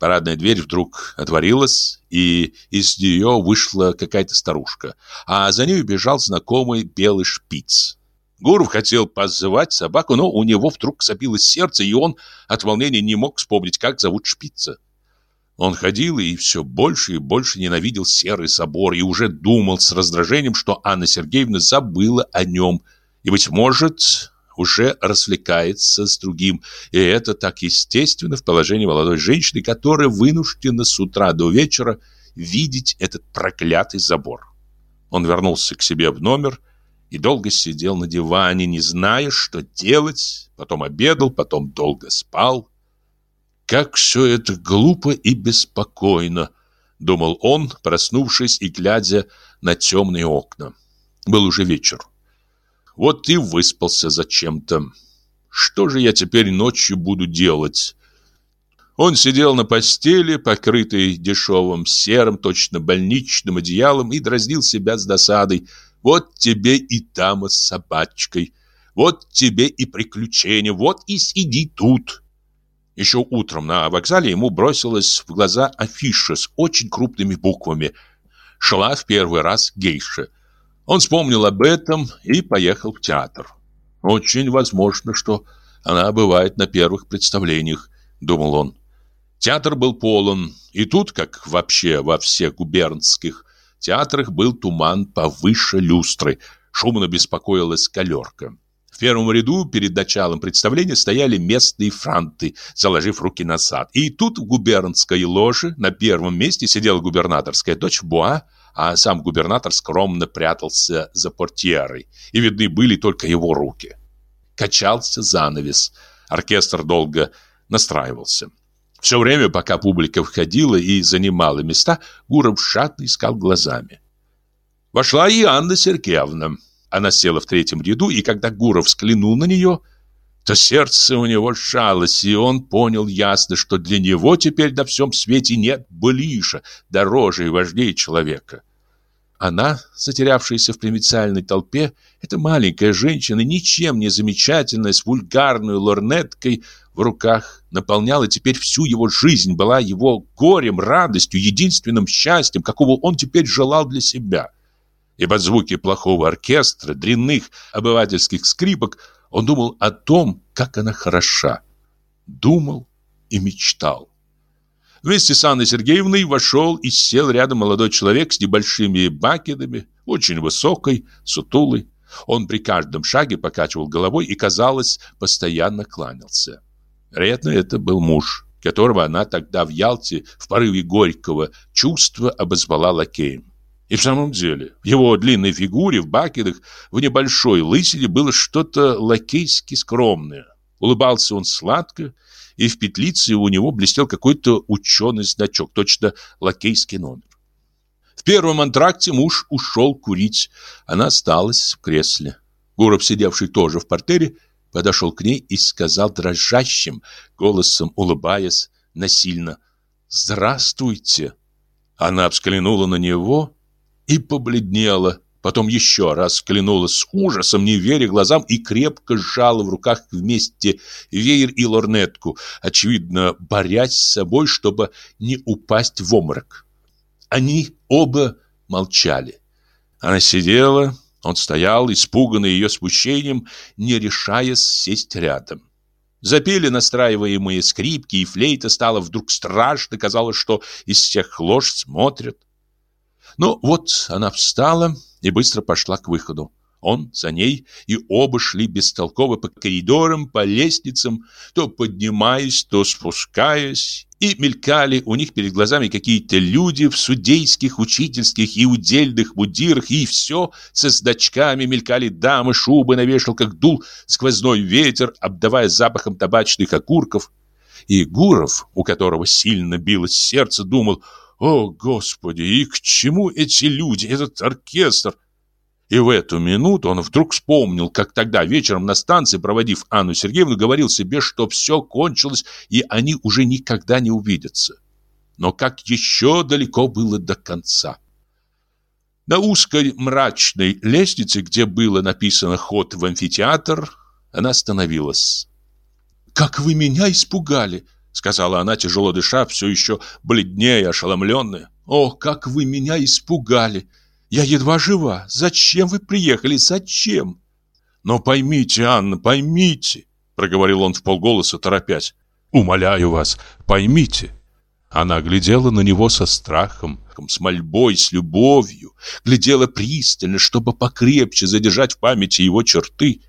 Парадная дверь вдруг отворилась, и из нее вышла какая-то старушка, а за ней бежал знакомый белый шпиц. Гуров хотел позывать собаку, но у него вдруг забилось сердце, и он от волнения не мог вспомнить, как зовут шпица. Он ходил и все больше и больше ненавидел серый собор и уже думал с раздражением, что Анна Сергеевна забыла о нем. И, быть может, уже развлекается с другим. И это так естественно в положении молодой женщины, которая вынуждена с утра до вечера видеть этот проклятый забор. Он вернулся к себе в номер и долго сидел на диване, не зная, что делать, потом обедал, потом долго спал. Как все это глупо и беспокойно, думал он, проснувшись и глядя на темные окна. Был уже вечер. Вот и выспался зачем-то. Что же я теперь ночью буду делать? Он сидел на постели, покрытой дешевым серым, точно больничным одеялом, и дразнил себя с досадой. Вот тебе и там с собачкой, вот тебе и приключения, вот и сиди тут. Еще утром на вокзале ему бросилась в глаза афиша с очень крупными буквами. Шла в первый раз гейша – он вспомнил об этом и поехал в театр. Очень возможно, что она бывает на первых представлениях, думал он. Театр был полон, и тут, как вообще во всех губернских театрах, был туман повыше люстры, шумно беспокоилась колерка. В первом ряду перед началом представления стояли местные франты, заложив руки назад. И тут в губернской ложе на первом месте сидела губернаторская дочь Буа, а сам губернатор скромно прятался за портьерой, и видны были только его руки. Качался занавес. Оркестр долго настраивался. Все время, пока публика входила и занимала места, Гуров шатно искал глазами. Вошла и Анна Сергеевна. Она села в третьем ряду, и когда Гуров взглянул на нее, то сердце у него сжалось, и он понял ясно, что для него теперь на всем свете нет ближе, дороже и важнее человека. Она, затерявшаяся в провинциальной толпе, эта маленькая женщина, ничем не замечательная, с вульгарной лорнеткой в руках, наполняла теперь всю его жизнь, была его горем, радостью, единственным счастьем, какого он теперь желал для себя. И под звуки плохого оркестра, дрянных обывательских скрипок, он думал о том, как она хороша. Думал и мечтал. Вместе с Анной Сергеевной вошел и сел рядом молодой человек с небольшими бакетами, очень высокой, сутулый. Он при каждом шаге покачивал головой и, казалось, постоянно кланялся. Вероятно, это был муж, которого она тогда в Ялте в порыве горького чувства обозвала лакеем. И в самом деле, в его длинной фигуре, в бакетах, в небольшой лысине было что-то лакейски скромное. Улыбался он сладко, и в петлице у него блестел какой-то ученый значок, точно лакейский номер. В первом антракте муж ушел курить, она осталась в кресле. Гуров, сидевший тоже в портере, подошел к ней и сказал дрожащим голосом, улыбаясь насильно, «Здравствуйте!» Она взглянула на него и побледнела. Потом еще раз взглянула с ужасом, не веря глазам, и крепко сжала в руках вместе веер и лорнетку, очевидно, борясь с собой, чтобы не упасть в обморок. Они оба молчали. Она сидела, он стоял, испуганный ее спущением, не решаясь сесть рядом. Запели настраиваемые скрипки, и флейта стало вдруг страшно, казалось, что из всех лож смотрят. Ну вот она встала и быстро пошла к выходу. Он за ней, и оба шли бестолково по коридорам, по лестницам, то поднимаясь, то спускаясь, и мелькали у них перед глазами какие-то люди в судейских, учительских и удельных мундирах, и все со значками мелькали дамы, шубы на вешалках, дул сквозной ветер, обдавая запахом табачных окурков. И Гуров, у которого сильно билось сердце, думал – о, Господи, и к чему эти люди, этот оркестр? И в эту минуту он вдруг вспомнил, как тогда вечером на станции, проводив Анну Сергеевну, говорил себе, что все кончилось, и они уже никогда не увидятся. Но как еще далеко было до конца. На узкой мрачной лестнице, где было написано «Ход в амфитеатр», она остановилась. «Как вы меня испугали!» Сказала она, тяжело дыша, все еще бледнее, ошеломленная. «О, как вы меня испугали! Я едва жива! Зачем вы приехали? Зачем?» «Но поймите, Анна, поймите!» Проговорил он в полголоса, торопясь. «Умоляю вас, поймите!» Она глядела на него со страхом, с мольбой, с любовью, глядела пристально, чтобы покрепче задержать в памяти его черты.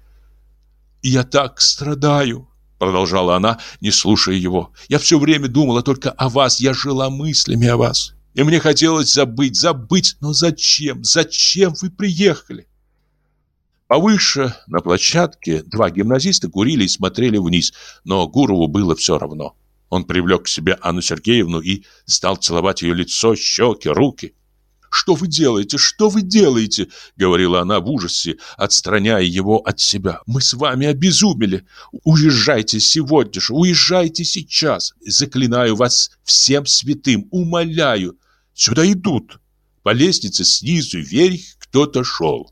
«Я так страдаю!» Продолжала она, не слушая его. Я все время думала только о вас, я жила мыслями о вас. И мне хотелось забыть, забыть, но зачем? Зачем вы приехали? Повыше, на площадке, два гимназиста курили и смотрели вниз, но Гурову было все равно. Он привлек к себе Анну Сергеевну и стал целовать ее лицо, щеки, руки. «Что вы делаете? Что вы делаете?» — говорила она в ужасе, отстраняя его от себя. «Мы с вами обезумели. Уезжайте сегодня же, уезжайте сейчас. Заклинаю вас всем святым, умоляю. Сюда идут». По лестнице снизу вверх кто-то шел.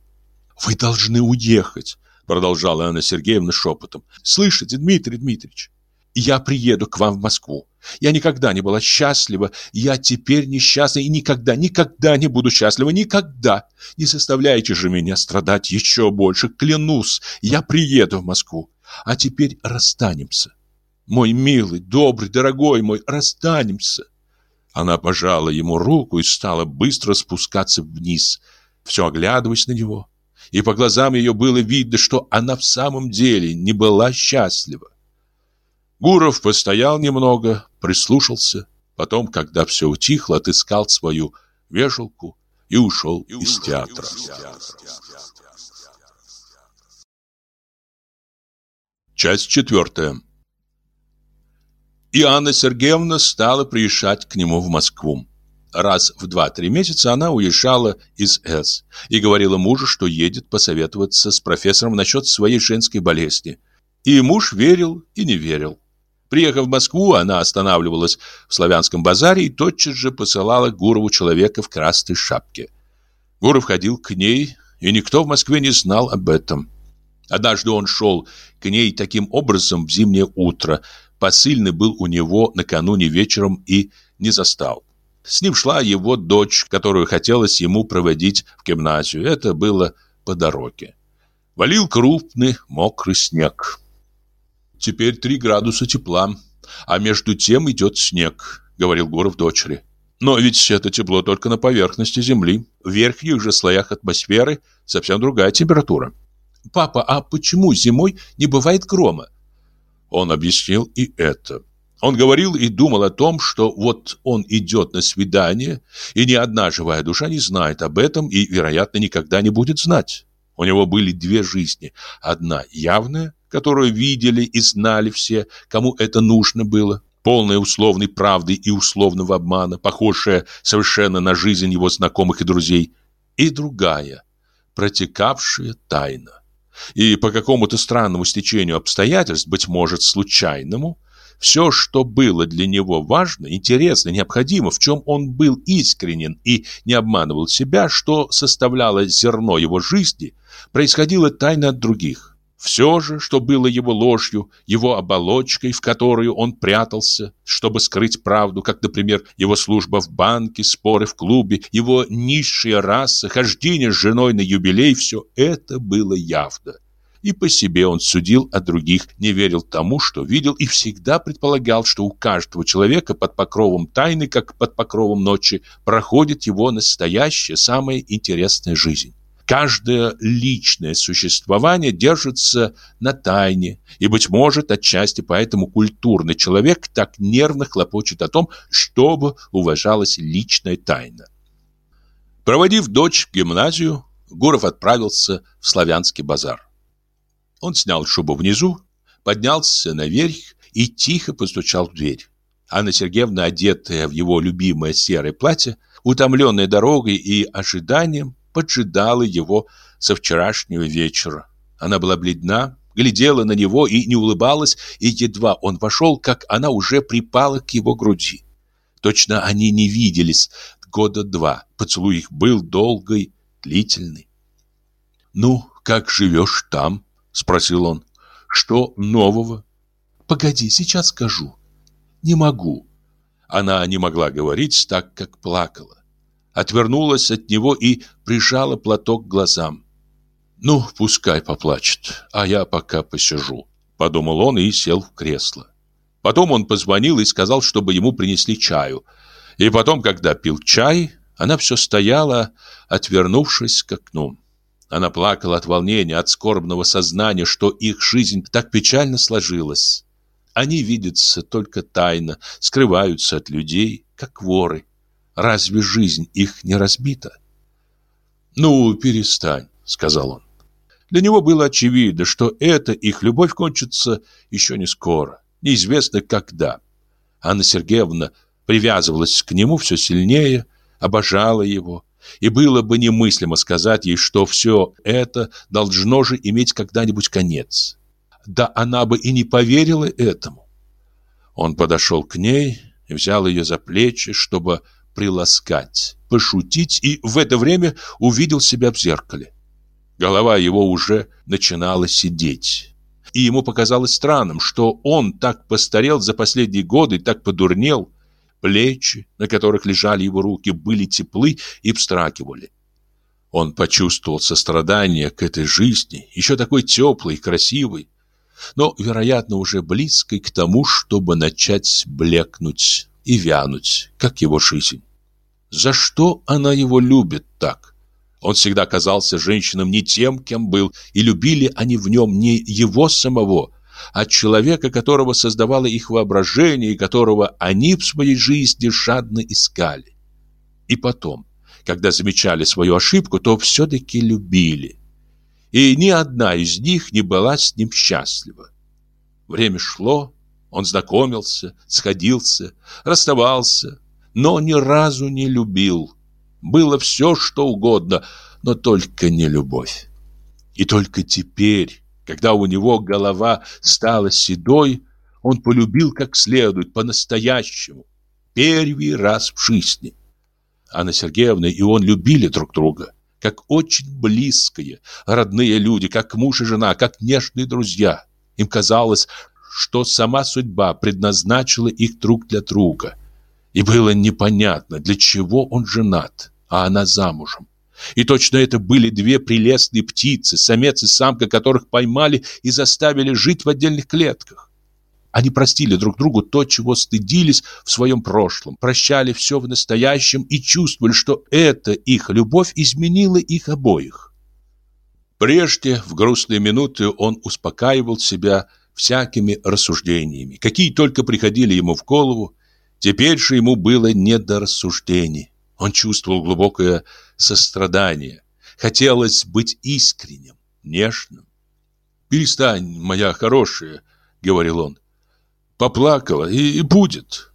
«Вы должны уехать», — продолжала Анна Сергеевна шепотом. «Слышите, Дмитрий Дмитриевич, я приеду к вам в Москву. Я никогда не была счастлива, я теперь несчастна и никогда, никогда не буду счастлива, никогда. Не заставляйте же меня страдать еще больше, клянусь, я приеду в Москву. А теперь расстанемся. Мой милый, добрый, дорогой мой, расстанемся. Она пожала ему руку и стала быстро спускаться вниз, все оглядываясь на него. и по глазам ее было видно, что она в самом деле не была счастлива. Гуров постоял немного, прислушался, потом, когда все утихло, отыскал свою вешалку и ушел из театра. Часть четвертая. И Анна Сергеевна стала приезжать к нему в Москву. Раз в два-три месяца она уезжала из С и говорила мужу, что едет посоветоваться с профессором насчет своей женской болезни. И муж верил и не верил. Приехав в Москву, она останавливалась в Славянском базаре и тотчас же посылала Гурову человека в красной шапке. Гуров ходил к ней, и никто в Москве не знал об этом. Однажды он шел к ней таким образом в зимнее утро. Посыльный был у него накануне вечером и не застал. С ним шла его дочь, которую хотелось ему проводить в гимназию. Это было по дороге. Валил крупный мокрый снег. Теперь три градуса тепла, а между тем идет снег, говорил Гуров дочери. Но ведь это тепло только на поверхности Земли. В верхних же слоях атмосферы совсем другая температура. «Папа, а почему зимой не бывает грома?» Он объяснил и это. Он говорил и думал о том, что вот он идет на свидание, и ни одна живая душа не знает об этом и, вероятно, никогда не будет знать. У него были две жизни. Одна явная, которую видели и знали все, кому это нужно было, полная условной правды и условного обмана, похожая совершенно на жизнь его знакомых и друзей, и другая, протекавшая тайна. И по какому-то странному стечению обстоятельств, быть может, случайному, все, что было для него важно, интересно, необходимо, в чем он был искренен и не обманывал себя, что составляло зерно его жизни, происходило тайно от других. Все же, что было его ложью, его оболочкой, в которую он прятался, чтобы скрыть правду, как, например, его служба в банке, споры в клубе, его низшая раса, хождение с женой на юбилей, все это было явно. И по себе он судил о других, не верил тому, что видел, и всегда предполагал, что у каждого человека под покровом тайны, как под покровом ночи, проходит его настоящая, самая интересная жизнь. Каждое личное существование держится на тайне, и, быть может, отчасти поэтому культурный человек так нервно хлопочет о том, чтобы уважалась личная тайна. Проводив дочь в гимназию, Гуров отправился в Славянский базар. Он снял шубу внизу, поднялся наверх и тихо постучал в дверь. Анна Сергеевна, одетая в его любимое серое платье, утомленная дорогой и ожиданием, поджидала его со вчерашнего вечера. Она была бледна, глядела на него и не улыбалась, и едва он вошел, как она уже припала к его груди. Точно они не виделись года два. Поцелуй их был долгий, длительный. «Ну, как живешь там?» — спросил он. «Что нового?» «Погоди, сейчас скажу». «Не могу». Она не могла говорить так, как плакала отвернулась от него и прижала платок к глазам. «Ну, пускай поплачет, а я пока посижу», — подумал он и сел в кресло. Потом он позвонил и сказал, чтобы ему принесли чаю. И потом, когда пил чай, она все стояла, отвернувшись к окну. Она плакала от волнения, от скорбного сознания, что их жизнь так печально сложилась. Они видятся только тайно, скрываются от людей, как воры. Разве жизнь их не разбита? «Ну, перестань», — сказал он. Для него было очевидно, что эта их любовь кончится еще не скоро, неизвестно когда. Анна Сергеевна привязывалась к нему все сильнее, обожала его, и было бы немыслимо сказать ей, что все это должно же иметь когда-нибудь конец. Да она бы и не поверила этому. Он подошел к ней и взял ее за плечи, чтобы приласкать, пошутить и в это время увидел себя в зеркале. Голова его уже начинала сидеть. И ему показалось странным, что он так постарел за последние годы, так подурнел. Плечи, на которых лежали его руки, были теплы и встракивали. Он почувствовал сострадание к этой жизни, еще такой теплой и красивой, но, вероятно, уже близкой к тому, чтобы начать блекнуть и вянуть, как его жизнь. За что она его любит так? Он всегда казался женщинам не тем, кем был, и любили они в нем не его самого, а человека, которого создавало их воображение и которого они в своей жизни жадно искали. И потом, когда замечали свою ошибку, то все-таки любили. И ни одна из них не была с ним счастлива. Время шло, он знакомился, сходился, расставался, но ни разу не любил. Было все, что угодно, но только не любовь. И только теперь, когда у него голова стала седой, он полюбил как следует, по-настоящему, первый раз в жизни. Анна Сергеевна и он любили друг друга, как очень близкие, родные люди, как муж и жена, как нежные друзья. Им казалось, что сама судьба предназначила их друг для друга. И было непонятно, для чего он женат, а она замужем. И точно это были две прелестные птицы, самец и самка которых поймали и заставили жить в отдельных клетках. Они простили друг другу то, чего стыдились в своем прошлом, прощали все в настоящем и чувствовали, что эта их любовь изменила их обоих. Прежде, в грустные минуты, он успокаивал себя всякими рассуждениями, какие только приходили ему в голову. Теперь же ему было не до рассуждений. Он чувствовал глубокое сострадание. Хотелось быть искренним, нежным. «Перестань, моя хорошая», — говорил он. «Поплакала, и, будет.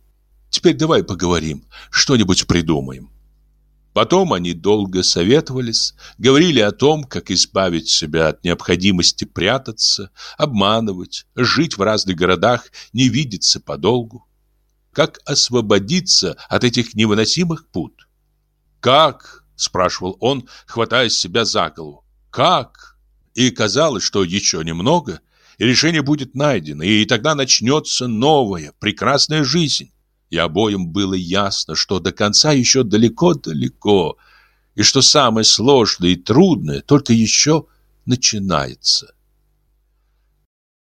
Теперь давай поговорим, что-нибудь придумаем». Потом они долго советовались, говорили о том, как избавить себя от необходимости прятаться, обманывать, жить в разных городах, не видеться подолгу. Как освободиться от этих невыносимых пут? «Как?» – спрашивал он, хватая себя за голову. «Как?» И казалось, что еще немного, и решение будет найдено, и тогда начнется новая, прекрасная жизнь. И обоим было ясно, что до конца еще далеко-далеко, и что самое сложное и трудное только еще начинается.